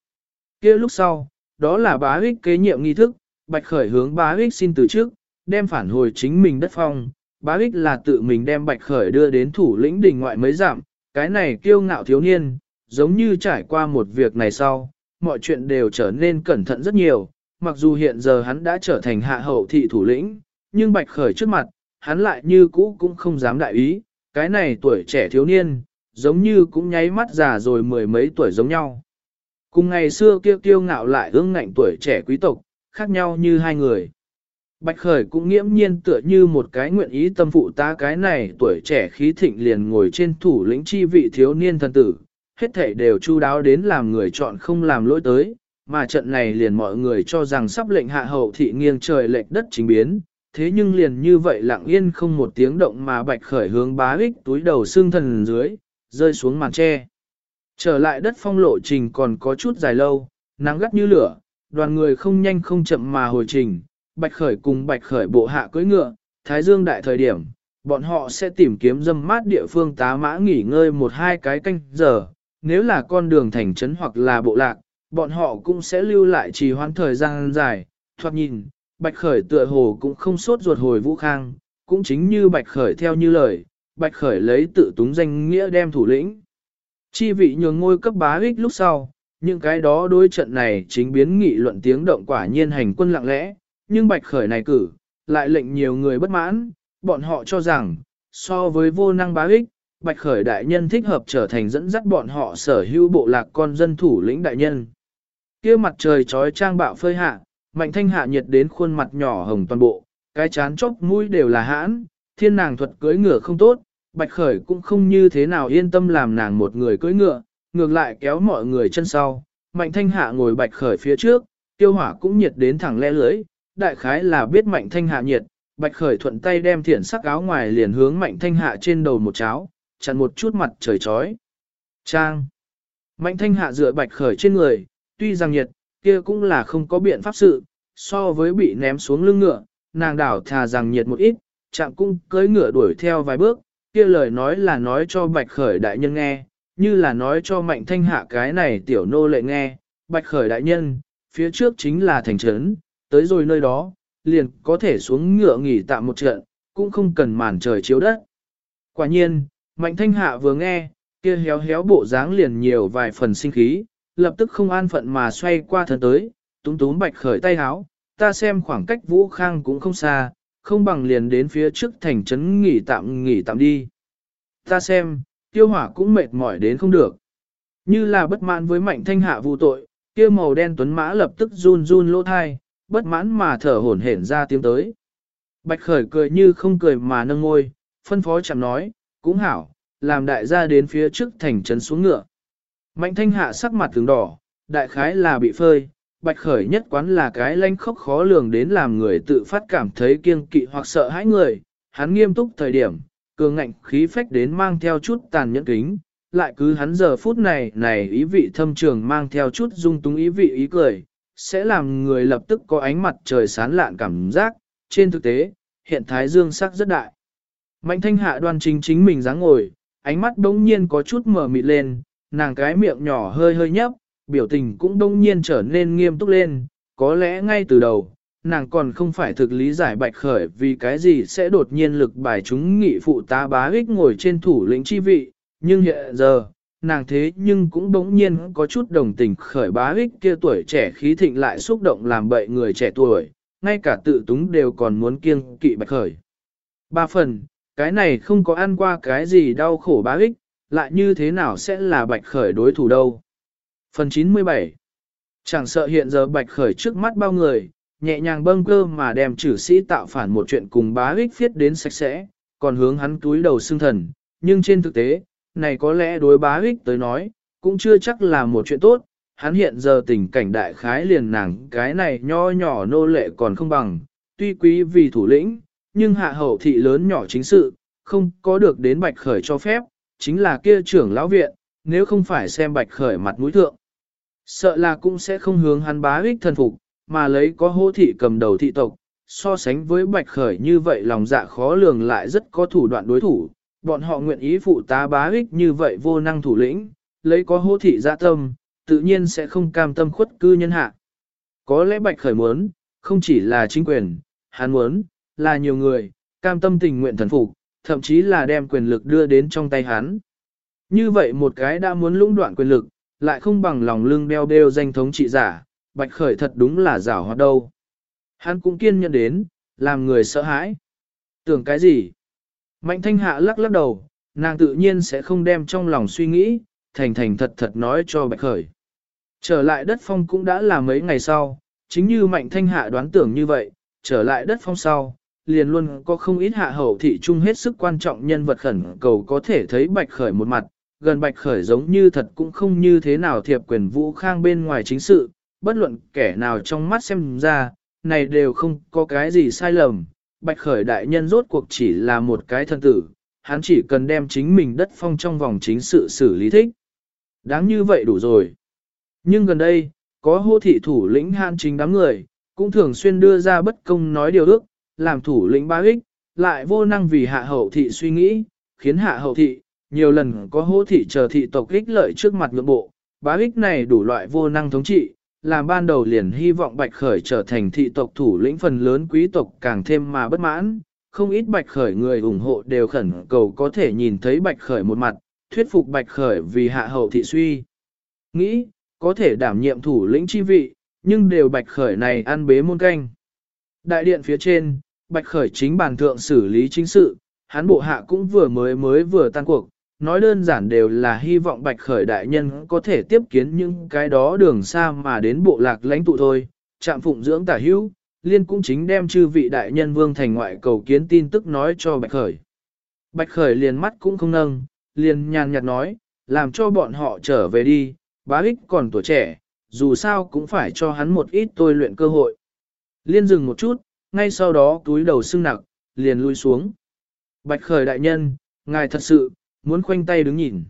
kia lúc sau, đó là bá ích kế nhiệm nghi thức, bạch khởi hướng bá ích xin từ trước, đem phản hồi chính mình đất phong, bá ích là tự mình đem bạch khởi đưa đến thủ lĩnh đỉnh ngoại mới giảm, cái này kiêu ngạo thiếu niên, giống như trải qua một việc này sau, mọi chuyện đều trở nên cẩn thận rất nhiều, mặc dù hiện giờ hắn đã trở thành hạ hậu thị thủ lĩnh, nhưng bạch khởi trước mặt, hắn lại như cũ cũng không dám đại ý, cái này tuổi trẻ thiếu niên, giống như cũng nháy mắt già rồi mười mấy tuổi giống nhau. Cùng ngày xưa kia kiêu ngạo lại ương ngạnh tuổi trẻ quý tộc, khác nhau như hai người. Bạch Khởi cũng nghiễm nhiên tựa như một cái nguyện ý tâm phụ ta cái này tuổi trẻ khí thịnh liền ngồi trên thủ lĩnh chi vị thiếu niên thần tử, hết thảy đều chu đáo đến làm người chọn không làm lỗi tới, mà trận này liền mọi người cho rằng sắp lệnh hạ hậu thị nghiêng trời lệnh đất chính biến, thế nhưng liền như vậy lặng yên không một tiếng động mà Bạch Khởi hướng bá ích túi đầu xương thần dưới, rơi xuống màn tre. Trở lại đất phong lộ trình còn có chút dài lâu, nắng gắt như lửa, đoàn người không nhanh không chậm mà hồi trình, Bạch Khởi cùng Bạch Khởi bộ hạ cưỡi ngựa, Thái Dương đại thời điểm, bọn họ sẽ tìm kiếm dâm mát địa phương tá mã nghỉ ngơi một hai cái canh giờ, nếu là con đường thành trấn hoặc là bộ lạc, bọn họ cũng sẽ lưu lại trì hoãn thời gian dài, thoạt nhìn, Bạch Khởi tựa hồ cũng không sốt ruột hồi Vũ Khang, cũng chính như Bạch Khởi theo như lời, Bạch Khởi lấy tự túng danh nghĩa đem thủ lĩnh. Chi vị nhường ngôi cấp bá ích lúc sau, những cái đó đối trận này chính biến nghị luận tiếng động quả nhiên hành quân lặng lẽ, nhưng Bạch Khởi này cử, lại lệnh nhiều người bất mãn, bọn họ cho rằng, so với vô năng bá ích, Bạch Khởi đại nhân thích hợp trở thành dẫn dắt bọn họ sở hữu bộ lạc con dân thủ lĩnh đại nhân. kia mặt trời trói trang bạo phơi hạ, mạnh thanh hạ nhiệt đến khuôn mặt nhỏ hồng toàn bộ, cái chán chốc mũi đều là hãn, thiên nàng thuật cưỡi ngựa không tốt, Bạch Khởi cũng không như thế nào yên tâm làm nàng một người cưỡi ngựa, ngược lại kéo mọi người chân sau, mạnh thanh hạ ngồi Bạch Khởi phía trước, tiêu hỏa cũng nhiệt đến thẳng le lưới, đại khái là biết mạnh thanh hạ nhiệt, bạch khởi thuận tay đem thiển sắc áo ngoài liền hướng mạnh thanh hạ trên đầu một cháo, chặn một chút mặt trời chói. Trang. Mạnh thanh hạ dựa bạch khởi trên người, tuy rằng nhiệt, kia cũng là không có biện pháp sự, so với bị ném xuống lưng ngựa, nàng đảo thà rằng nhiệt một ít, chạm cung cưỡi ngựa đuổi theo vài bước, kia lời nói là nói cho bạch khởi đại nhân nghe, như là nói cho mạnh thanh hạ cái này tiểu nô lệ nghe, bạch khởi đại nhân, phía trước chính là thành trấn, tới rồi nơi đó, liền có thể xuống ngựa nghỉ tạm một trận, cũng không cần màn trời chiếu đất. Quả nhiên, Mạnh Thanh Hạ vừa nghe, kia héo héo bộ dáng liền nhiều vài phần sinh khí, lập tức không an phận mà xoay qua thân tới, túm túm bạch khởi tay háo, ta xem khoảng cách Vũ Khang cũng không xa, không bằng liền đến phía trước thành trấn nghỉ tạm nghỉ tạm đi. Ta xem, tiêu hỏa cũng mệt mỏi đến không được. Như là bất mãn với mạnh thanh hạ vụ tội, kia màu đen tuấn mã lập tức run run lỗ thai, bất mãn mà thở hổn hển ra tiếng tới. Bạch khởi cười như không cười mà nâng ngôi, phân phó chẳng nói, cũng hảo, làm đại gia đến phía trước thành trấn xuống ngựa. Mạnh thanh hạ sắc mặt tướng đỏ, đại khái là bị phơi, bạch khởi nhất quán là cái lanh khốc khó lường đến làm người tự phát cảm thấy kiêng kỵ hoặc sợ hãi người, hắn nghiêm túc thời điểm, cường ngạnh khí phách đến mang theo chút tàn nhẫn kính, lại cứ hắn giờ phút này này ý vị thâm trường mang theo chút dung túng ý vị ý cười, sẽ làm người lập tức có ánh mặt trời sán lạn cảm giác, trên thực tế, hiện thái dương sắc rất đại. Mạnh thanh hạ đoan chính chính mình dáng ngồi, ánh mắt đông nhiên có chút mở mịt lên, nàng cái miệng nhỏ hơi hơi nhấp, biểu tình cũng đông nhiên trở nên nghiêm túc lên, có lẽ ngay từ đầu, nàng còn không phải thực lý giải bạch khởi vì cái gì sẽ đột nhiên lực bài chúng nghị phụ tá bá ích ngồi trên thủ lĩnh chi vị, nhưng hiện giờ, nàng thế nhưng cũng bỗng nhiên có chút đồng tình khởi bá ích kia tuổi trẻ khí thịnh lại xúc động làm bậy người trẻ tuổi, ngay cả tự túng đều còn muốn kiêng kỵ bạch khởi. Ba phần, cái này không có ăn qua cái gì đau khổ bá ích, lại như thế nào sẽ là bạch khởi đối thủ đâu. Phần 97 Chẳng sợ hiện giờ bạch khởi trước mắt bao người, nhẹ nhàng bâng cơ mà đem chử sĩ tạo phản một chuyện cùng bá ích viết đến sạch sẽ, còn hướng hắn túi đầu xương thần, nhưng trên thực tế, này có lẽ đối bá ích tới nói, cũng chưa chắc là một chuyện tốt, hắn hiện giờ tình cảnh đại khái liền nàng cái này nho nhỏ nô lệ còn không bằng, tuy quý vì thủ lĩnh, nhưng hạ hậu thị lớn nhỏ chính sự, không có được đến bạch khởi cho phép, chính là kia trưởng lão viện, nếu không phải xem bạch khởi mặt mũi thượng. Sợ là cũng sẽ không hướng hắn bá ích thần phục, mà lấy có hô thị cầm đầu thị tộc, so sánh với bạch khởi như vậy lòng dạ khó lường lại rất có thủ đoạn đối thủ, bọn họ nguyện ý phụ tá bá ích như vậy vô năng thủ lĩnh, lấy có hô thị dạ tâm, tự nhiên sẽ không cam tâm khuất cư nhân hạ. Có lẽ bạch khởi muốn, không chỉ là chính quyền, hắn muốn, là nhiều người, cam tâm tình nguyện thần phục, thậm chí là đem quyền lực đưa đến trong tay hắn. Như vậy một cái đã muốn lũng đoạn quyền lực, lại không bằng lòng lưng đeo đeo danh thống trị giả, bạch khởi thật đúng là giả hoạt đâu. Hắn cũng kiên nhẫn đến, làm người sợ hãi. Tưởng cái gì? Mạnh thanh hạ lắc lắc đầu, nàng tự nhiên sẽ không đem trong lòng suy nghĩ, thành thành thật thật nói cho bạch khởi. Trở lại đất phong cũng đã là mấy ngày sau, chính như mạnh thanh hạ đoán tưởng như vậy, trở lại đất phong sau, liền luôn có không ít hạ hậu thị trung hết sức quan trọng nhân vật khẩn cầu có thể thấy bạch khởi một mặt, gần bạch khởi giống như thật cũng không như thế nào thiệp quyền vũ khang bên ngoài chính sự, bất luận kẻ nào trong mắt xem ra, này đều không có cái gì sai lầm, bạch khởi đại nhân rốt cuộc chỉ là một cái thân tử, hắn chỉ cần đem chính mình đất phong trong vòng chính sự xử lý thích. Đáng như vậy đủ rồi. Nhưng gần đây, có hô thị thủ lĩnh han chính đám người, cũng thường xuyên đưa ra bất công nói điều ước, làm thủ lĩnh ba ích, lại vô năng vì hạ hậu thị suy nghĩ, khiến hạ hậu thị, nhiều lần có hô thị chờ thị tộc ích lợi trước mặt ngưỡng bộ, bá ích này đủ loại vô năng thống trị, làm ban đầu liền hy vọng bạch khởi trở thành thị tộc thủ lĩnh phần lớn quý tộc càng thêm mà bất mãn, không ít bạch khởi người ủng hộ đều khẩn cầu có thể nhìn thấy bạch khởi một mặt, thuyết phục bạch khởi vì hạ hậu thị suy. Nghĩ, có thể đảm nhiệm thủ lĩnh chi vị, nhưng đều bạch khởi này ăn bế môn canh. Đại điện phía trên, bạch khởi chính bàn thượng xử lý chính sự, hắn bộ hạ cũng vừa mới mới vừa tan cuộc, nói đơn giản đều là hy vọng bạch khởi đại nhân có thể tiếp kiến những cái đó đường xa mà đến bộ lạc lãnh tụ thôi, chạm phụng dưỡng tả hữu, liên cũng chính đem chư vị đại nhân vương thành ngoại cầu kiến tin tức nói cho bạch khởi. Bạch khởi liền mắt cũng không nâng, liền nhàn nhạt nói, làm cho bọn họ trở về đi, bá ích còn tuổi trẻ, dù sao cũng phải cho hắn một ít tôi luyện cơ hội. Liên dừng một chút, ngay sau đó túi đầu sưng nặng, liền lui xuống. Bạch khởi đại nhân, ngài thật sự, muốn khoanh tay đứng nhìn.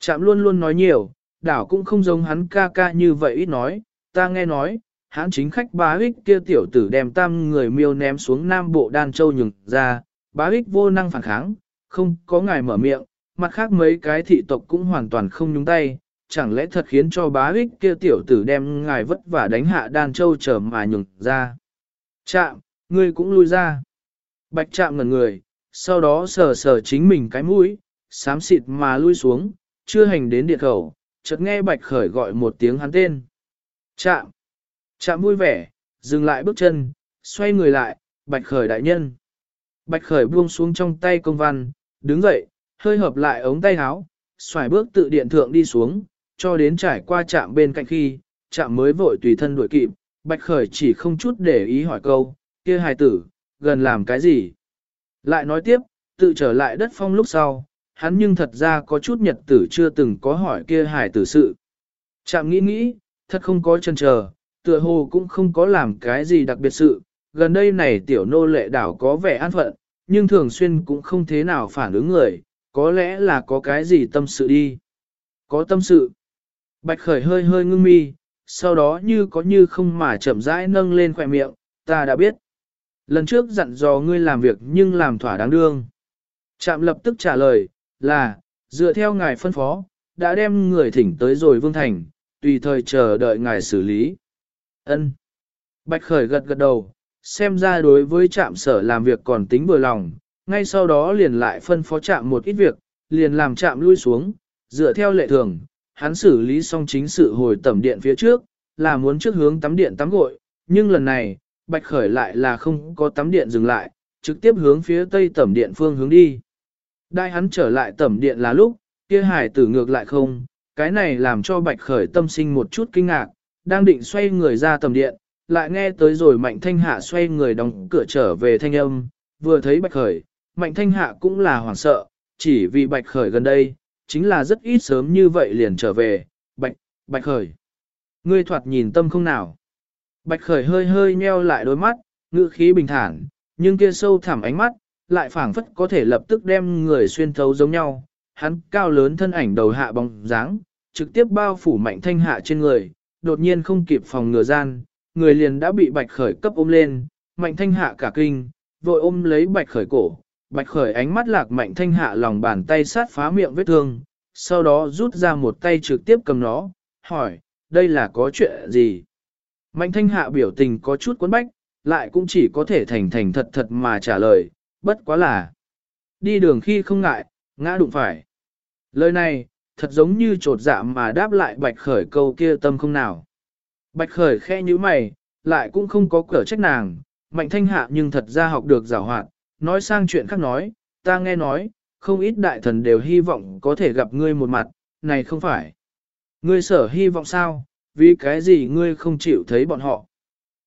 Chạm luôn luôn nói nhiều, đảo cũng không giống hắn ca ca như vậy ít nói, ta nghe nói, hắn chính khách bá ích kia tiểu tử đem tam người miêu ném xuống nam bộ đan châu nhường ra, bá ích vô năng phản kháng, không có ngài mở miệng, mặt khác mấy cái thị tộc cũng hoàn toàn không nhúng tay, chẳng lẽ thật khiến cho bá ích kia tiểu tử đem ngài vất vả đánh hạ đan châu trở mà nhường ra. Chạm, ngươi cũng lui ra. Bạch chạm ngẩn người, sau đó sờ sờ chính mình cái mũi, xám xịt mà lui xuống, chưa hành đến điện khẩu, chợt nghe bạch khởi gọi một tiếng hắn tên. Chạm. Chạm vui vẻ, dừng lại bước chân, xoay người lại, bạch khởi đại nhân. Bạch khởi buông xuống trong tay công văn, đứng dậy, hơi hợp lại ống tay áo, xoài bước tự điện thượng đi xuống, cho đến trải qua Trạm bên cạnh khi, Trạm mới vội tùy thân đuổi kịp, bạch khởi chỉ không chút để ý hỏi câu, kia hài tử, gần làm cái gì? Lại nói tiếp, tự trở lại đất phong lúc sau, hắn nhưng thật ra có chút nhật tử chưa từng có hỏi kia hài tử sự. Chạm nghĩ nghĩ, thật không có chân chờ, tựa hồ cũng không có làm cái gì đặc biệt sự, gần đây này tiểu nô lệ đảo có vẻ an phận, nhưng thường xuyên cũng không thế nào phản ứng người, có lẽ là có cái gì tâm sự đi. Có tâm sự. Bạch khởi hơi hơi ngưng mi, sau đó như có như không mà chậm rãi nâng lên khỏe miệng, ta đã biết. Lần trước dặn dò ngươi làm việc nhưng làm thỏa đáng đương. Trạm lập tức trả lời, là, dựa theo ngài phân phó, đã đem người thỉnh tới rồi vương thành, tùy thời chờ đợi ngài xử lý. Ân. Bạch khởi gật gật đầu, xem ra đối với trạm sở làm việc còn tính vừa lòng, ngay sau đó liền lại phân phó trạm một ít việc, liền làm trạm lui xuống, dựa theo lệ thường, hắn xử lý xong chính sự hồi tẩm điện phía trước, là muốn trước hướng tắm điện tắm gội, nhưng lần này, Bạch Khởi lại là không có tắm điện dừng lại, trực tiếp hướng phía tây tẩm điện phương hướng đi. Đại hắn trở lại tẩm điện là lúc, kia hải tử ngược lại không, cái này làm cho Bạch Khởi tâm sinh một chút kinh ngạc, đang định xoay người ra tầm điện, lại nghe tới rồi Mạnh Thanh Hạ xoay người đóng cửa trở về thanh âm, vừa thấy Bạch Khởi, Mạnh Thanh Hạ cũng là hoảng sợ, chỉ vì Bạch Khởi gần đây, chính là rất ít sớm như vậy liền trở về, Bạch, Bạch Khởi. Ngươi thoạt nhìn tâm không nào. Bạch Khởi hơi hơi nheo lại đôi mắt, ngữ khí bình thản, nhưng kia sâu thẳm ánh mắt, lại phảng phất có thể lập tức đem người xuyên thấu giống nhau. Hắn cao lớn thân ảnh đầu hạ bóng dáng, trực tiếp bao phủ mạnh thanh hạ trên người, đột nhiên không kịp phòng ngừa gian, người liền đã bị bạch khởi cấp ôm lên, mạnh thanh hạ cả kinh, vội ôm lấy bạch khởi cổ, bạch khởi ánh mắt lạc mạnh thanh hạ lòng bàn tay sát phá miệng vết thương, sau đó rút ra một tay trực tiếp cầm nó, hỏi, đây là có chuyện gì? Mạnh thanh hạ biểu tình có chút cuốn bách, lại cũng chỉ có thể thành thành thật thật mà trả lời, bất quá là. Đi đường khi không ngại, ngã đụng phải. Lời này, thật giống như trột dạ mà đáp lại bạch khởi câu kia tâm không nào. Bạch khởi khe như mày, lại cũng không có cửa trách nàng, mạnh thanh hạ nhưng thật ra học được giảo hoạt, nói sang chuyện khác nói, ta nghe nói, không ít đại thần đều hy vọng có thể gặp ngươi một mặt, này không phải. Ngươi sở hy vọng sao, vì cái gì ngươi không chịu thấy bọn họ.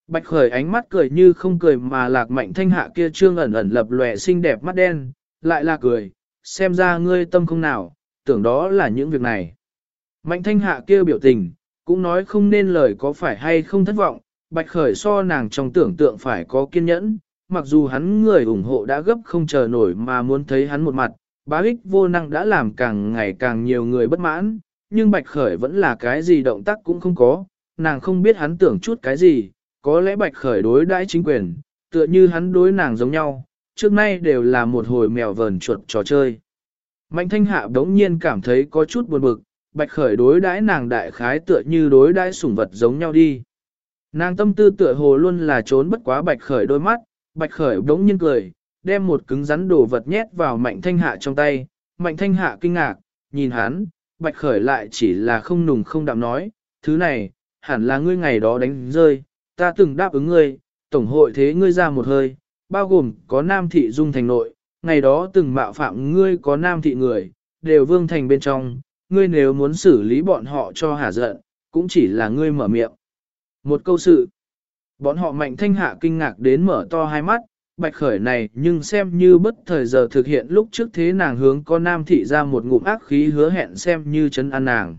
Bạch khởi ánh mắt cười như không cười mà lạc mạnh thanh hạ kia trương ẩn ẩn lập lòe xinh đẹp mắt đen, lại là cười, xem ra ngươi tâm không nào, tưởng đó là những việc này. Mạnh thanh hạ kia biểu tình, cũng nói không nên lời có phải hay không thất vọng, bạch khởi so nàng trong tưởng tượng phải có kiên nhẫn, mặc dù hắn người ủng hộ đã gấp không chờ nổi mà muốn thấy hắn một mặt, bá ích vô năng đã làm càng ngày càng nhiều người bất mãn, nhưng bạch khởi vẫn là cái gì động tác cũng không có, nàng không biết hắn tưởng chút cái gì, có lẽ bạch khởi đối đãi chính quyền, tựa như hắn đối nàng giống nhau, trước nay đều là một hồi mèo vờn chuột trò chơi. Mạnh thanh hạ đống nhiên cảm thấy có chút buồn bực, bạch khởi đối đãi nàng đại khái tựa như đối đãi sủng vật giống nhau đi. Nàng tâm tư tựa hồ luôn là trốn bất quá bạch khởi đôi mắt, bạch khởi đống nhiên cười, đem một cứng rắn đồ vật nhét vào mạnh thanh hạ trong tay, mạnh thanh hạ kinh ngạc, nhìn hắn, bạch khởi lại chỉ là không nùng không đạm nói, thứ này, hẳn là ngươi ngày đó đánh rơi, ta từng đáp ứng ngươi, tổng hội thế ngươi ra một hơi, bao gồm có nam thị dung thành nội, ngày đó từng mạo phạm ngươi có nam thị người, đều vương thành bên trong, ngươi nếu muốn xử lý bọn họ cho hả giận, cũng chỉ là ngươi mở miệng. Một câu sự, bọn họ mạnh thanh hạ kinh ngạc đến mở to hai mắt, bạch khởi này nhưng xem như bất thời giờ thực hiện lúc trước thế nàng hướng con nam thị ra một ngụm ác khí hứa hẹn xem như chấn an nàng.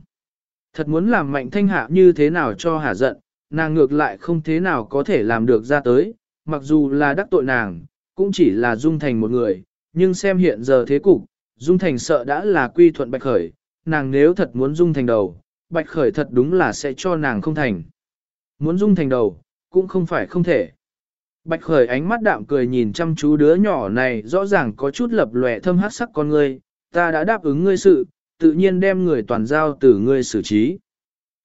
Thật muốn làm mạnh thanh hạ như thế nào cho hả giận, nàng ngược lại không thế nào có thể làm được ra tới, mặc dù là đắc tội nàng, cũng chỉ là dung thành một người, nhưng xem hiện giờ thế cục, dung thành sợ đã là quy thuận bạch khởi, nàng nếu thật muốn dung thành đầu, bạch khởi thật đúng là sẽ cho nàng không thành. Muốn dung thành đầu, cũng không phải không thể. Bạch khởi ánh mắt đạm cười nhìn chăm chú đứa nhỏ này rõ ràng có chút lập lòe thâm hát sắc con ngươi, ta đã đáp ứng ngươi sự, tự nhiên đem người toàn giao từ ngươi xử trí.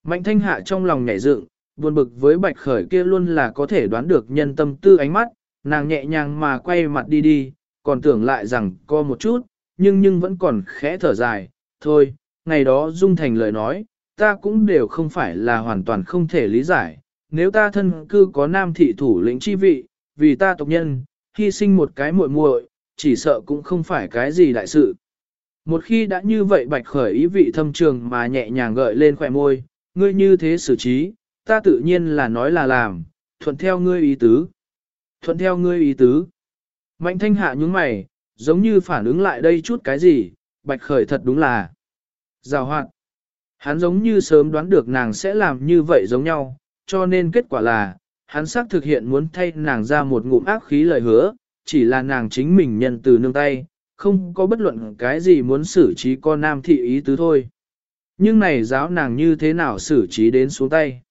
Mạnh thanh hạ trong lòng nhảy dựng, buồn bực với bạch khởi kia luôn là có thể đoán được nhân tâm tư ánh mắt, nàng nhẹ nhàng mà quay mặt đi đi, còn tưởng lại rằng co một chút, nhưng nhưng vẫn còn khẽ thở dài, thôi, ngày đó dung thành lời nói, ta cũng đều không phải là hoàn toàn không thể lý giải, nếu ta thân cư có nam thị thủ lĩnh chi vị, vì ta tộc nhân, hy sinh một cái muội muội, chỉ sợ cũng không phải cái gì đại sự. Một khi đã như vậy bạch khởi ý vị thâm trường mà nhẹ nhàng gợi lên khỏe môi, ngươi như thế xử trí, ta tự nhiên là nói là làm, thuận theo ngươi ý tứ. Thuận theo ngươi ý tứ. Mạnh thanh hạ nhúng mày, giống như phản ứng lại đây chút cái gì, bạch khởi thật đúng là. Rào hoạt. Hắn giống như sớm đoán được nàng sẽ làm như vậy giống nhau, cho nên kết quả là, hắn xác thực hiện muốn thay nàng ra một ngụm ác khí lời hứa, chỉ là nàng chính mình nhận từ nương tay, không có bất luận cái gì muốn xử trí con nam thị ý tứ thôi. Nhưng này giáo nàng như thế nào xử trí đến xuống tay.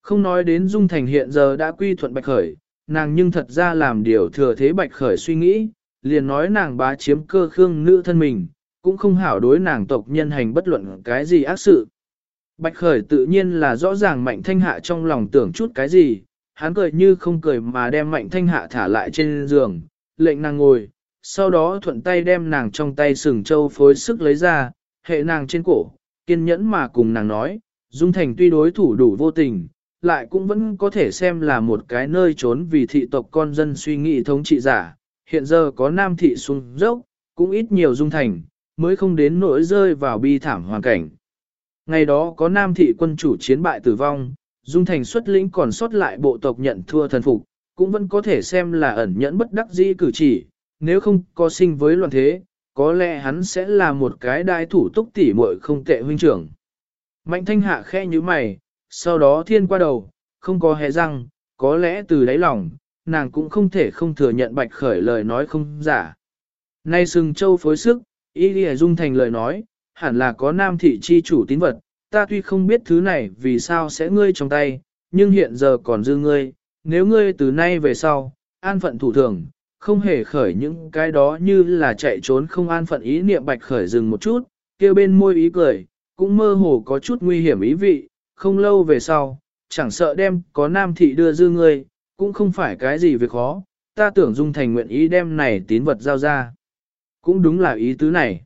Không nói đến Dung Thành hiện giờ đã quy thuận Bạch Khởi, nàng nhưng thật ra làm điều thừa thế Bạch Khởi suy nghĩ, liền nói nàng bá chiếm cơ khương nữ thân mình, cũng không hảo đối nàng tộc nhân hành bất luận cái gì ác sự. Bạch Khởi tự nhiên là rõ ràng Mạnh Thanh Hạ trong lòng tưởng chút cái gì, hắn cười như không cười mà đem Mạnh Thanh Hạ thả lại trên giường, lệnh nàng ngồi, sau đó thuận tay đem nàng trong tay sừng châu phối sức lấy ra, hệ nàng trên cổ, kiên nhẫn mà cùng nàng nói, Dung Thành tuy đối thủ đủ vô tình, lại cũng vẫn có thể xem là một cái nơi trốn vì thị tộc con dân suy nghĩ thống trị giả. Hiện giờ có nam thị xuống dốc, cũng ít nhiều dung thành, mới không đến nỗi rơi vào bi thảm hoàn cảnh. Ngày đó có nam thị quân chủ chiến bại tử vong, dung thành xuất lĩnh còn sót lại bộ tộc nhận thua thần phục, cũng vẫn có thể xem là ẩn nhẫn bất đắc dĩ cử chỉ, nếu không có sinh với loạn thế, có lẽ hắn sẽ là một cái đại thủ túc tỉ muội không tệ huynh trưởng. Mạnh thanh hạ khe như mày, sau đó thiên qua đầu, không có hề răng, có lẽ từ đáy lòng, nàng cũng không thể không thừa nhận bạch khởi lời nói không giả. Nay sừng châu phối sức, ý đi dung thành lời nói, hẳn là có nam thị chi chủ tín vật, ta tuy không biết thứ này vì sao sẽ ngươi trong tay, nhưng hiện giờ còn dư ngươi, nếu ngươi từ nay về sau, an phận thủ thường, không hề khởi những cái đó như là chạy trốn không an phận ý niệm bạch khởi dừng một chút, kêu bên môi ý cười, cũng mơ hồ có chút nguy hiểm ý vị, không lâu về sau, chẳng sợ đem có nam thị đưa dư ngươi, cũng không phải cái gì việc khó, ta tưởng dung thành nguyện ý đem này tín vật giao ra. Cũng đúng là ý tứ này.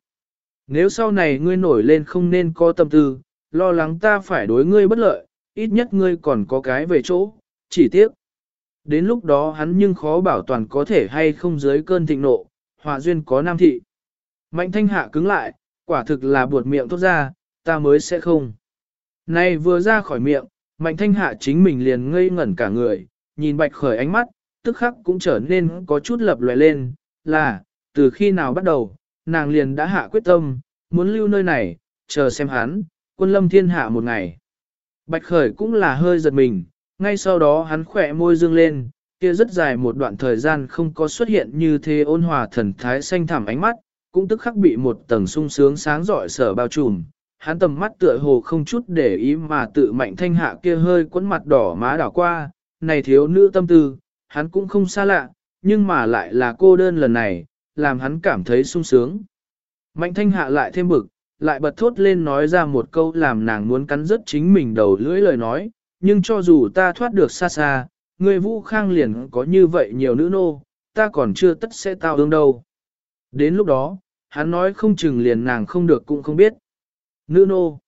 Nếu sau này ngươi nổi lên không nên có tâm tư, lo lắng ta phải đối ngươi bất lợi, ít nhất ngươi còn có cái về chỗ, chỉ tiếc. Đến lúc đó hắn nhưng khó bảo toàn có thể hay không dưới cơn thịnh nộ, hòa duyên có nam thị. Mạnh thanh hạ cứng lại, quả thực là buột miệng tốt ra, ta mới sẽ không. Này vừa ra khỏi miệng, mạnh thanh hạ chính mình liền ngây ngẩn cả người, nhìn bạch khởi ánh mắt, tức khắc cũng trở nên có chút lập lòe lên, là, từ khi nào bắt đầu, nàng liền đã hạ quyết tâm, muốn lưu nơi này, chờ xem hắn, quân lâm thiên hạ một ngày. Bạch khởi cũng là hơi giật mình, ngay sau đó hắn khỏe môi dương lên, kia rất dài một đoạn thời gian không có xuất hiện như thế ôn hòa thần thái xanh thẳm ánh mắt, cũng tức khắc bị một tầng sung sướng sáng rọi sở bao trùm. Hắn tầm mắt tựa hồ không chút để ý mà tự mạnh thanh hạ kia hơi quấn mặt đỏ má đỏ qua, này thiếu nữ tâm tư, hắn cũng không xa lạ, nhưng mà lại là cô đơn lần này, làm hắn cảm thấy sung sướng. Mạnh thanh hạ lại thêm bực, lại bật thốt lên nói ra một câu làm nàng muốn cắn rứt chính mình đầu lưỡi lời nói, nhưng cho dù ta thoát được xa xa, người vũ khang liền có như vậy nhiều nữ nô, ta còn chưa tất sẽ tao ương đâu. Đến lúc đó, hắn nói không chừng liền nàng không được cũng không biết. Nữ nô.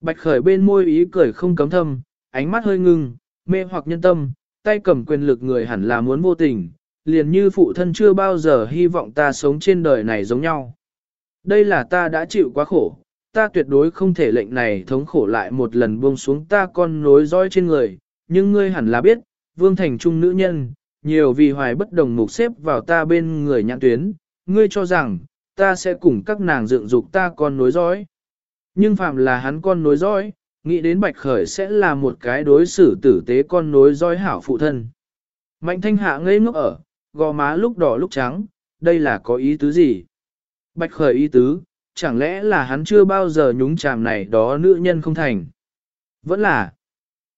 Bạch khởi bên môi ý cười không cấm thâm, ánh mắt hơi ngưng, mê hoặc nhân tâm, tay cầm quyền lực người hẳn là muốn vô tình, liền như phụ thân chưa bao giờ hy vọng ta sống trên đời này giống nhau. Đây là ta đã chịu quá khổ, ta tuyệt đối không thể lệnh này thống khổ lại một lần buông xuống ta con nối dõi trên người, nhưng ngươi hẳn là biết, vương thành trung nữ nhân, nhiều vì hoài bất đồng mục xếp vào ta bên người nhãn tuyến, ngươi cho rằng, ta sẽ cùng các nàng dựng dục ta con nối dõi. Nhưng phạm là hắn con nối dõi, nghĩ đến bạch khởi sẽ là một cái đối xử tử tế con nối dõi hảo phụ thân. Mạnh thanh hạ ngây ngốc ở, gò má lúc đỏ lúc trắng, đây là có ý tứ gì? Bạch khởi ý tứ, chẳng lẽ là hắn chưa bao giờ nhúng chàm này đó nữ nhân không thành? Vẫn là,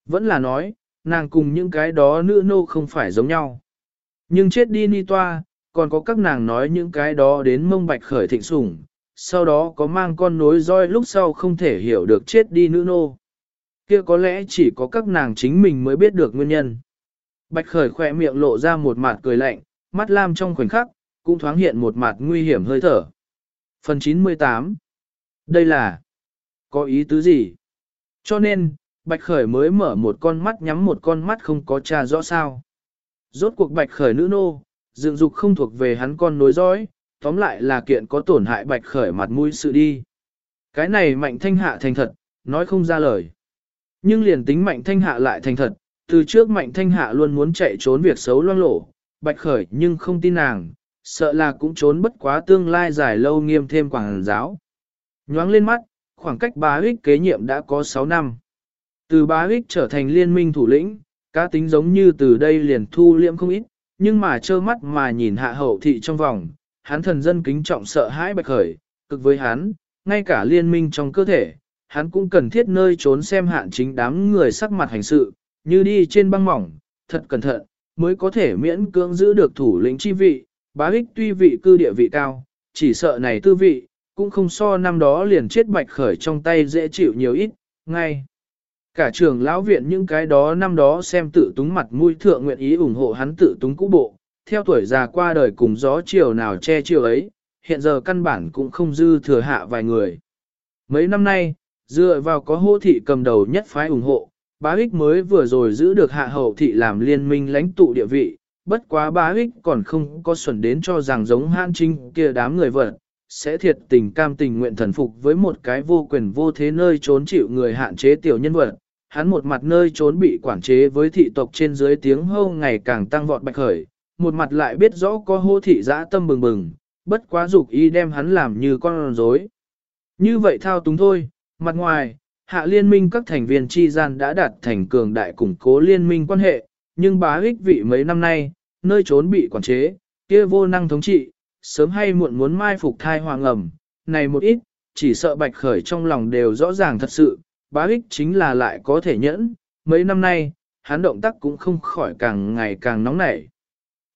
vẫn là nói, nàng cùng những cái đó nữ nô không phải giống nhau. Nhưng chết đi ni toa, còn có các nàng nói những cái đó đến mông bạch khởi thịnh sủng, sau đó có mang con nối roi lúc sau không thể hiểu được chết đi nữ nô. Kia có lẽ chỉ có các nàng chính mình mới biết được nguyên nhân. Bạch khởi khỏe miệng lộ ra một mặt cười lạnh, mắt lam trong khoảnh khắc, cũng thoáng hiện một mặt nguy hiểm hơi thở. Phần 98 Đây là Có ý tứ gì? Cho nên, Bạch Khởi mới mở một con mắt nhắm một con mắt không có tra rõ sao. Rốt cuộc Bạch Khởi nữ nô, dựng dục không thuộc về hắn con nối dõi, tóm lại là kiện có tổn hại Bạch Khởi mặt mũi sự đi. Cái này mạnh thanh hạ thành thật, nói không ra lời. Nhưng liền tính mạnh thanh hạ lại thành thật, từ trước mạnh thanh hạ luôn muốn chạy trốn việc xấu loang lổ, Bạch Khởi nhưng không tin nàng, sợ là cũng trốn bất quá tương lai dài lâu nghiêm thêm quảng giáo. Nhoáng lên mắt, khoảng cách bá ích kế nhiệm đã có 6 năm. Từ bá ích trở thành liên minh thủ lĩnh, cá tính giống như từ đây liền thu liệm không ít, nhưng mà trơ mắt mà nhìn hạ hậu thị trong vòng, hắn thần dân kính trọng sợ hãi bạch khởi, cực với hắn, ngay cả liên minh trong cơ thể, hắn cũng cần thiết nơi trốn xem hạn chính đám người sắc mặt hành sự, như đi trên băng mỏng, thật cẩn thận, mới có thể miễn cưỡng giữ được thủ lĩnh chi vị, bá ích tuy vị cư địa vị cao, chỉ sợ này tư vị, cũng không so năm đó liền chết bạch khởi trong tay dễ chịu nhiều ít, ngay. Cả trường lão viện những cái đó năm đó xem tự túng mặt mũi thượng nguyện ý ủng hộ hắn tự túng cũ bộ, theo tuổi già qua đời cùng gió chiều nào che chiều ấy, hiện giờ căn bản cũng không dư thừa hạ vài người. Mấy năm nay, dựa vào có hô thị cầm đầu nhất phái ủng hộ, bá ích mới vừa rồi giữ được hạ hậu thị làm liên minh lãnh tụ địa vị, bất quá bá ích còn không có xuẩn đến cho rằng giống Hãn trinh kia đám người vật, sẽ thiệt tình cam tình nguyện thần phục với một cái vô quyền vô thế nơi trốn chịu người hạn chế tiểu nhân vật. Hắn một mặt nơi trốn bị quản chế với thị tộc trên dưới tiếng hâu ngày càng tăng vọt bạch khởi, một mặt lại biết rõ có hô thị dã tâm bừng bừng, bất quá dục ý đem hắn làm như con rối. Như vậy thao túng thôi, mặt ngoài, hạ liên minh các thành viên chi gian đã đạt thành cường đại củng cố liên minh quan hệ, nhưng bá ích vị mấy năm nay, nơi trốn bị quản chế, kia vô năng thống trị, sớm hay muộn muốn mai phục thai hoàng ẩm, này một ít, chỉ sợ bạch khởi trong lòng đều rõ ràng thật sự, bá ích chính là lại có thể nhẫn, mấy năm nay, hắn động tác cũng không khỏi càng ngày càng nóng nảy.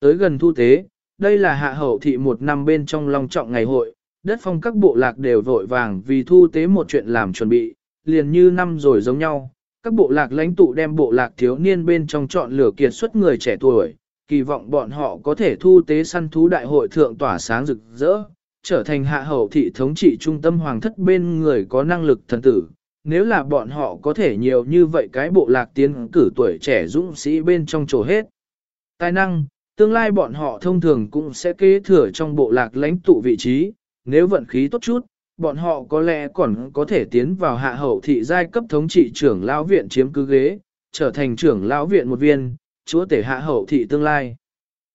Tới gần thu tế, đây là hạ hậu thị một năm bên trong long trọng ngày hội, đất phong các bộ lạc đều vội vàng vì thu tế một chuyện làm chuẩn bị, liền như năm rồi giống nhau. Các bộ lạc lãnh tụ đem bộ lạc thiếu niên bên trong chọn lửa kiệt xuất người trẻ tuổi, kỳ vọng bọn họ có thể thu tế săn thú đại hội thượng tỏa sáng rực rỡ, trở thành hạ hậu thị thống trị trung tâm hoàng thất bên người có năng lực thần tử. Nếu là bọn họ có thể nhiều như vậy cái bộ lạc tiến cử tuổi trẻ dũng sĩ bên trong chỗ hết. Tài năng, tương lai bọn họ thông thường cũng sẽ kế thừa trong bộ lạc lãnh tụ vị trí, nếu vận khí tốt chút, bọn họ có lẽ còn có thể tiến vào hạ hậu thị giai cấp thống trị trưởng lão viện chiếm cứ ghế, trở thành trưởng lão viện một viên, chúa tể hạ hậu thị tương lai.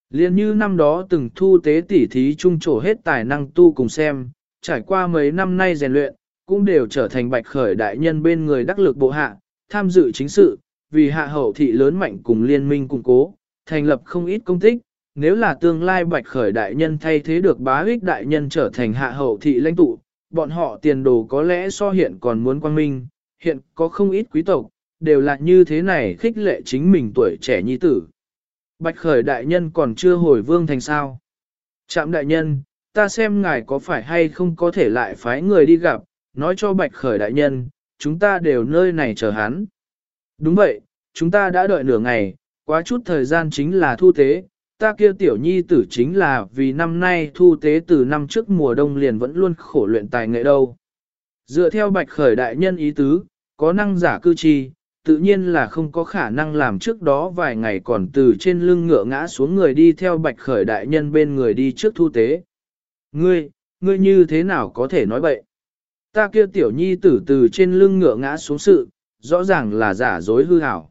Liên như năm đó từng thu tế tỉ thí trung trổ hết tài năng tu cùng xem, trải qua mấy năm nay rèn luyện, cũng đều trở thành bạch khởi đại nhân bên người đắc lực bộ hạ, tham dự chính sự, vì hạ hậu thị lớn mạnh cùng liên minh củng cố, thành lập không ít công tích, nếu là tương lai bạch khởi đại nhân thay thế được bá ích đại nhân trở thành hạ hậu thị lãnh tụ, bọn họ tiền đồ có lẽ so hiện còn muốn quang minh, hiện có không ít quý tộc, đều là như thế này khích lệ chính mình tuổi trẻ nhi tử. Bạch khởi đại nhân còn chưa hồi vương thành sao. Trạm đại nhân, ta xem ngài có phải hay không có thể lại phái người đi gặp, nói cho bạch khởi đại nhân, chúng ta đều nơi này chờ hắn. Đúng vậy, chúng ta đã đợi nửa ngày, quá chút thời gian chính là thu tế, ta kia tiểu nhi tử chính là vì năm nay thu tế từ năm trước mùa đông liền vẫn luôn khổ luyện tài nghệ đâu. Dựa theo bạch khởi đại nhân ý tứ, có năng giả cư chi, tự nhiên là không có khả năng làm trước đó vài ngày còn từ trên lưng ngựa ngã xuống người đi theo bạch khởi đại nhân bên người đi trước thu tế. Ngươi, ngươi như thế nào có thể nói bậy? Ta kia tiểu nhi tử từ trên lưng ngựa ngã xuống sự, rõ ràng là giả dối hư hảo.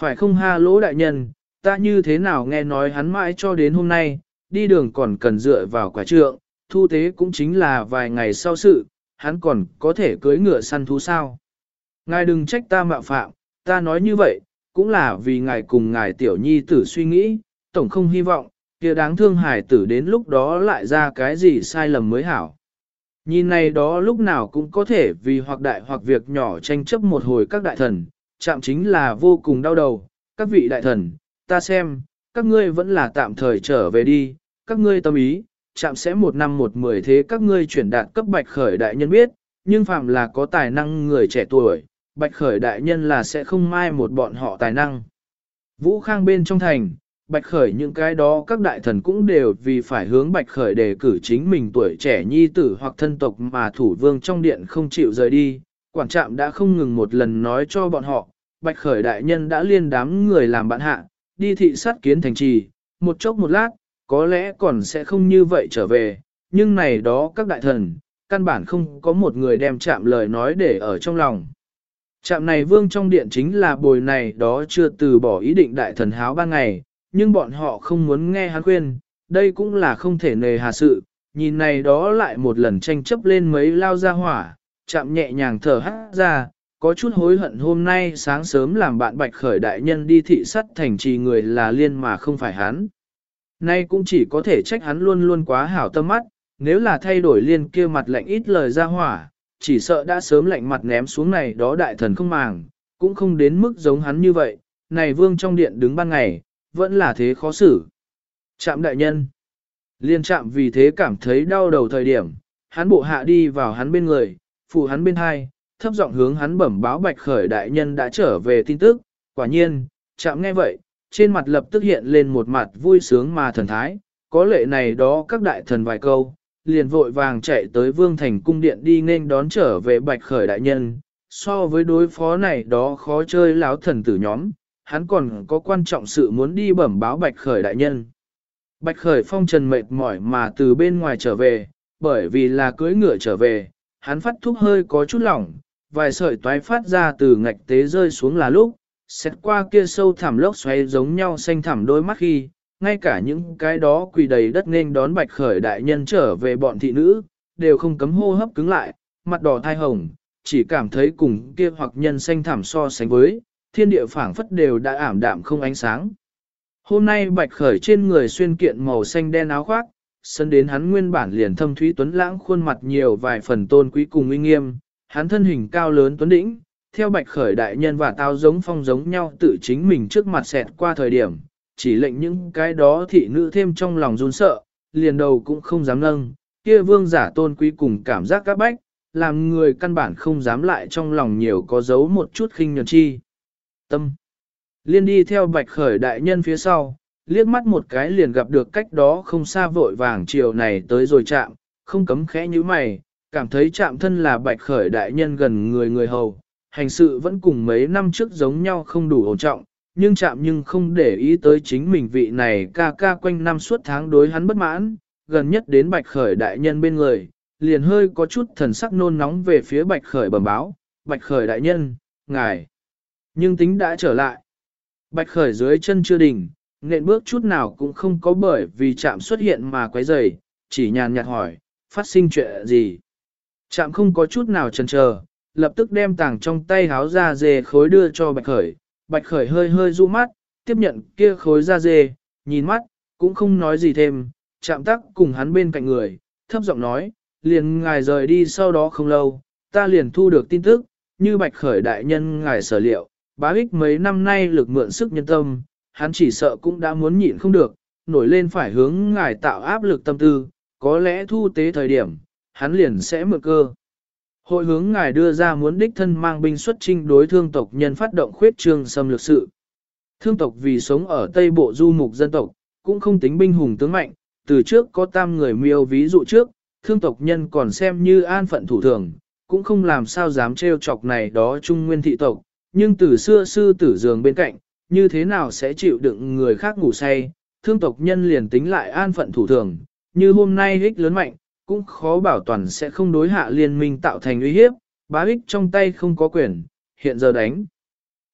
Phải không ha lỗ đại nhân, ta như thế nào nghe nói hắn mãi cho đến hôm nay, đi đường còn cần dựa vào quả trượng, thu tế cũng chính là vài ngày sau sự, hắn còn có thể cưới ngựa săn thú sao. Ngài đừng trách ta mạo phạm, ta nói như vậy, cũng là vì ngài cùng ngài tiểu nhi tử suy nghĩ, tổng không hy vọng, kia đáng thương hải tử đến lúc đó lại ra cái gì sai lầm mới hảo. Nhìn này đó lúc nào cũng có thể vì hoặc đại hoặc việc nhỏ tranh chấp một hồi các đại thần, chạm chính là vô cùng đau đầu, các vị đại thần, ta xem, các ngươi vẫn là tạm thời trở về đi, các ngươi tâm ý, chạm sẽ một năm một mười thế các ngươi chuyển đạt cấp bạch khởi đại nhân biết, nhưng phạm là có tài năng người trẻ tuổi, bạch khởi đại nhân là sẽ không mai một bọn họ tài năng. Vũ Khang bên trong thành, bạch khởi những cái đó các đại thần cũng đều vì phải hướng bạch khởi đề cử chính mình tuổi trẻ nhi tử hoặc thân tộc mà thủ vương trong điện không chịu rời đi. Quản trạm đã không ngừng một lần nói cho bọn họ, bạch khởi đại nhân đã liên đám người làm bạn hạ, đi thị sát kiến thành trì, một chốc một lát, có lẽ còn sẽ không như vậy trở về, nhưng này đó các đại thần, căn bản không có một người đem chạm lời nói để ở trong lòng. Chạm này vương trong điện chính là bồi này đó chưa từ bỏ ý định đại thần háo ba ngày, nhưng bọn họ không muốn nghe hắn khuyên, đây cũng là không thể nề hà sự, nhìn này đó lại một lần tranh chấp lên mấy lao ra hỏa, chạm nhẹ nhàng thở hát ra, có chút hối hận hôm nay sáng sớm làm bạn bạch khởi đại nhân đi thị sắt thành trì người là liên mà không phải hắn. Nay cũng chỉ có thể trách hắn luôn luôn quá hảo tâm mắt, nếu là thay đổi liên kia mặt lạnh ít lời ra hỏa, chỉ sợ đã sớm lạnh mặt ném xuống này đó đại thần không màng, cũng không đến mức giống hắn như vậy, này vương trong điện đứng ban ngày, vẫn là thế khó xử. Trạm đại nhân. Liên trạm vì thế cảm thấy đau đầu thời điểm, hắn bộ hạ đi vào hắn bên người, phụ hắn bên hai, thấp giọng hướng hắn bẩm báo bạch khởi đại nhân đã trở về tin tức, quả nhiên, chạm nghe vậy, trên mặt lập tức hiện lên một mặt vui sướng mà thần thái, có lệ này đó các đại thần vài câu, liền vội vàng chạy tới vương thành cung điện đi nên đón trở về bạch khởi đại nhân, so với đối phó này đó khó chơi láo thần tử nhóm, hắn còn có quan trọng sự muốn đi bẩm báo bạch khởi đại nhân. Bạch khởi phong trần mệt mỏi mà từ bên ngoài trở về, bởi vì là cưới ngựa trở về, hắn phát thúc hơi có chút lỏng, vài sợi toái phát ra từ ngạch tế rơi xuống là lúc, xét qua kia sâu thẳm lốc xoáy giống nhau xanh thẳm đôi mắt khi, ngay cả những cái đó quỳ đầy đất nên đón bạch khởi đại nhân trở về bọn thị nữ, đều không cấm hô hấp cứng lại, mặt đỏ thai hồng, chỉ cảm thấy cùng kia hoặc nhân xanh thẳm so sánh với, thiên địa phảng phất đều đã ảm đạm không ánh sáng. Hôm nay bạch khởi trên người xuyên kiện màu xanh đen áo khoác, sân đến hắn nguyên bản liền thâm thúy tuấn lãng khuôn mặt nhiều vài phần tôn quý cùng uy nghiêm, hắn thân hình cao lớn tuấn đĩnh, theo bạch khởi đại nhân và tao giống phong giống nhau tự chính mình trước mặt xẹt qua thời điểm, chỉ lệnh những cái đó thị nữ thêm trong lòng run sợ, liền đầu cũng không dám nâng, kia vương giả tôn quý cùng cảm giác các bách, làm người căn bản không dám lại trong lòng nhiều có giấu một chút khinh nhẫn chi. Tâm Liên đi theo bạch khởi đại nhân phía sau, liếc mắt một cái liền gặp được cách đó không xa vội vàng chiều này tới rồi chạm, không cấm khẽ như mày, cảm thấy chạm thân là bạch khởi đại nhân gần người người hầu, hành sự vẫn cùng mấy năm trước giống nhau không đủ ổn trọng, nhưng chạm nhưng không để ý tới chính mình vị này ca ca quanh năm suốt tháng đối hắn bất mãn, gần nhất đến bạch khởi đại nhân bên người, liền hơi có chút thần sắc nôn nóng về phía bạch khởi bẩm báo, bạch khởi đại nhân, ngài, nhưng tính đã trở lại. Bạch khởi dưới chân chưa đỉnh, nện bước chút nào cũng không có bởi vì chạm xuất hiện mà quấy rầy, chỉ nhàn nhạt hỏi, phát sinh chuyện gì. Chạm không có chút nào chần chờ, lập tức đem tàng trong tay háo ra dê khối đưa cho bạch khởi. Bạch khởi hơi hơi du mắt, tiếp nhận kia khối da dê, nhìn mắt, cũng không nói gì thêm, chạm tắc cùng hắn bên cạnh người, thấp giọng nói, liền ngài rời đi sau đó không lâu, ta liền thu được tin tức, như bạch khởi đại nhân ngài sở liệu, bá ích mấy năm nay lực mượn sức nhân tâm, hắn chỉ sợ cũng đã muốn nhịn không được, nổi lên phải hướng ngài tạo áp lực tâm tư, có lẽ thu tế thời điểm, hắn liền sẽ mượn cơ. Hội hướng ngài đưa ra muốn đích thân mang binh xuất trinh đối thương tộc nhân phát động khuyết trương xâm lược sự. Thương tộc vì sống ở Tây Bộ du mục dân tộc, cũng không tính binh hùng tướng mạnh, từ trước có tam người miêu ví dụ trước, thương tộc nhân còn xem như an phận thủ thường, cũng không làm sao dám trêu chọc này đó trung nguyên thị tộc, nhưng từ xưa sư tử giường bên cạnh, như thế nào sẽ chịu đựng người khác ngủ say, thương tộc nhân liền tính lại an phận thủ thường, như hôm nay hích lớn mạnh, cũng khó bảo toàn sẽ không đối hạ liên minh tạo thành uy hiếp, bá ích trong tay không có quyền, hiện giờ đánh.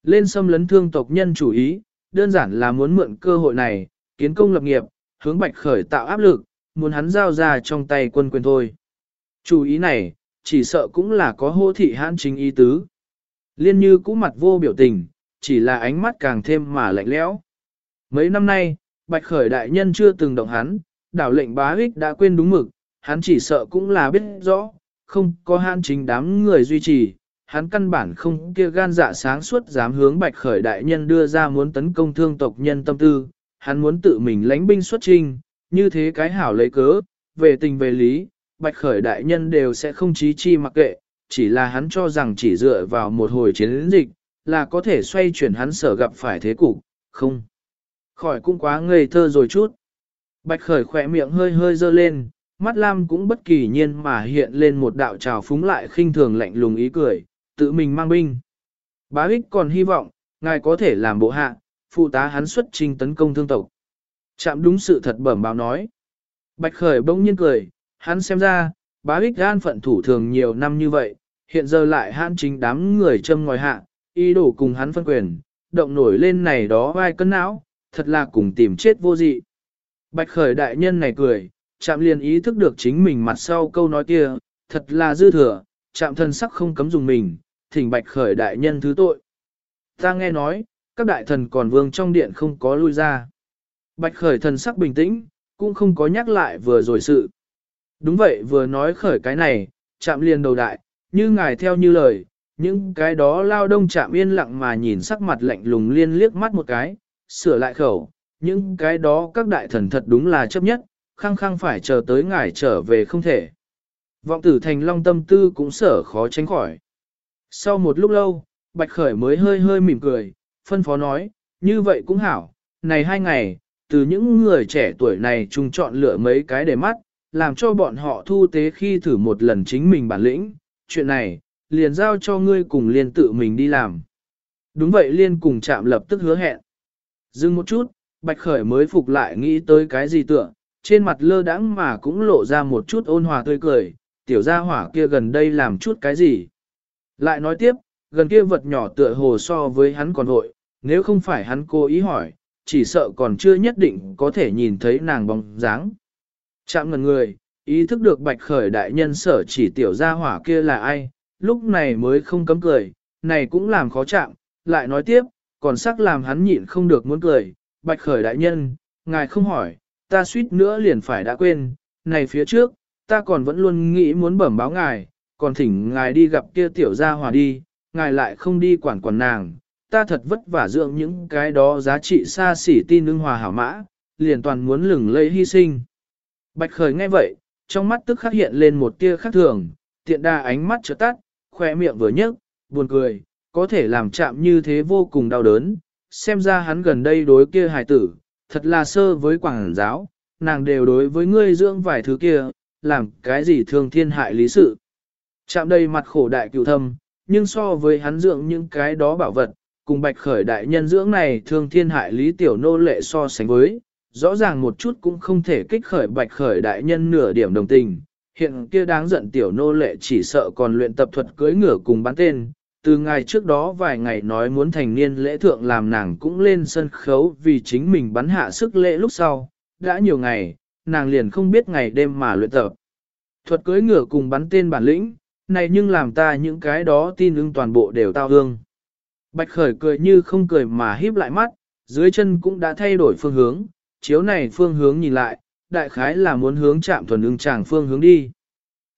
Lên xâm lấn thương tộc nhân chủ ý, đơn giản là muốn mượn cơ hội này, kiến công lập nghiệp, hướng bạch khởi tạo áp lực, muốn hắn giao ra trong tay quân quyền thôi. Chủ ý này, chỉ sợ cũng là có hô thị hãn chính ý tứ. Liên như cũ mặt vô biểu tình, chỉ là ánh mắt càng thêm mà lạnh lẽo. Mấy năm nay, bạch khởi đại nhân chưa từng động hắn, đảo lệnh bá ích đã quên đúng mực, hắn chỉ sợ cũng là biết rõ, không có hắn chính đám người duy trì, hắn căn bản không kia gan dạ sáng suốt dám hướng bạch khởi đại nhân đưa ra muốn tấn công thương tộc nhân tâm tư, hắn muốn tự mình lãnh binh xuất trinh, như thế cái hảo lấy cớ, về tình về lý, bạch khởi đại nhân đều sẽ không chí chi mặc kệ, chỉ là hắn cho rằng chỉ dựa vào một hồi chiến dịch, là có thể xoay chuyển hắn sở gặp phải thế cục, không. Khỏi cũng quá ngây thơ rồi chút. Bạch khởi khỏe miệng hơi hơi dơ lên, mắt lam cũng bất kỳ nhiên mà hiện lên một đạo trào phúng lại khinh thường lạnh lùng ý cười, tự mình mang binh. Bá Hích còn hy vọng, ngài có thể làm bộ hạ, phụ tá hắn xuất trình tấn công thương tộc. Chạm đúng sự thật bẩm báo nói. Bạch khởi bỗng nhiên cười, hắn xem ra, bá Hích gan phận thủ thường nhiều năm như vậy, hiện giờ lại hắn chính đám người châm ngòi hạ, ý đồ cùng hắn phân quyền, động nổi lên này đó vai cân não, thật là cùng tìm chết vô dị. Bạch khởi đại nhân này cười, chạm liền ý thức được chính mình mặt sau câu nói kia, thật là dư thừa, chạm thân sắc không cấm dùng mình, thỉnh bạch khởi đại nhân thứ tội. Ta nghe nói, các đại thần còn vương trong điện không có lui ra. Bạch khởi thần sắc bình tĩnh, cũng không có nhắc lại vừa rồi sự. Đúng vậy vừa nói khởi cái này, chạm liền đầu đại, như ngài theo như lời, những cái đó lao đông chạm yên lặng mà nhìn sắc mặt lạnh lùng liên liếc mắt một cái, sửa lại khẩu, những cái đó các đại thần thật đúng là chấp nhất, khăng khăng phải chờ tới ngài trở về không thể. Vọng tử thành long tâm tư cũng sở khó tránh khỏi. Sau một lúc lâu, Bạch Khởi mới hơi hơi mỉm cười, phân phó nói, như vậy cũng hảo, này hai ngày, từ những người trẻ tuổi này chung chọn lựa mấy cái để mắt, làm cho bọn họ thu tế khi thử một lần chính mình bản lĩnh, chuyện này, liền giao cho ngươi cùng liên tự mình đi làm. Đúng vậy liên cùng chạm lập tức hứa hẹn. Dừng một chút, Bạch Khởi mới phục lại nghĩ tới cái gì tựa, trên mặt lơ đãng mà cũng lộ ra một chút ôn hòa tươi cười, tiểu gia hỏa kia gần đây làm chút cái gì. Lại nói tiếp, gần kia vật nhỏ tựa hồ so với hắn còn hội, nếu không phải hắn cố ý hỏi, chỉ sợ còn chưa nhất định có thể nhìn thấy nàng bóng dáng. Chạm ngần người, ý thức được bạch khởi đại nhân sở chỉ tiểu gia hỏa kia là ai, lúc này mới không cấm cười, này cũng làm khó chạm, lại nói tiếp, còn sắc làm hắn nhịn không được muốn cười, bạch khởi đại nhân, ngài không hỏi, ta suýt nữa liền phải đã quên, này phía trước, ta còn vẫn luôn nghĩ muốn bẩm báo ngài, còn thỉnh ngài đi gặp kia tiểu gia hòa đi, ngài lại không đi quản quản nàng, ta thật vất vả dưỡng những cái đó giá trị xa xỉ tin ưng hòa hảo mã, liền toàn muốn lừng lây hy sinh. Bạch khởi nghe vậy, trong mắt tức khắc hiện lên một tia khác thường, tiện đa ánh mắt trở tắt, khoe miệng vừa nhấc, buồn cười, có thể làm chạm như thế vô cùng đau đớn, xem ra hắn gần đây đối kia hài tử, thật là sơ với quảng giáo, nàng đều đối với ngươi dưỡng vài thứ kia, làm cái gì thương thiên hại lý sự. Chạm đây mặt khổ đại cựu thâm, nhưng so với hắn dưỡng những cái đó bảo vật, cùng bạch khởi đại nhân dưỡng này thương thiên hại lý tiểu nô lệ so sánh với, rõ ràng một chút cũng không thể kích khởi bạch khởi đại nhân nửa điểm đồng tình. Hiện kia đáng giận tiểu nô lệ chỉ sợ còn luyện tập thuật cưới ngửa cùng bán tên, từ ngày trước đó vài ngày nói muốn thành niên lễ thượng làm nàng cũng lên sân khấu vì chính mình bắn hạ sức lễ lúc sau, đã nhiều ngày, nàng liền không biết ngày đêm mà luyện tập. Thuật cưới ngựa cùng bắn tên bản lĩnh, này nhưng làm ta những cái đó tin ưng toàn bộ đều tao hương. Bạch khởi cười như không cười mà híp lại mắt, dưới chân cũng đã thay đổi phương hướng, chiếu này phương hướng nhìn lại, đại khái là muốn hướng chạm thuần ưng chàng phương hướng đi.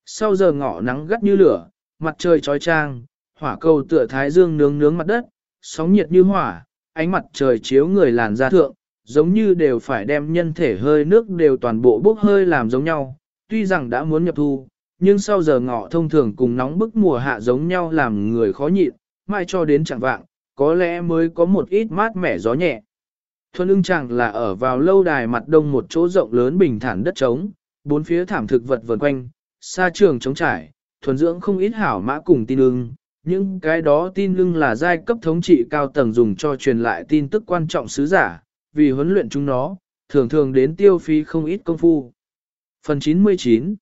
Sau giờ ngọ nắng gắt như lửa, mặt trời trói trang, hỏa cầu tựa thái dương nướng nướng mặt đất, sóng nhiệt như hỏa, ánh mặt trời chiếu người làn da thượng, giống như đều phải đem nhân thể hơi nước đều toàn bộ bốc hơi làm giống nhau. Tuy rằng đã muốn nhập thu, nhưng sau giờ ngọ thông thường cùng nóng bức mùa hạ giống nhau làm người khó nhịn, mai cho đến chẳng vạng, có lẽ mới có một ít mát mẻ gió nhẹ. Thuần ưng chẳng là ở vào lâu đài mặt đông một chỗ rộng lớn bình thản đất trống, bốn phía thảm thực vật vần quanh, xa trường trống trải, thuần dưỡng không ít hảo mã cùng tin ưng. Những cái đó tin lưng là giai cấp thống trị cao tầng dùng cho truyền lại tin tức quan trọng sứ giả, vì huấn luyện chúng nó, thường thường đến tiêu phí không ít công phu. Phần 99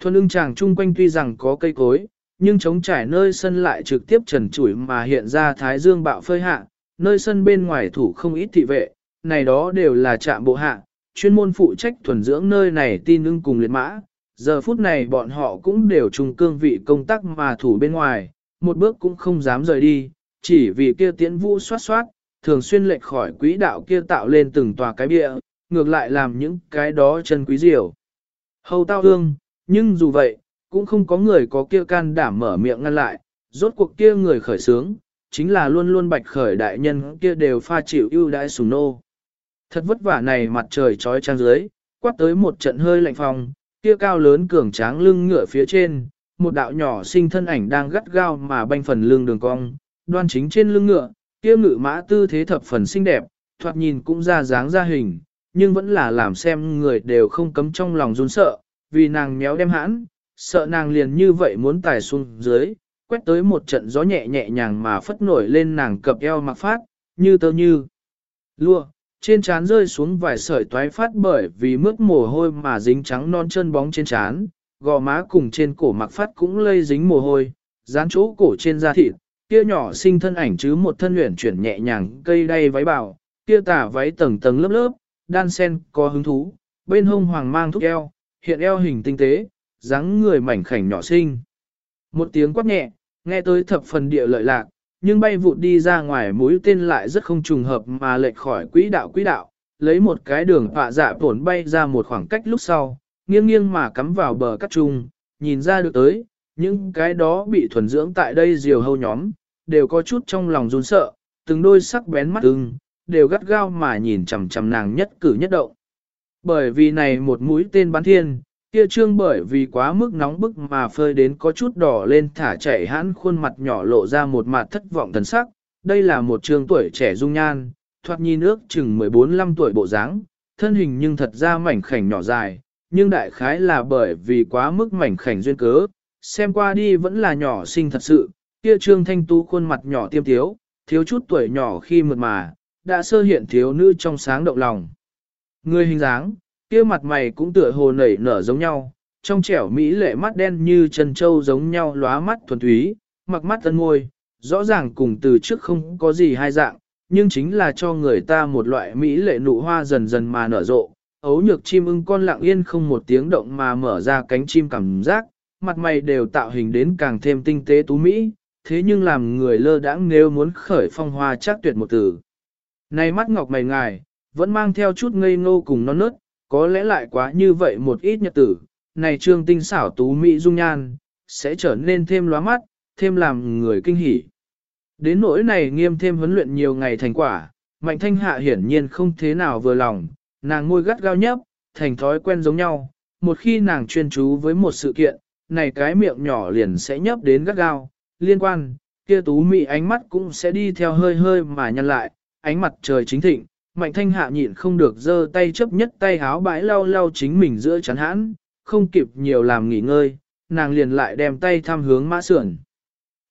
Thuần ưng chàng chung quanh tuy rằng có cây cối, nhưng trống trải nơi sân lại trực tiếp trần trụi mà hiện ra thái dương bạo phơi hạ, nơi sân bên ngoài thủ không ít thị vệ, này đó đều là trạm bộ hạ, chuyên môn phụ trách thuần dưỡng nơi này tin ưng cùng liệt mã. Giờ phút này bọn họ cũng đều trùng cương vị công tác mà thủ bên ngoài, một bước cũng không dám rời đi, chỉ vì kia tiễn vũ xoát xoát, thường xuyên lệch khỏi quỹ đạo kia tạo lên từng tòa cái bịa, ngược lại làm những cái đó chân quý diệu. Hầu tao hương, nhưng dù vậy, cũng không có người có kia can đảm mở miệng ngăn lại, rốt cuộc kia người khởi sướng, chính là luôn luôn bạch khởi đại nhân kia đều pha chịu ưu đãi sùng nô. Thật vất vả này mặt trời trói trang dưới, quát tới một trận hơi lạnh phong, kia cao lớn cường tráng lưng ngựa phía trên, một đạo nhỏ sinh thân ảnh đang gắt gao mà banh phần lưng đường cong, đoan chính trên lưng ngựa, kia ngự mã tư thế thập phần xinh đẹp, thoạt nhìn cũng ra dáng ra hình, nhưng vẫn là làm xem người đều không cấm trong lòng run sợ, vì nàng méo đem hãn, sợ nàng liền như vậy muốn tài xuống dưới, quét tới một trận gió nhẹ nhẹ nhàng mà phất nổi lên nàng cập eo mặc phát, như tơ như lua, trên trán rơi xuống vài sợi toái phát bởi vì mướt mồ hôi mà dính trắng non chân bóng trên trán, gò má cùng trên cổ mặc phát cũng lây dính mồ hôi, dán chỗ cổ trên da thịt, kia nhỏ sinh thân ảnh chứ một thân luyện chuyển nhẹ nhàng cây đay váy bào, kia tả váy tầng tầng lớp lớp, đan sen có hứng thú, bên hông hoàng mang thúc eo, hiện eo hình tinh tế, dáng người mảnh khảnh nhỏ xinh. Một tiếng quát nhẹ, nghe tới thập phần địa lợi lạc, nhưng bay vụt đi ra ngoài mũi tên lại rất không trùng hợp mà lệch khỏi quỹ đạo quỹ đạo, lấy một cái đường họa dạ tổn bay ra một khoảng cách lúc sau, nghiêng nghiêng mà cắm vào bờ cắt trùng, nhìn ra được tới, những cái đó bị thuần dưỡng tại đây diều hâu nhóm, đều có chút trong lòng run sợ, từng đôi sắc bén mắt ưng, đều gắt gao mà nhìn chằm chằm nàng nhất cử nhất động. Bởi vì này một mũi tên bắn thiên, kia trương bởi vì quá mức nóng bức mà phơi đến có chút đỏ lên thả chảy hãn khuôn mặt nhỏ lộ ra một mặt thất vọng thần sắc. Đây là một trương tuổi trẻ dung nhan, thoạt nhìn ước chừng 14-15 tuổi bộ dáng, thân hình nhưng thật ra mảnh khảnh nhỏ dài, nhưng đại khái là bởi vì quá mức mảnh khảnh duyên cớ, xem qua đi vẫn là nhỏ xinh thật sự, kia trương thanh tú khuôn mặt nhỏ tiêm thiếu, thiếu chút tuổi nhỏ khi mượt mà, đã sơ hiện thiếu nữ trong sáng động lòng. Người hình dáng, kia mặt mày cũng tựa hồ nảy nở giống nhau, trong trẻo mỹ lệ mắt đen như chân châu giống nhau lóa mắt thuần túy, mặc mắt tân môi, rõ ràng cùng từ trước không có gì hai dạng, nhưng chính là cho người ta một loại mỹ lệ nụ hoa dần dần mà nở rộ. Ấu nhược chim ưng con lặng yên không một tiếng động mà mở ra cánh chim cảm giác, mặt mày đều tạo hình đến càng thêm tinh tế tú mỹ, thế nhưng làm người lơ đãng nếu muốn khởi phong hoa chắc tuyệt một từ. Này mắt ngọc mày ngài, vẫn mang theo chút ngây ngô cùng non nớt, có lẽ lại quá như vậy một ít nhật tử, này trương tinh xảo tú mỹ dung nhan, sẽ trở nên thêm lóa mắt, thêm làm người kinh hỉ. Đến nỗi này nghiêm thêm huấn luyện nhiều ngày thành quả, mạnh thanh hạ hiển nhiên không thế nào vừa lòng, nàng môi gắt gao nhấp, thành thói quen giống nhau, một khi nàng chuyên chú với một sự kiện, này cái miệng nhỏ liền sẽ nhấp đến gắt gao, liên quan, kia tú mị ánh mắt cũng sẽ đi theo hơi hơi mà nhăn lại, ánh mặt trời chính thịnh, mạnh thanh hạ nhịn không được giơ tay chấp nhất tay háo bãi lau lau chính mình giữa chắn hãn, không kịp nhiều làm nghỉ ngơi, nàng liền lại đem tay thăm hướng mã sườn.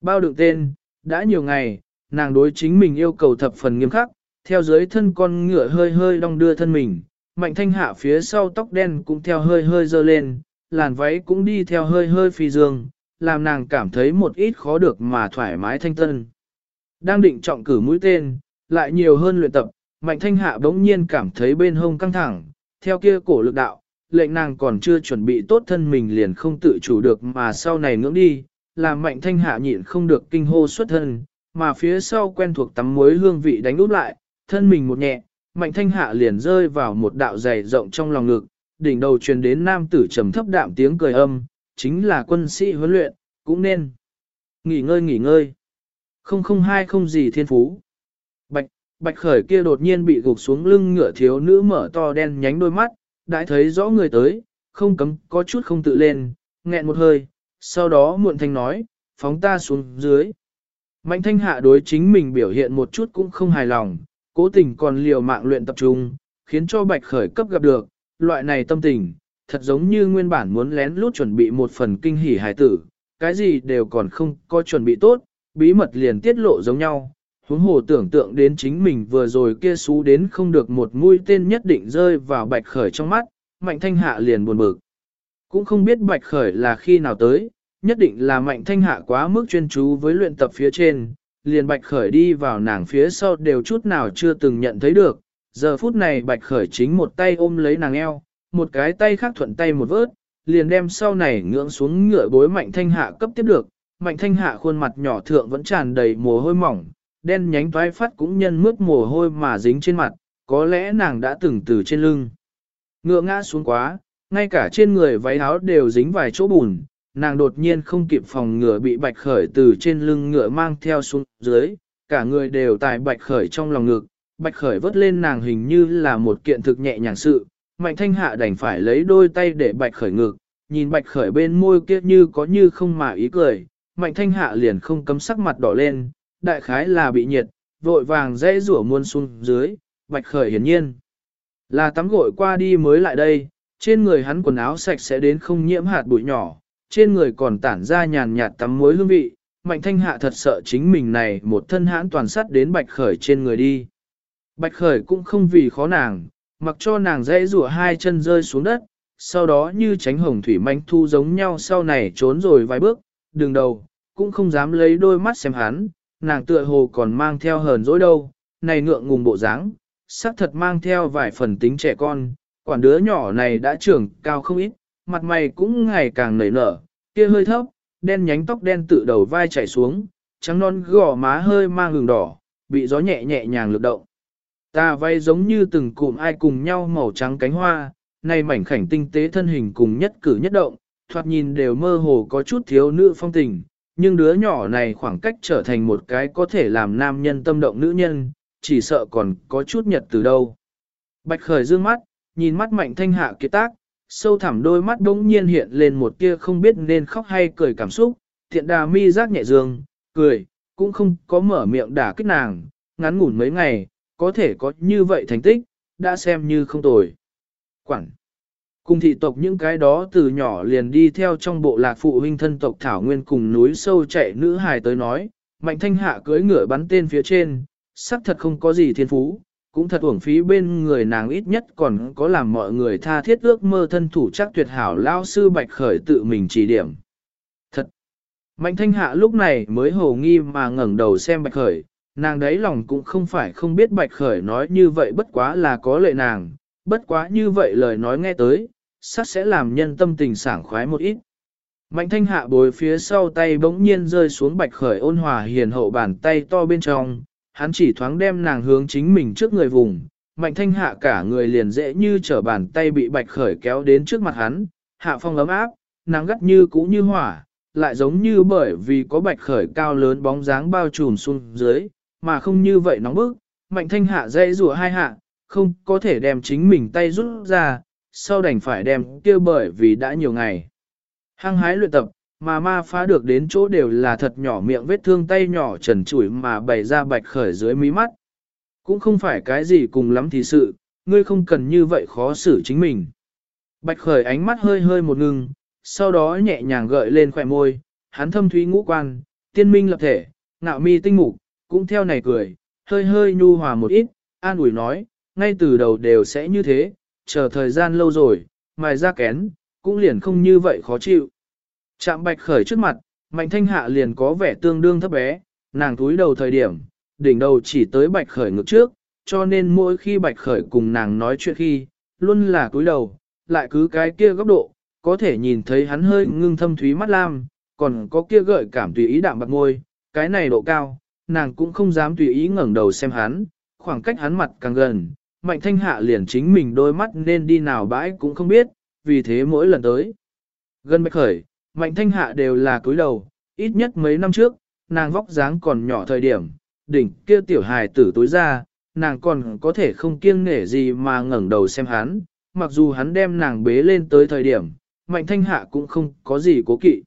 Bao đựng tên, đã nhiều ngày, nàng đối chính mình yêu cầu thập phần nghiêm khắc, theo dưới thân con ngựa hơi hơi đong đưa thân mình, mạnh thanh hạ phía sau tóc đen cũng theo hơi hơi dơ lên, làn váy cũng đi theo hơi hơi phi dương, làm nàng cảm thấy một ít khó được mà thoải mái thanh tân. Đang định trọng cử mũi tên, lại nhiều hơn luyện tập, mạnh thanh hạ bỗng nhiên cảm thấy bên hông căng thẳng, theo kia cổ lực đạo, lệnh nàng còn chưa chuẩn bị tốt thân mình liền không tự chủ được mà sau này ngưỡng đi, làm mạnh thanh hạ nhịn không được kinh hô xuất thân, mà phía sau quen thuộc tắm muối hương vị đánh úp lại, thân mình một nhẹ, mạnh thanh hạ liền rơi vào một đạo dày rộng trong lòng ngực, đỉnh đầu truyền đến nam tử trầm thấp đạm tiếng cười âm, chính là quân sĩ huấn luyện, cũng nên nghỉ ngơi nghỉ ngơi. Không không hai không gì thiên phú. Bạch, bạch khởi kia đột nhiên bị gục xuống lưng ngựa thiếu nữ mở to đen nhánh đôi mắt, đã thấy rõ người tới, không cấm có chút không tự lên, nghẹn một hơi, sau đó muộn thanh nói, phóng ta xuống dưới. Mạnh thanh hạ đối chính mình biểu hiện một chút cũng không hài lòng, cố tình còn liều mạng luyện tập trung, khiến cho bạch khởi cấp gặp được, loại này tâm tình, thật giống như nguyên bản muốn lén lút chuẩn bị một phần kinh hỉ hài tử, cái gì đều còn không có chuẩn bị tốt, bí mật liền tiết lộ giống nhau. Huống hồ tưởng tượng đến chính mình vừa rồi kia xú đến không được một mũi tên nhất định rơi vào bạch khởi trong mắt, mạnh thanh hạ liền buồn bực. Cũng không biết bạch khởi là khi nào tới, nhất định là mạnh thanh hạ quá mức chuyên chú với luyện tập phía trên, liền bạch khởi đi vào nàng phía sau đều chút nào chưa từng nhận thấy được. Giờ phút này bạch khởi chính một tay ôm lấy nàng eo, một cái tay khác thuận tay một vớt, liền đem sau này ngưỡng xuống ngựa bối mạnh thanh hạ cấp tiếp được, mạnh thanh hạ khuôn mặt nhỏ thượng vẫn tràn đầy mồ hôi mỏng, đen nhánh toái phát cũng nhân mướt mồ hôi mà dính trên mặt, có lẽ nàng đã từng từ trên lưng. Ngựa ngã xuống quá, ngay cả trên người váy áo đều dính vài chỗ bùn, nàng đột nhiên không kịp phòng ngựa bị bạch khởi từ trên lưng ngựa mang theo xuống dưới, cả người đều tại bạch khởi trong lòng ngực, bạch khởi vớt lên nàng hình như là một kiện thực nhẹ nhàng sự, mạnh thanh hạ đành phải lấy đôi tay để bạch khởi ngực, nhìn bạch khởi bên môi kia như có như không mà ý cười, mạnh thanh hạ liền không cấm sắc mặt đỏ lên, đại khái là bị nhiệt, vội vàng dễ rủa muôn xuống dưới, bạch khởi hiển nhiên. Là tắm gội qua đi mới lại đây, trên người hắn quần áo sạch sẽ đến không nhiễm hạt bụi nhỏ, trên người còn tản ra nhàn nhạt tắm muối hương vị, mạnh thanh hạ thật sợ chính mình này một thân hãn toàn sắt đến bạch khởi trên người đi. Bạch khởi cũng không vì khó nàng, mặc cho nàng dễ rủa hai chân rơi xuống đất, sau đó như tránh hồng thủy manh thu giống nhau sau này trốn rồi vài bước, đường đầu, cũng không dám lấy đôi mắt xem hắn, nàng tựa hồ còn mang theo hờn dỗi đâu, này ngượng ngùng bộ dáng, xác thật mang theo vài phần tính trẻ con, quản đứa nhỏ này đã trưởng cao không ít, mặt mày cũng ngày càng nảy nở, kia hơi thấp, đen nhánh tóc đen tự đầu vai chảy xuống, trắng non gò má hơi mang hừng đỏ, bị gió nhẹ nhẹ nhàng lực động. Ta vay giống như từng cụm ai cùng nhau màu trắng cánh hoa, nay mảnh khảnh tinh tế thân hình cùng nhất cử nhất động, thoạt nhìn đều mơ hồ có chút thiếu nữ phong tình, nhưng đứa nhỏ này khoảng cách trở thành một cái có thể làm nam nhân tâm động nữ nhân, chỉ sợ còn có chút nhật từ đâu. Bạch khởi dương mắt, nhìn mắt mạnh thanh hạ kiệt tác, sâu thẳm đôi mắt bỗng nhiên hiện lên một tia không biết nên khóc hay cười cảm xúc, thiện đà mi giác nhẹ dương, cười, cũng không có mở miệng đả kích nàng, ngắn ngủn mấy ngày, có thể có như vậy thành tích, đã xem như không tồi. Quảng Cùng thị tộc những cái đó từ nhỏ liền đi theo trong bộ lạc phụ huynh thân tộc Thảo Nguyên cùng núi sâu chạy nữ hài tới nói, mạnh thanh hạ cưới ngựa bắn tên phía trên, sắc thật không có gì thiên phú, cũng thật uổng phí bên người nàng ít nhất còn có làm mọi người tha thiết ước mơ thân thủ chắc tuyệt hảo lao sư bạch khởi tự mình chỉ điểm. Thật! Mạnh thanh hạ lúc này mới hồ nghi mà ngẩng đầu xem bạch khởi, nàng đấy lòng cũng không phải không biết bạch khởi nói như vậy bất quá là có lệ nàng, bất quá như vậy lời nói nghe tới, sắc sẽ làm nhân tâm tình sảng khoái một ít. Mạnh thanh hạ bồi phía sau tay bỗng nhiên rơi xuống bạch khởi ôn hòa hiền hậu bàn tay to bên trong, hắn chỉ thoáng đem nàng hướng chính mình trước người vùng, mạnh thanh hạ cả người liền dễ như trở bàn tay bị bạch khởi kéo đến trước mặt hắn, hạ phong ấm áp, nắng gắt như cũ như hỏa, lại giống như bởi vì có bạch khởi cao lớn bóng dáng bao trùm xuống dưới, mà không như vậy nóng bức, mạnh thanh hạ dây rùa hai hạ, không có thể đem chính mình tay rút ra, sau đành phải đem kia bởi vì đã nhiều ngày. Hăng hái luyện tập, mà ma phá được đến chỗ đều là thật nhỏ miệng vết thương tay nhỏ trần trụi mà bày ra bạch khởi dưới mí mắt. Cũng không phải cái gì cùng lắm thì sự, ngươi không cần như vậy khó xử chính mình. Bạch khởi ánh mắt hơi hơi một ngừng, sau đó nhẹ nhàng gợi lên khỏe môi, hắn thâm thúy ngũ quan, tiên minh lập thể, ngạo mi tinh mục, cũng theo này cười, hơi hơi nhu hòa một ít, an ủi nói, ngay từ đầu đều sẽ như thế, chờ thời gian lâu rồi, mài ra kén, cũng liền không như vậy khó chịu. Chạm bạch khởi trước mặt, Mạnh thanh hạ liền có vẻ tương đương thấp bé, nàng túi đầu thời điểm, đỉnh đầu chỉ tới bạch khởi ngực trước, cho nên mỗi khi bạch khởi cùng nàng nói chuyện khi, luôn là túi đầu, lại cứ cái kia góc độ, có thể nhìn thấy hắn hơi ngưng thâm thúy mắt lam, còn có kia gợi cảm tùy ý đạm bạc ngôi, cái này độ cao, nàng cũng không dám tùy ý ngẩng đầu xem hắn, khoảng cách hắn mặt càng gần, mạnh thanh hạ liền chính mình đôi mắt nên đi nào bãi cũng không biết, vì thế mỗi lần tới. Gần bạch khởi, mạnh thanh hạ đều là cúi đầu, ít nhất mấy năm trước, nàng vóc dáng còn nhỏ thời điểm, đỉnh kia tiểu hài tử tối ra, nàng còn có thể không kiêng nể gì mà ngẩng đầu xem hắn, mặc dù hắn đem nàng bế lên tới thời điểm, mạnh thanh hạ cũng không có gì cố kỵ.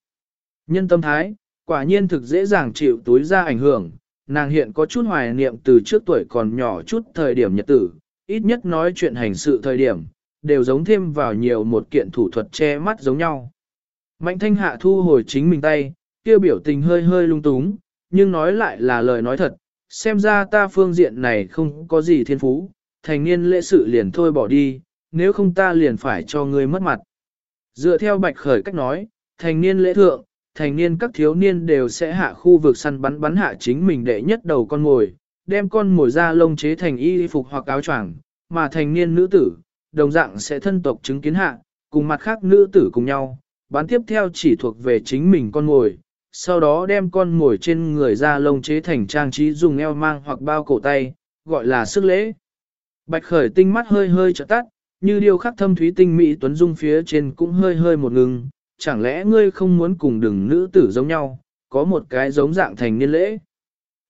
Nhân tâm thái, quả nhiên thực dễ dàng chịu tối ra ảnh hưởng, nàng hiện có chút hoài niệm từ trước tuổi còn nhỏ chút thời điểm nhật tử, ít nhất nói chuyện hành sự thời điểm, đều giống thêm vào nhiều một kiện thủ thuật che mắt giống nhau. Mạnh thanh hạ thu hồi chính mình tay, kia biểu tình hơi hơi lung túng, nhưng nói lại là lời nói thật, xem ra ta phương diện này không có gì thiên phú, thành niên lễ sự liền thôi bỏ đi, nếu không ta liền phải cho ngươi mất mặt. Dựa theo bạch khởi cách nói, thành niên lễ thượng, thành niên các thiếu niên đều sẽ hạ khu vực săn bắn bắn hạ chính mình đệ nhất đầu con mồi, đem con mồi ra lông chế thành y phục hoặc áo choàng, mà thành niên nữ tử, đồng dạng sẽ thân tộc chứng kiến hạ, cùng mặt khác nữ tử cùng nhau, bán tiếp theo chỉ thuộc về chính mình con ngồi sau đó đem con ngồi trên người ra lông chế thành trang trí dùng eo mang hoặc bao cổ tay, gọi là sức lễ. Bạch khởi tinh mắt hơi hơi trợ tắt, như điều khắc thâm thúy tinh mỹ tuấn dung phía trên cũng hơi hơi một ngừng, chẳng lẽ ngươi không muốn cùng đừng nữ tử giống nhau, có một cái giống dạng thành niên lễ.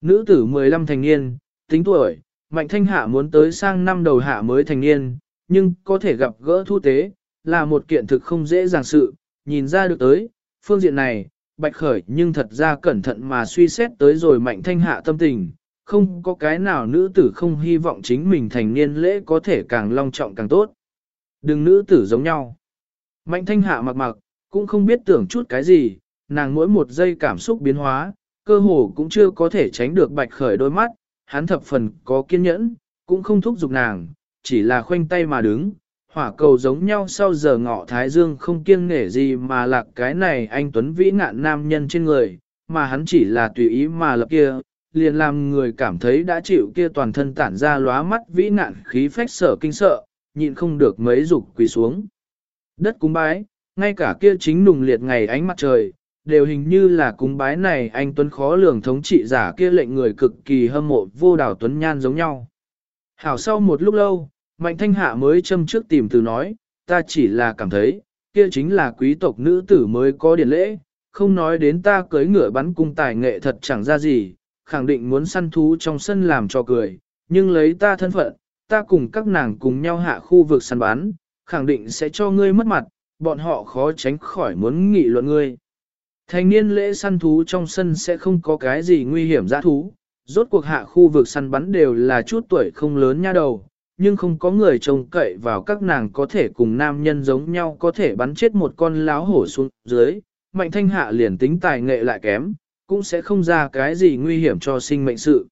Nữ tử 15 thành niên, tính tuổi, mạnh thanh hạ muốn tới sang năm đầu hạ mới thành niên, nhưng có thể gặp gỡ thu tế, là một kiện thực không dễ dàng sự, nhìn ra được tới, phương diện này, bạch khởi nhưng thật ra cẩn thận mà suy xét tới rồi mạnh thanh hạ tâm tình, không có cái nào nữ tử không hy vọng chính mình thành niên lễ có thể càng long trọng càng tốt. Đừng nữ tử giống nhau. Mạnh thanh hạ mặc mặc, cũng không biết tưởng chút cái gì, nàng mỗi một giây cảm xúc biến hóa, cơ hồ cũng chưa có thể tránh được bạch khởi đôi mắt, hắn thập phần có kiên nhẫn, cũng không thúc giục nàng, chỉ là khoanh tay mà đứng, hỏa cầu giống nhau sau giờ ngọ thái dương không kiêng nể gì mà lạc cái này anh Tuấn vĩ ngạn nam nhân trên người, mà hắn chỉ là tùy ý mà lập kia, liền làm người cảm thấy đã chịu kia toàn thân tản ra lóa mắt vĩ ngạn khí phách sở kinh sợ, nhịn không được mấy dục quỳ xuống. Đất cúng bái, ngay cả kia chính nùng liệt ngày ánh mặt trời, đều hình như là cúng bái này anh Tuấn khó lường thống trị giả kia lệnh người cực kỳ hâm mộ vô đảo Tuấn Nhan giống nhau. Hảo sau một lúc lâu, Mạnh Thanh Hạ mới châm trước tìm từ nói, ta chỉ là cảm thấy, kia chính là quý tộc nữ tử mới có điển lễ, không nói đến ta cưới ngựa bắn cung tài nghệ thật chẳng ra gì, khẳng định muốn săn thú trong sân làm cho cười, nhưng lấy ta thân phận, ta cùng các nàng cùng nhau hạ khu vực săn bắn, khẳng định sẽ cho ngươi mất mặt, bọn họ khó tránh khỏi muốn nghị luận ngươi. Thành niên lễ săn thú trong sân sẽ không có cái gì nguy hiểm giã thú, rốt cuộc hạ khu vực săn bắn đều là chút tuổi không lớn nha đầu, nhưng không có người trông cậy vào các nàng có thể cùng nam nhân giống nhau có thể bắn chết một con láo hổ xuống dưới, mạnh thanh hạ liền tính tài nghệ lại kém, cũng sẽ không ra cái gì nguy hiểm cho sinh mệnh sự.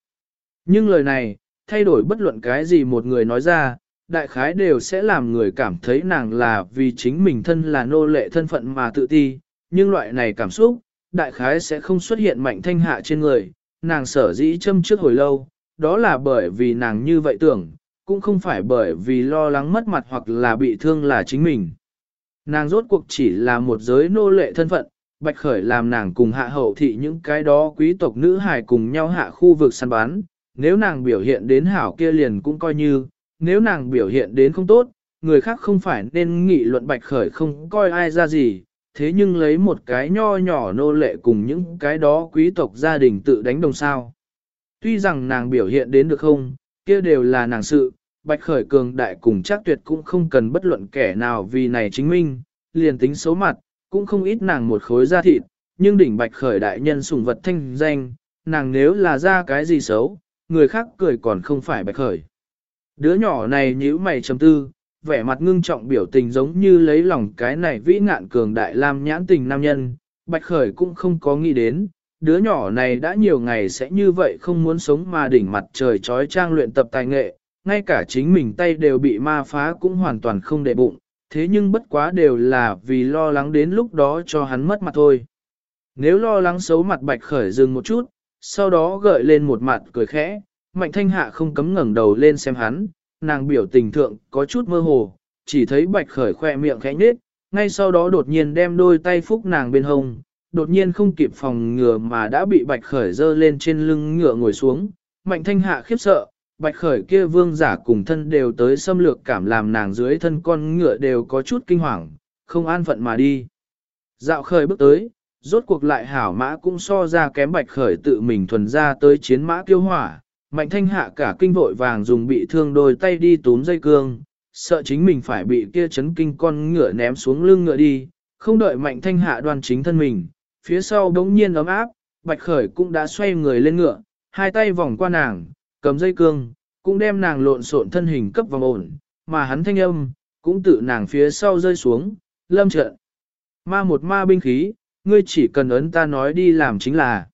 Nhưng lời này, thay đổi bất luận cái gì một người nói ra, đại khái đều sẽ làm người cảm thấy nàng là vì chính mình thân là nô lệ thân phận mà tự ti, nhưng loại này cảm xúc, đại khái sẽ không xuất hiện mạnh thanh hạ trên người, nàng sở dĩ châm trước hồi lâu, đó là bởi vì nàng như vậy tưởng, cũng không phải bởi vì lo lắng mất mặt hoặc là bị thương là chính mình. Nàng rốt cuộc chỉ là một giới nô lệ thân phận, bạch khởi làm nàng cùng hạ hậu thị những cái đó quý tộc nữ hài cùng nhau hạ khu vực săn bán, nếu nàng biểu hiện đến hảo kia liền cũng coi như, nếu nàng biểu hiện đến không tốt, người khác không phải nên nghị luận bạch khởi không coi ai ra gì, thế nhưng lấy một cái nho nhỏ nô lệ cùng những cái đó quý tộc gia đình tự đánh đồng sao. Tuy rằng nàng biểu hiện đến được không, kia đều là nàng sự, bạch khởi cường đại cùng chắc tuyệt cũng không cần bất luận kẻ nào vì này chính minh, liền tính xấu mặt, cũng không ít nàng một khối da thịt, nhưng đỉnh bạch khởi đại nhân sùng vật thanh danh, nàng nếu là ra cái gì xấu, người khác cười còn không phải bạch khởi. Đứa nhỏ này nhíu mày trầm tư, vẻ mặt ngưng trọng biểu tình giống như lấy lòng cái này vĩ ngạn cường đại làm nhãn tình nam nhân, bạch khởi cũng không có nghĩ đến, đứa nhỏ này đã nhiều ngày sẽ như vậy không muốn sống mà đỉnh mặt trời trói trang luyện tập tài nghệ, ngay cả chính mình tay đều bị ma phá cũng hoàn toàn không để bụng, thế nhưng bất quá đều là vì lo lắng đến lúc đó cho hắn mất mặt thôi. Nếu lo lắng xấu mặt bạch khởi dừng một chút, sau đó gợi lên một mặt cười khẽ, mạnh thanh hạ không cấm ngẩng đầu lên xem hắn, nàng biểu tình thượng có chút mơ hồ, chỉ thấy bạch khởi khoe miệng khẽ nhếch, ngay sau đó đột nhiên đem đôi tay phúc nàng bên hông, đột nhiên không kịp phòng ngừa mà đã bị bạch khởi dơ lên trên lưng ngựa ngồi xuống, mạnh thanh hạ khiếp sợ, bạch khởi kia vương giả cùng thân đều tới xâm lược cảm làm nàng dưới thân con ngựa đều có chút kinh hoàng, không an phận mà đi. Dạo khởi bước tới, rốt cuộc lại hảo mã cũng so ra kém bạch khởi tự mình thuần ra tới chiến mã kiêu hỏa, mạnh thanh hạ cả kinh vội vàng dùng bị thương đôi tay đi túm dây cương, sợ chính mình phải bị kia chấn kinh con ngựa ném xuống lưng ngựa đi, không đợi mạnh thanh hạ đoan chính thân mình, phía sau đống nhiên ấm áp, bạch khởi cũng đã xoay người lên ngựa, hai tay vòng qua nàng, cầm dây cương, cũng đem nàng lộn xộn thân hình cấp vòng ổn, mà hắn thanh âm, cũng tự nàng phía sau rơi xuống, lâm trận. Ma một ma binh khí, ngươi chỉ cần ấn ta nói đi làm chính là.